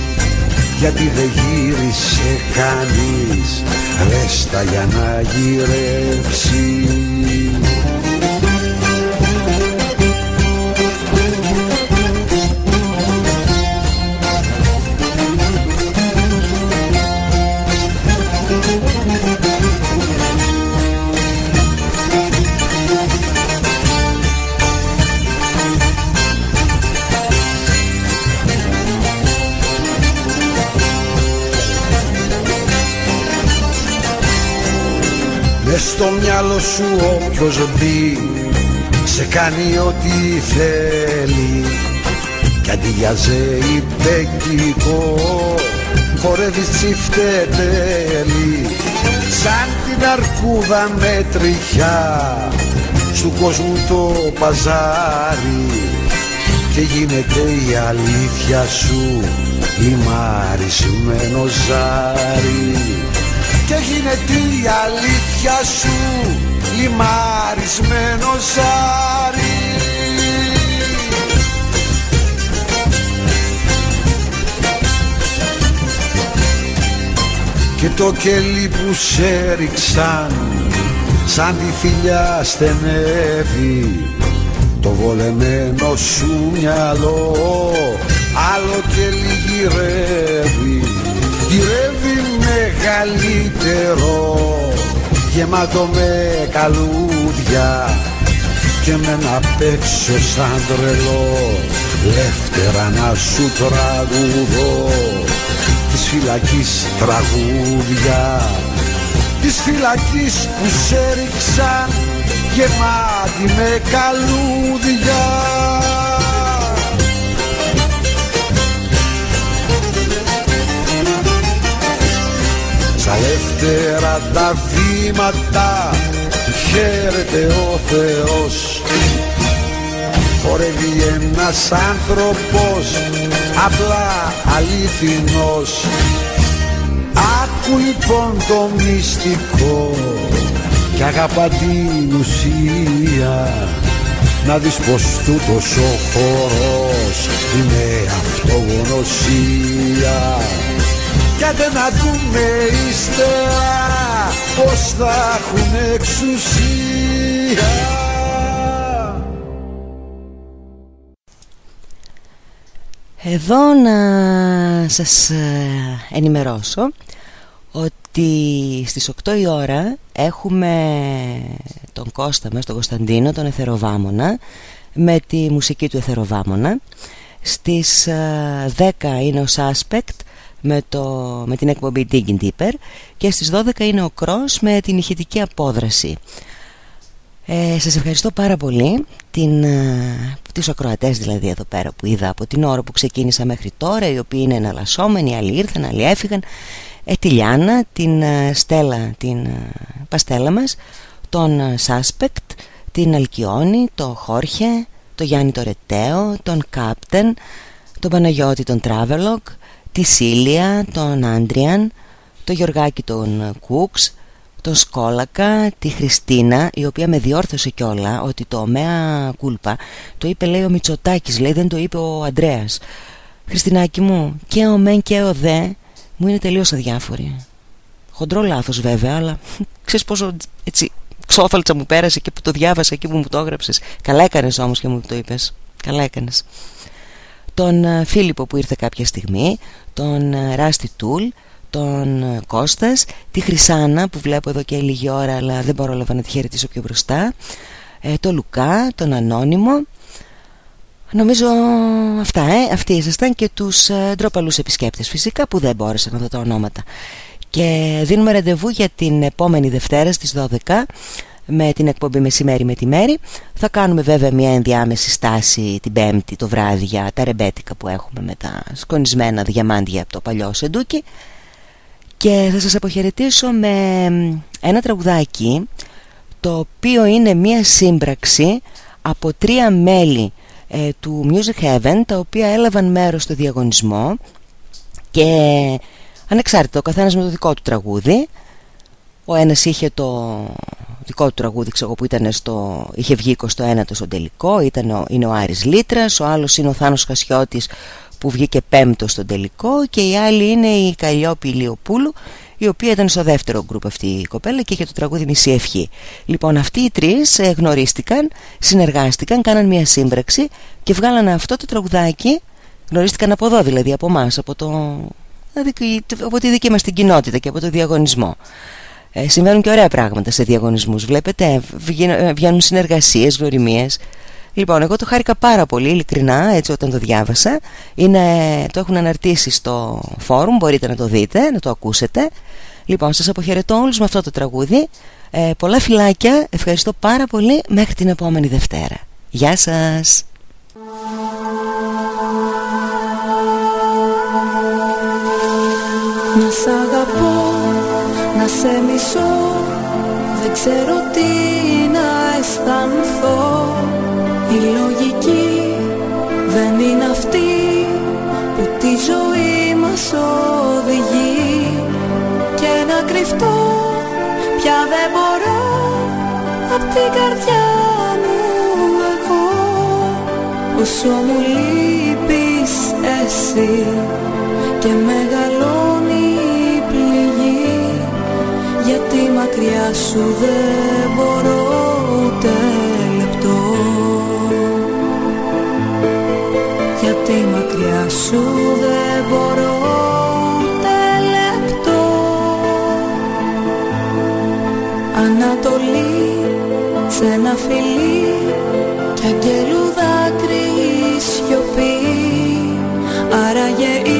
Γιατί δεν γύρισε κανείς Βέστα για να γυρέψει στο μυαλό σου όποιος μπει σε κάνει ό,τι θέλει. Κι αντί για ζεϊμπέκικο χορεύεις τσιφτετέλη σαν την αρκούδα με τριχιά του κόσμου το παζάρι. Και γίνεται η αλήθεια σου λιμαρισμένο ζάρι και γίνεται η αλήθεια σου λιμαρισμένο ζάρι. Και το κελί που σε ρίξαν σαν τη φιλιά στενεύει. Το βολεμένο σου μυαλό άλλο και λιγυρεύει γυρεύει μεγαλύτερο γεμάτο με καλούδια και με ένα παίξω σαν τρελό. Λεύτερα να σου τραγουδώ της φυλακής τραγούδια της φυλακής που σε ρίξαν γεμάτη με καλούδια Στα λεύτερα τα βήματα χαίρεται ο Θεός. Χορεύει ένας άνθρωπος απλά αλήθινος Άκου λοιπόν το μυστικό και αγαπά την ουσία. Να δεις πως τούτος ο χορός είναι αυτογνωσία κι άντε να δούμε ύστερα πως θα έχουν εξουσία. Εδώ να σας ενημερώσω ότι στις 8 η ώρα έχουμε τον Κώστα μας, τον Κωνσταντίνο, τον Εθεροβάμωνα με τη μουσική του Εθεροβάμωνα. Στις 10 είναι ο Suspect με, το, με την εκπομπή Digging Deeper και στις 12 είναι ο Cross με την ηχητική απόδραση. Ε, σας ευχαριστώ πάρα πολύ την, ε, τις ακροατές δηλαδή εδώ πέρα που είδα από την ώρα που ξεκίνησα μέχρι τώρα οι οποίοι είναι εναλλασσόμενοι, άλλοι ήρθαν, άλλοι έφυγαν. Ε, τη Λιάννα, την ε, Στέλλα, την ε, Παστέλα μας τον ε, Σάσπεκτ, την Αλκιόνη, τον Χόρχε τον Γιάννη το Ρετέο, τον Κάπτεν τον Παναγιώτη τον Τράβελοκ τη Σίλια, τον Άντριαν τον Γιωργάκη τον Κούξ τον Σκόλακα, τη Χριστίνα η οποία με διόρθωσε κιόλα ότι το ομέα κούλπα το είπε λέει ο Μητσοτάκης λέει δεν το είπε ο Αντρέας. Χριστινάκη μου και ο μεν και ο δε μου είναι τελείως αδιάφοροι χοντρό λάθος βέβαια αλλά [LAUGHS] ξέρεις πόσο έτσι ξόφαλτσα μου πέρασε και που το διάβασα εκεί που μου το έγραψες. Καλά έκανες όμως και μου το είπες. Καλά έκανες τον ε, Φίλιππο που ήρθε κάποια στιγμή τον ε, Ράστι Τούλ τον ε, Κώστας, τη Χρυσάνα που βλέπω εδώ και λίγη ώρα αλλά δεν μπορώ να τη χαιρετήσω πιο μπροστά, ε, τον Λουκά, τον Ανώνυμο. Νομίζω αυτά, ε, αυτοί ήσασταν και τους ε, ντροπαλούς επισκέπτες φυσικά που δεν μπόρεσαν να δω τα ονόματα. Και δίνουμε ραντεβού για την επόμενη Δευτέρα στις 12 με την εκπομπή Μεσημέρι με τη Μέρη. Θα κάνουμε βέβαια μια ενδιάμεση στάση την Πέμπτη το βράδυ για τα ρεμπέτικα που έχουμε με τα σκονισμένα διαμάντια από το παλιό σεντούκι. Και θα σας αποχαιρετήσω με ένα τραγουδάκι το οποίο είναι μία σύμπραξη από τρία μέλη ε, του Music Heaven τα οποία έλαβαν μέρος στο διαγωνισμό και ανεξάρτητα ο καθένας με το δικό του τραγούδι ο ένας είχε το δικό του τραγούδι ξέρω, που ήταν στο, είχε βγει 21ο στο τελικό ήταν ο, είναι ο Άρης Λίτρας ο άλλος είναι ο Θάνος Χασιώτης που βγήκε πέμπτο στον τελικό και η άλλη είναι η Καλλιόπη Ηλιοπούλου η οποία ήταν στο δεύτερο γκρουπ αυτή η κοπέλα και είχε το τραγούδι Μισή Ευχή. Λοιπόν αυτοί οι τρεις ε, γνωρίστηκαν, συνεργάστηκαν, κάναν μια σύμπραξη και βγάλαν αυτό το τραγουδάκι, γνωρίστηκαν από εδώ δηλαδή από εμάς, από, το, δηλαδή, από τη δική μας την κοινότητα και από το διαγωνισμό. Ε, συμβαίνουν και ωραία πράγματα σε διαγωνισμούς, βλέπετε, ε, βγαίνουν συνεργασίες, γνωριμίες Λοιπόν, εγώ το χάρηκα πάρα πολύ ειλικρινά έτσι όταν το διάβασα. Είναι, το έχουν αναρτήσει στο φόρουμ, μπορείτε να το δείτε, να το ακούσετε. Λοιπόν, σας αποχαιρετώ όλους με αυτό το τραγούδι. ε, Πολλά φιλάκια, ευχαριστώ πάρα πολύ Μέχρι την επόμενη Δευτέρα Γεια σας Να σ' αγαπώ, να σε μισώ. Δεν ξέρω τι να αισθανθώ. Η λογική δεν είναι αυτή Που τη ζωή μας οδηγεί. Και να κρυφτώ πια δεν μπορώ Απ' την καρδιά μου εγώ. Όσο μου λείπεις εσύ και μεγαλώνει γιατί μακριά σου δεν μπορώ ούτε λεπτό. Γιατί μακριά σου δεν μπορώ ούτε λεπτό. Ανατολή σε ένα φιλί κι αγγέλου δάκρυ η σιωπή. Άραγε είναι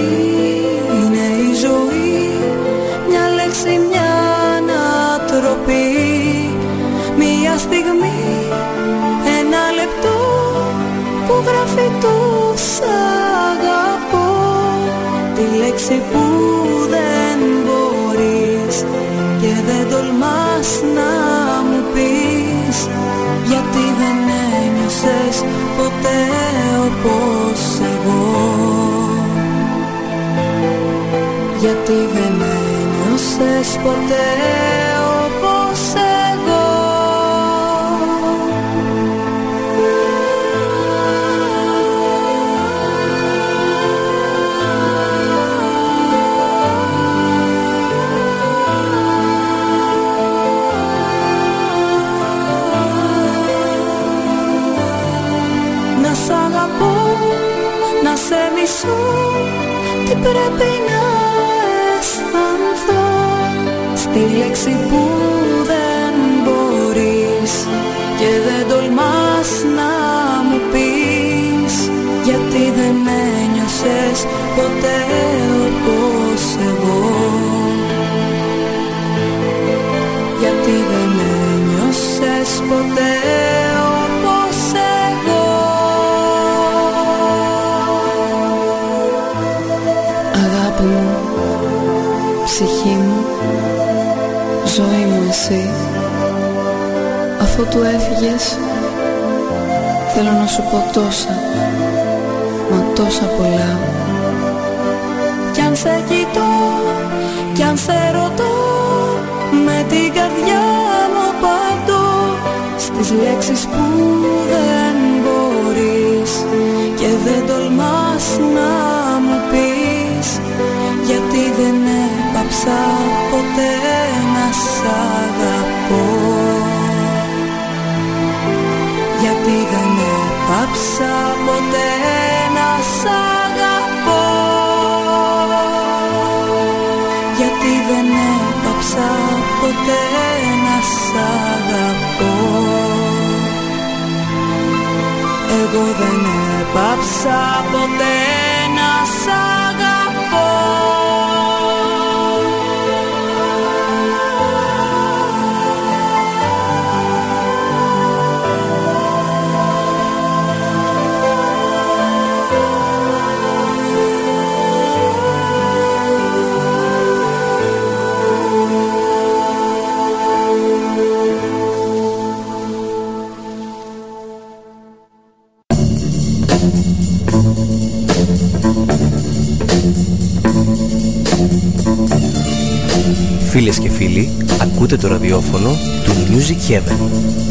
γιατί δεν ένιωσες ποτέ όπως εγώ Να σ' αγαπώ, να σε Στη λέξη που δεν μπορείς Και δεν τολμάς να μου πεις. Γιατί δεν ένιωσες ποτέ όπως εγώ. Γιατί δεν ένιωσες ποτέ του έφυγες. Θέλω να σου πω τόσα, μα τόσα πολλά Γιατί δεν έπαψα ποτέ να σ' αγαπώ. Γιατί δεν έπαψα ποτέ να σ' αγαπώ. Εγώ δεν έπαψα ποτέ να σ' αγαπώ ακούτε το ραδιόφωνο του Music Heaven.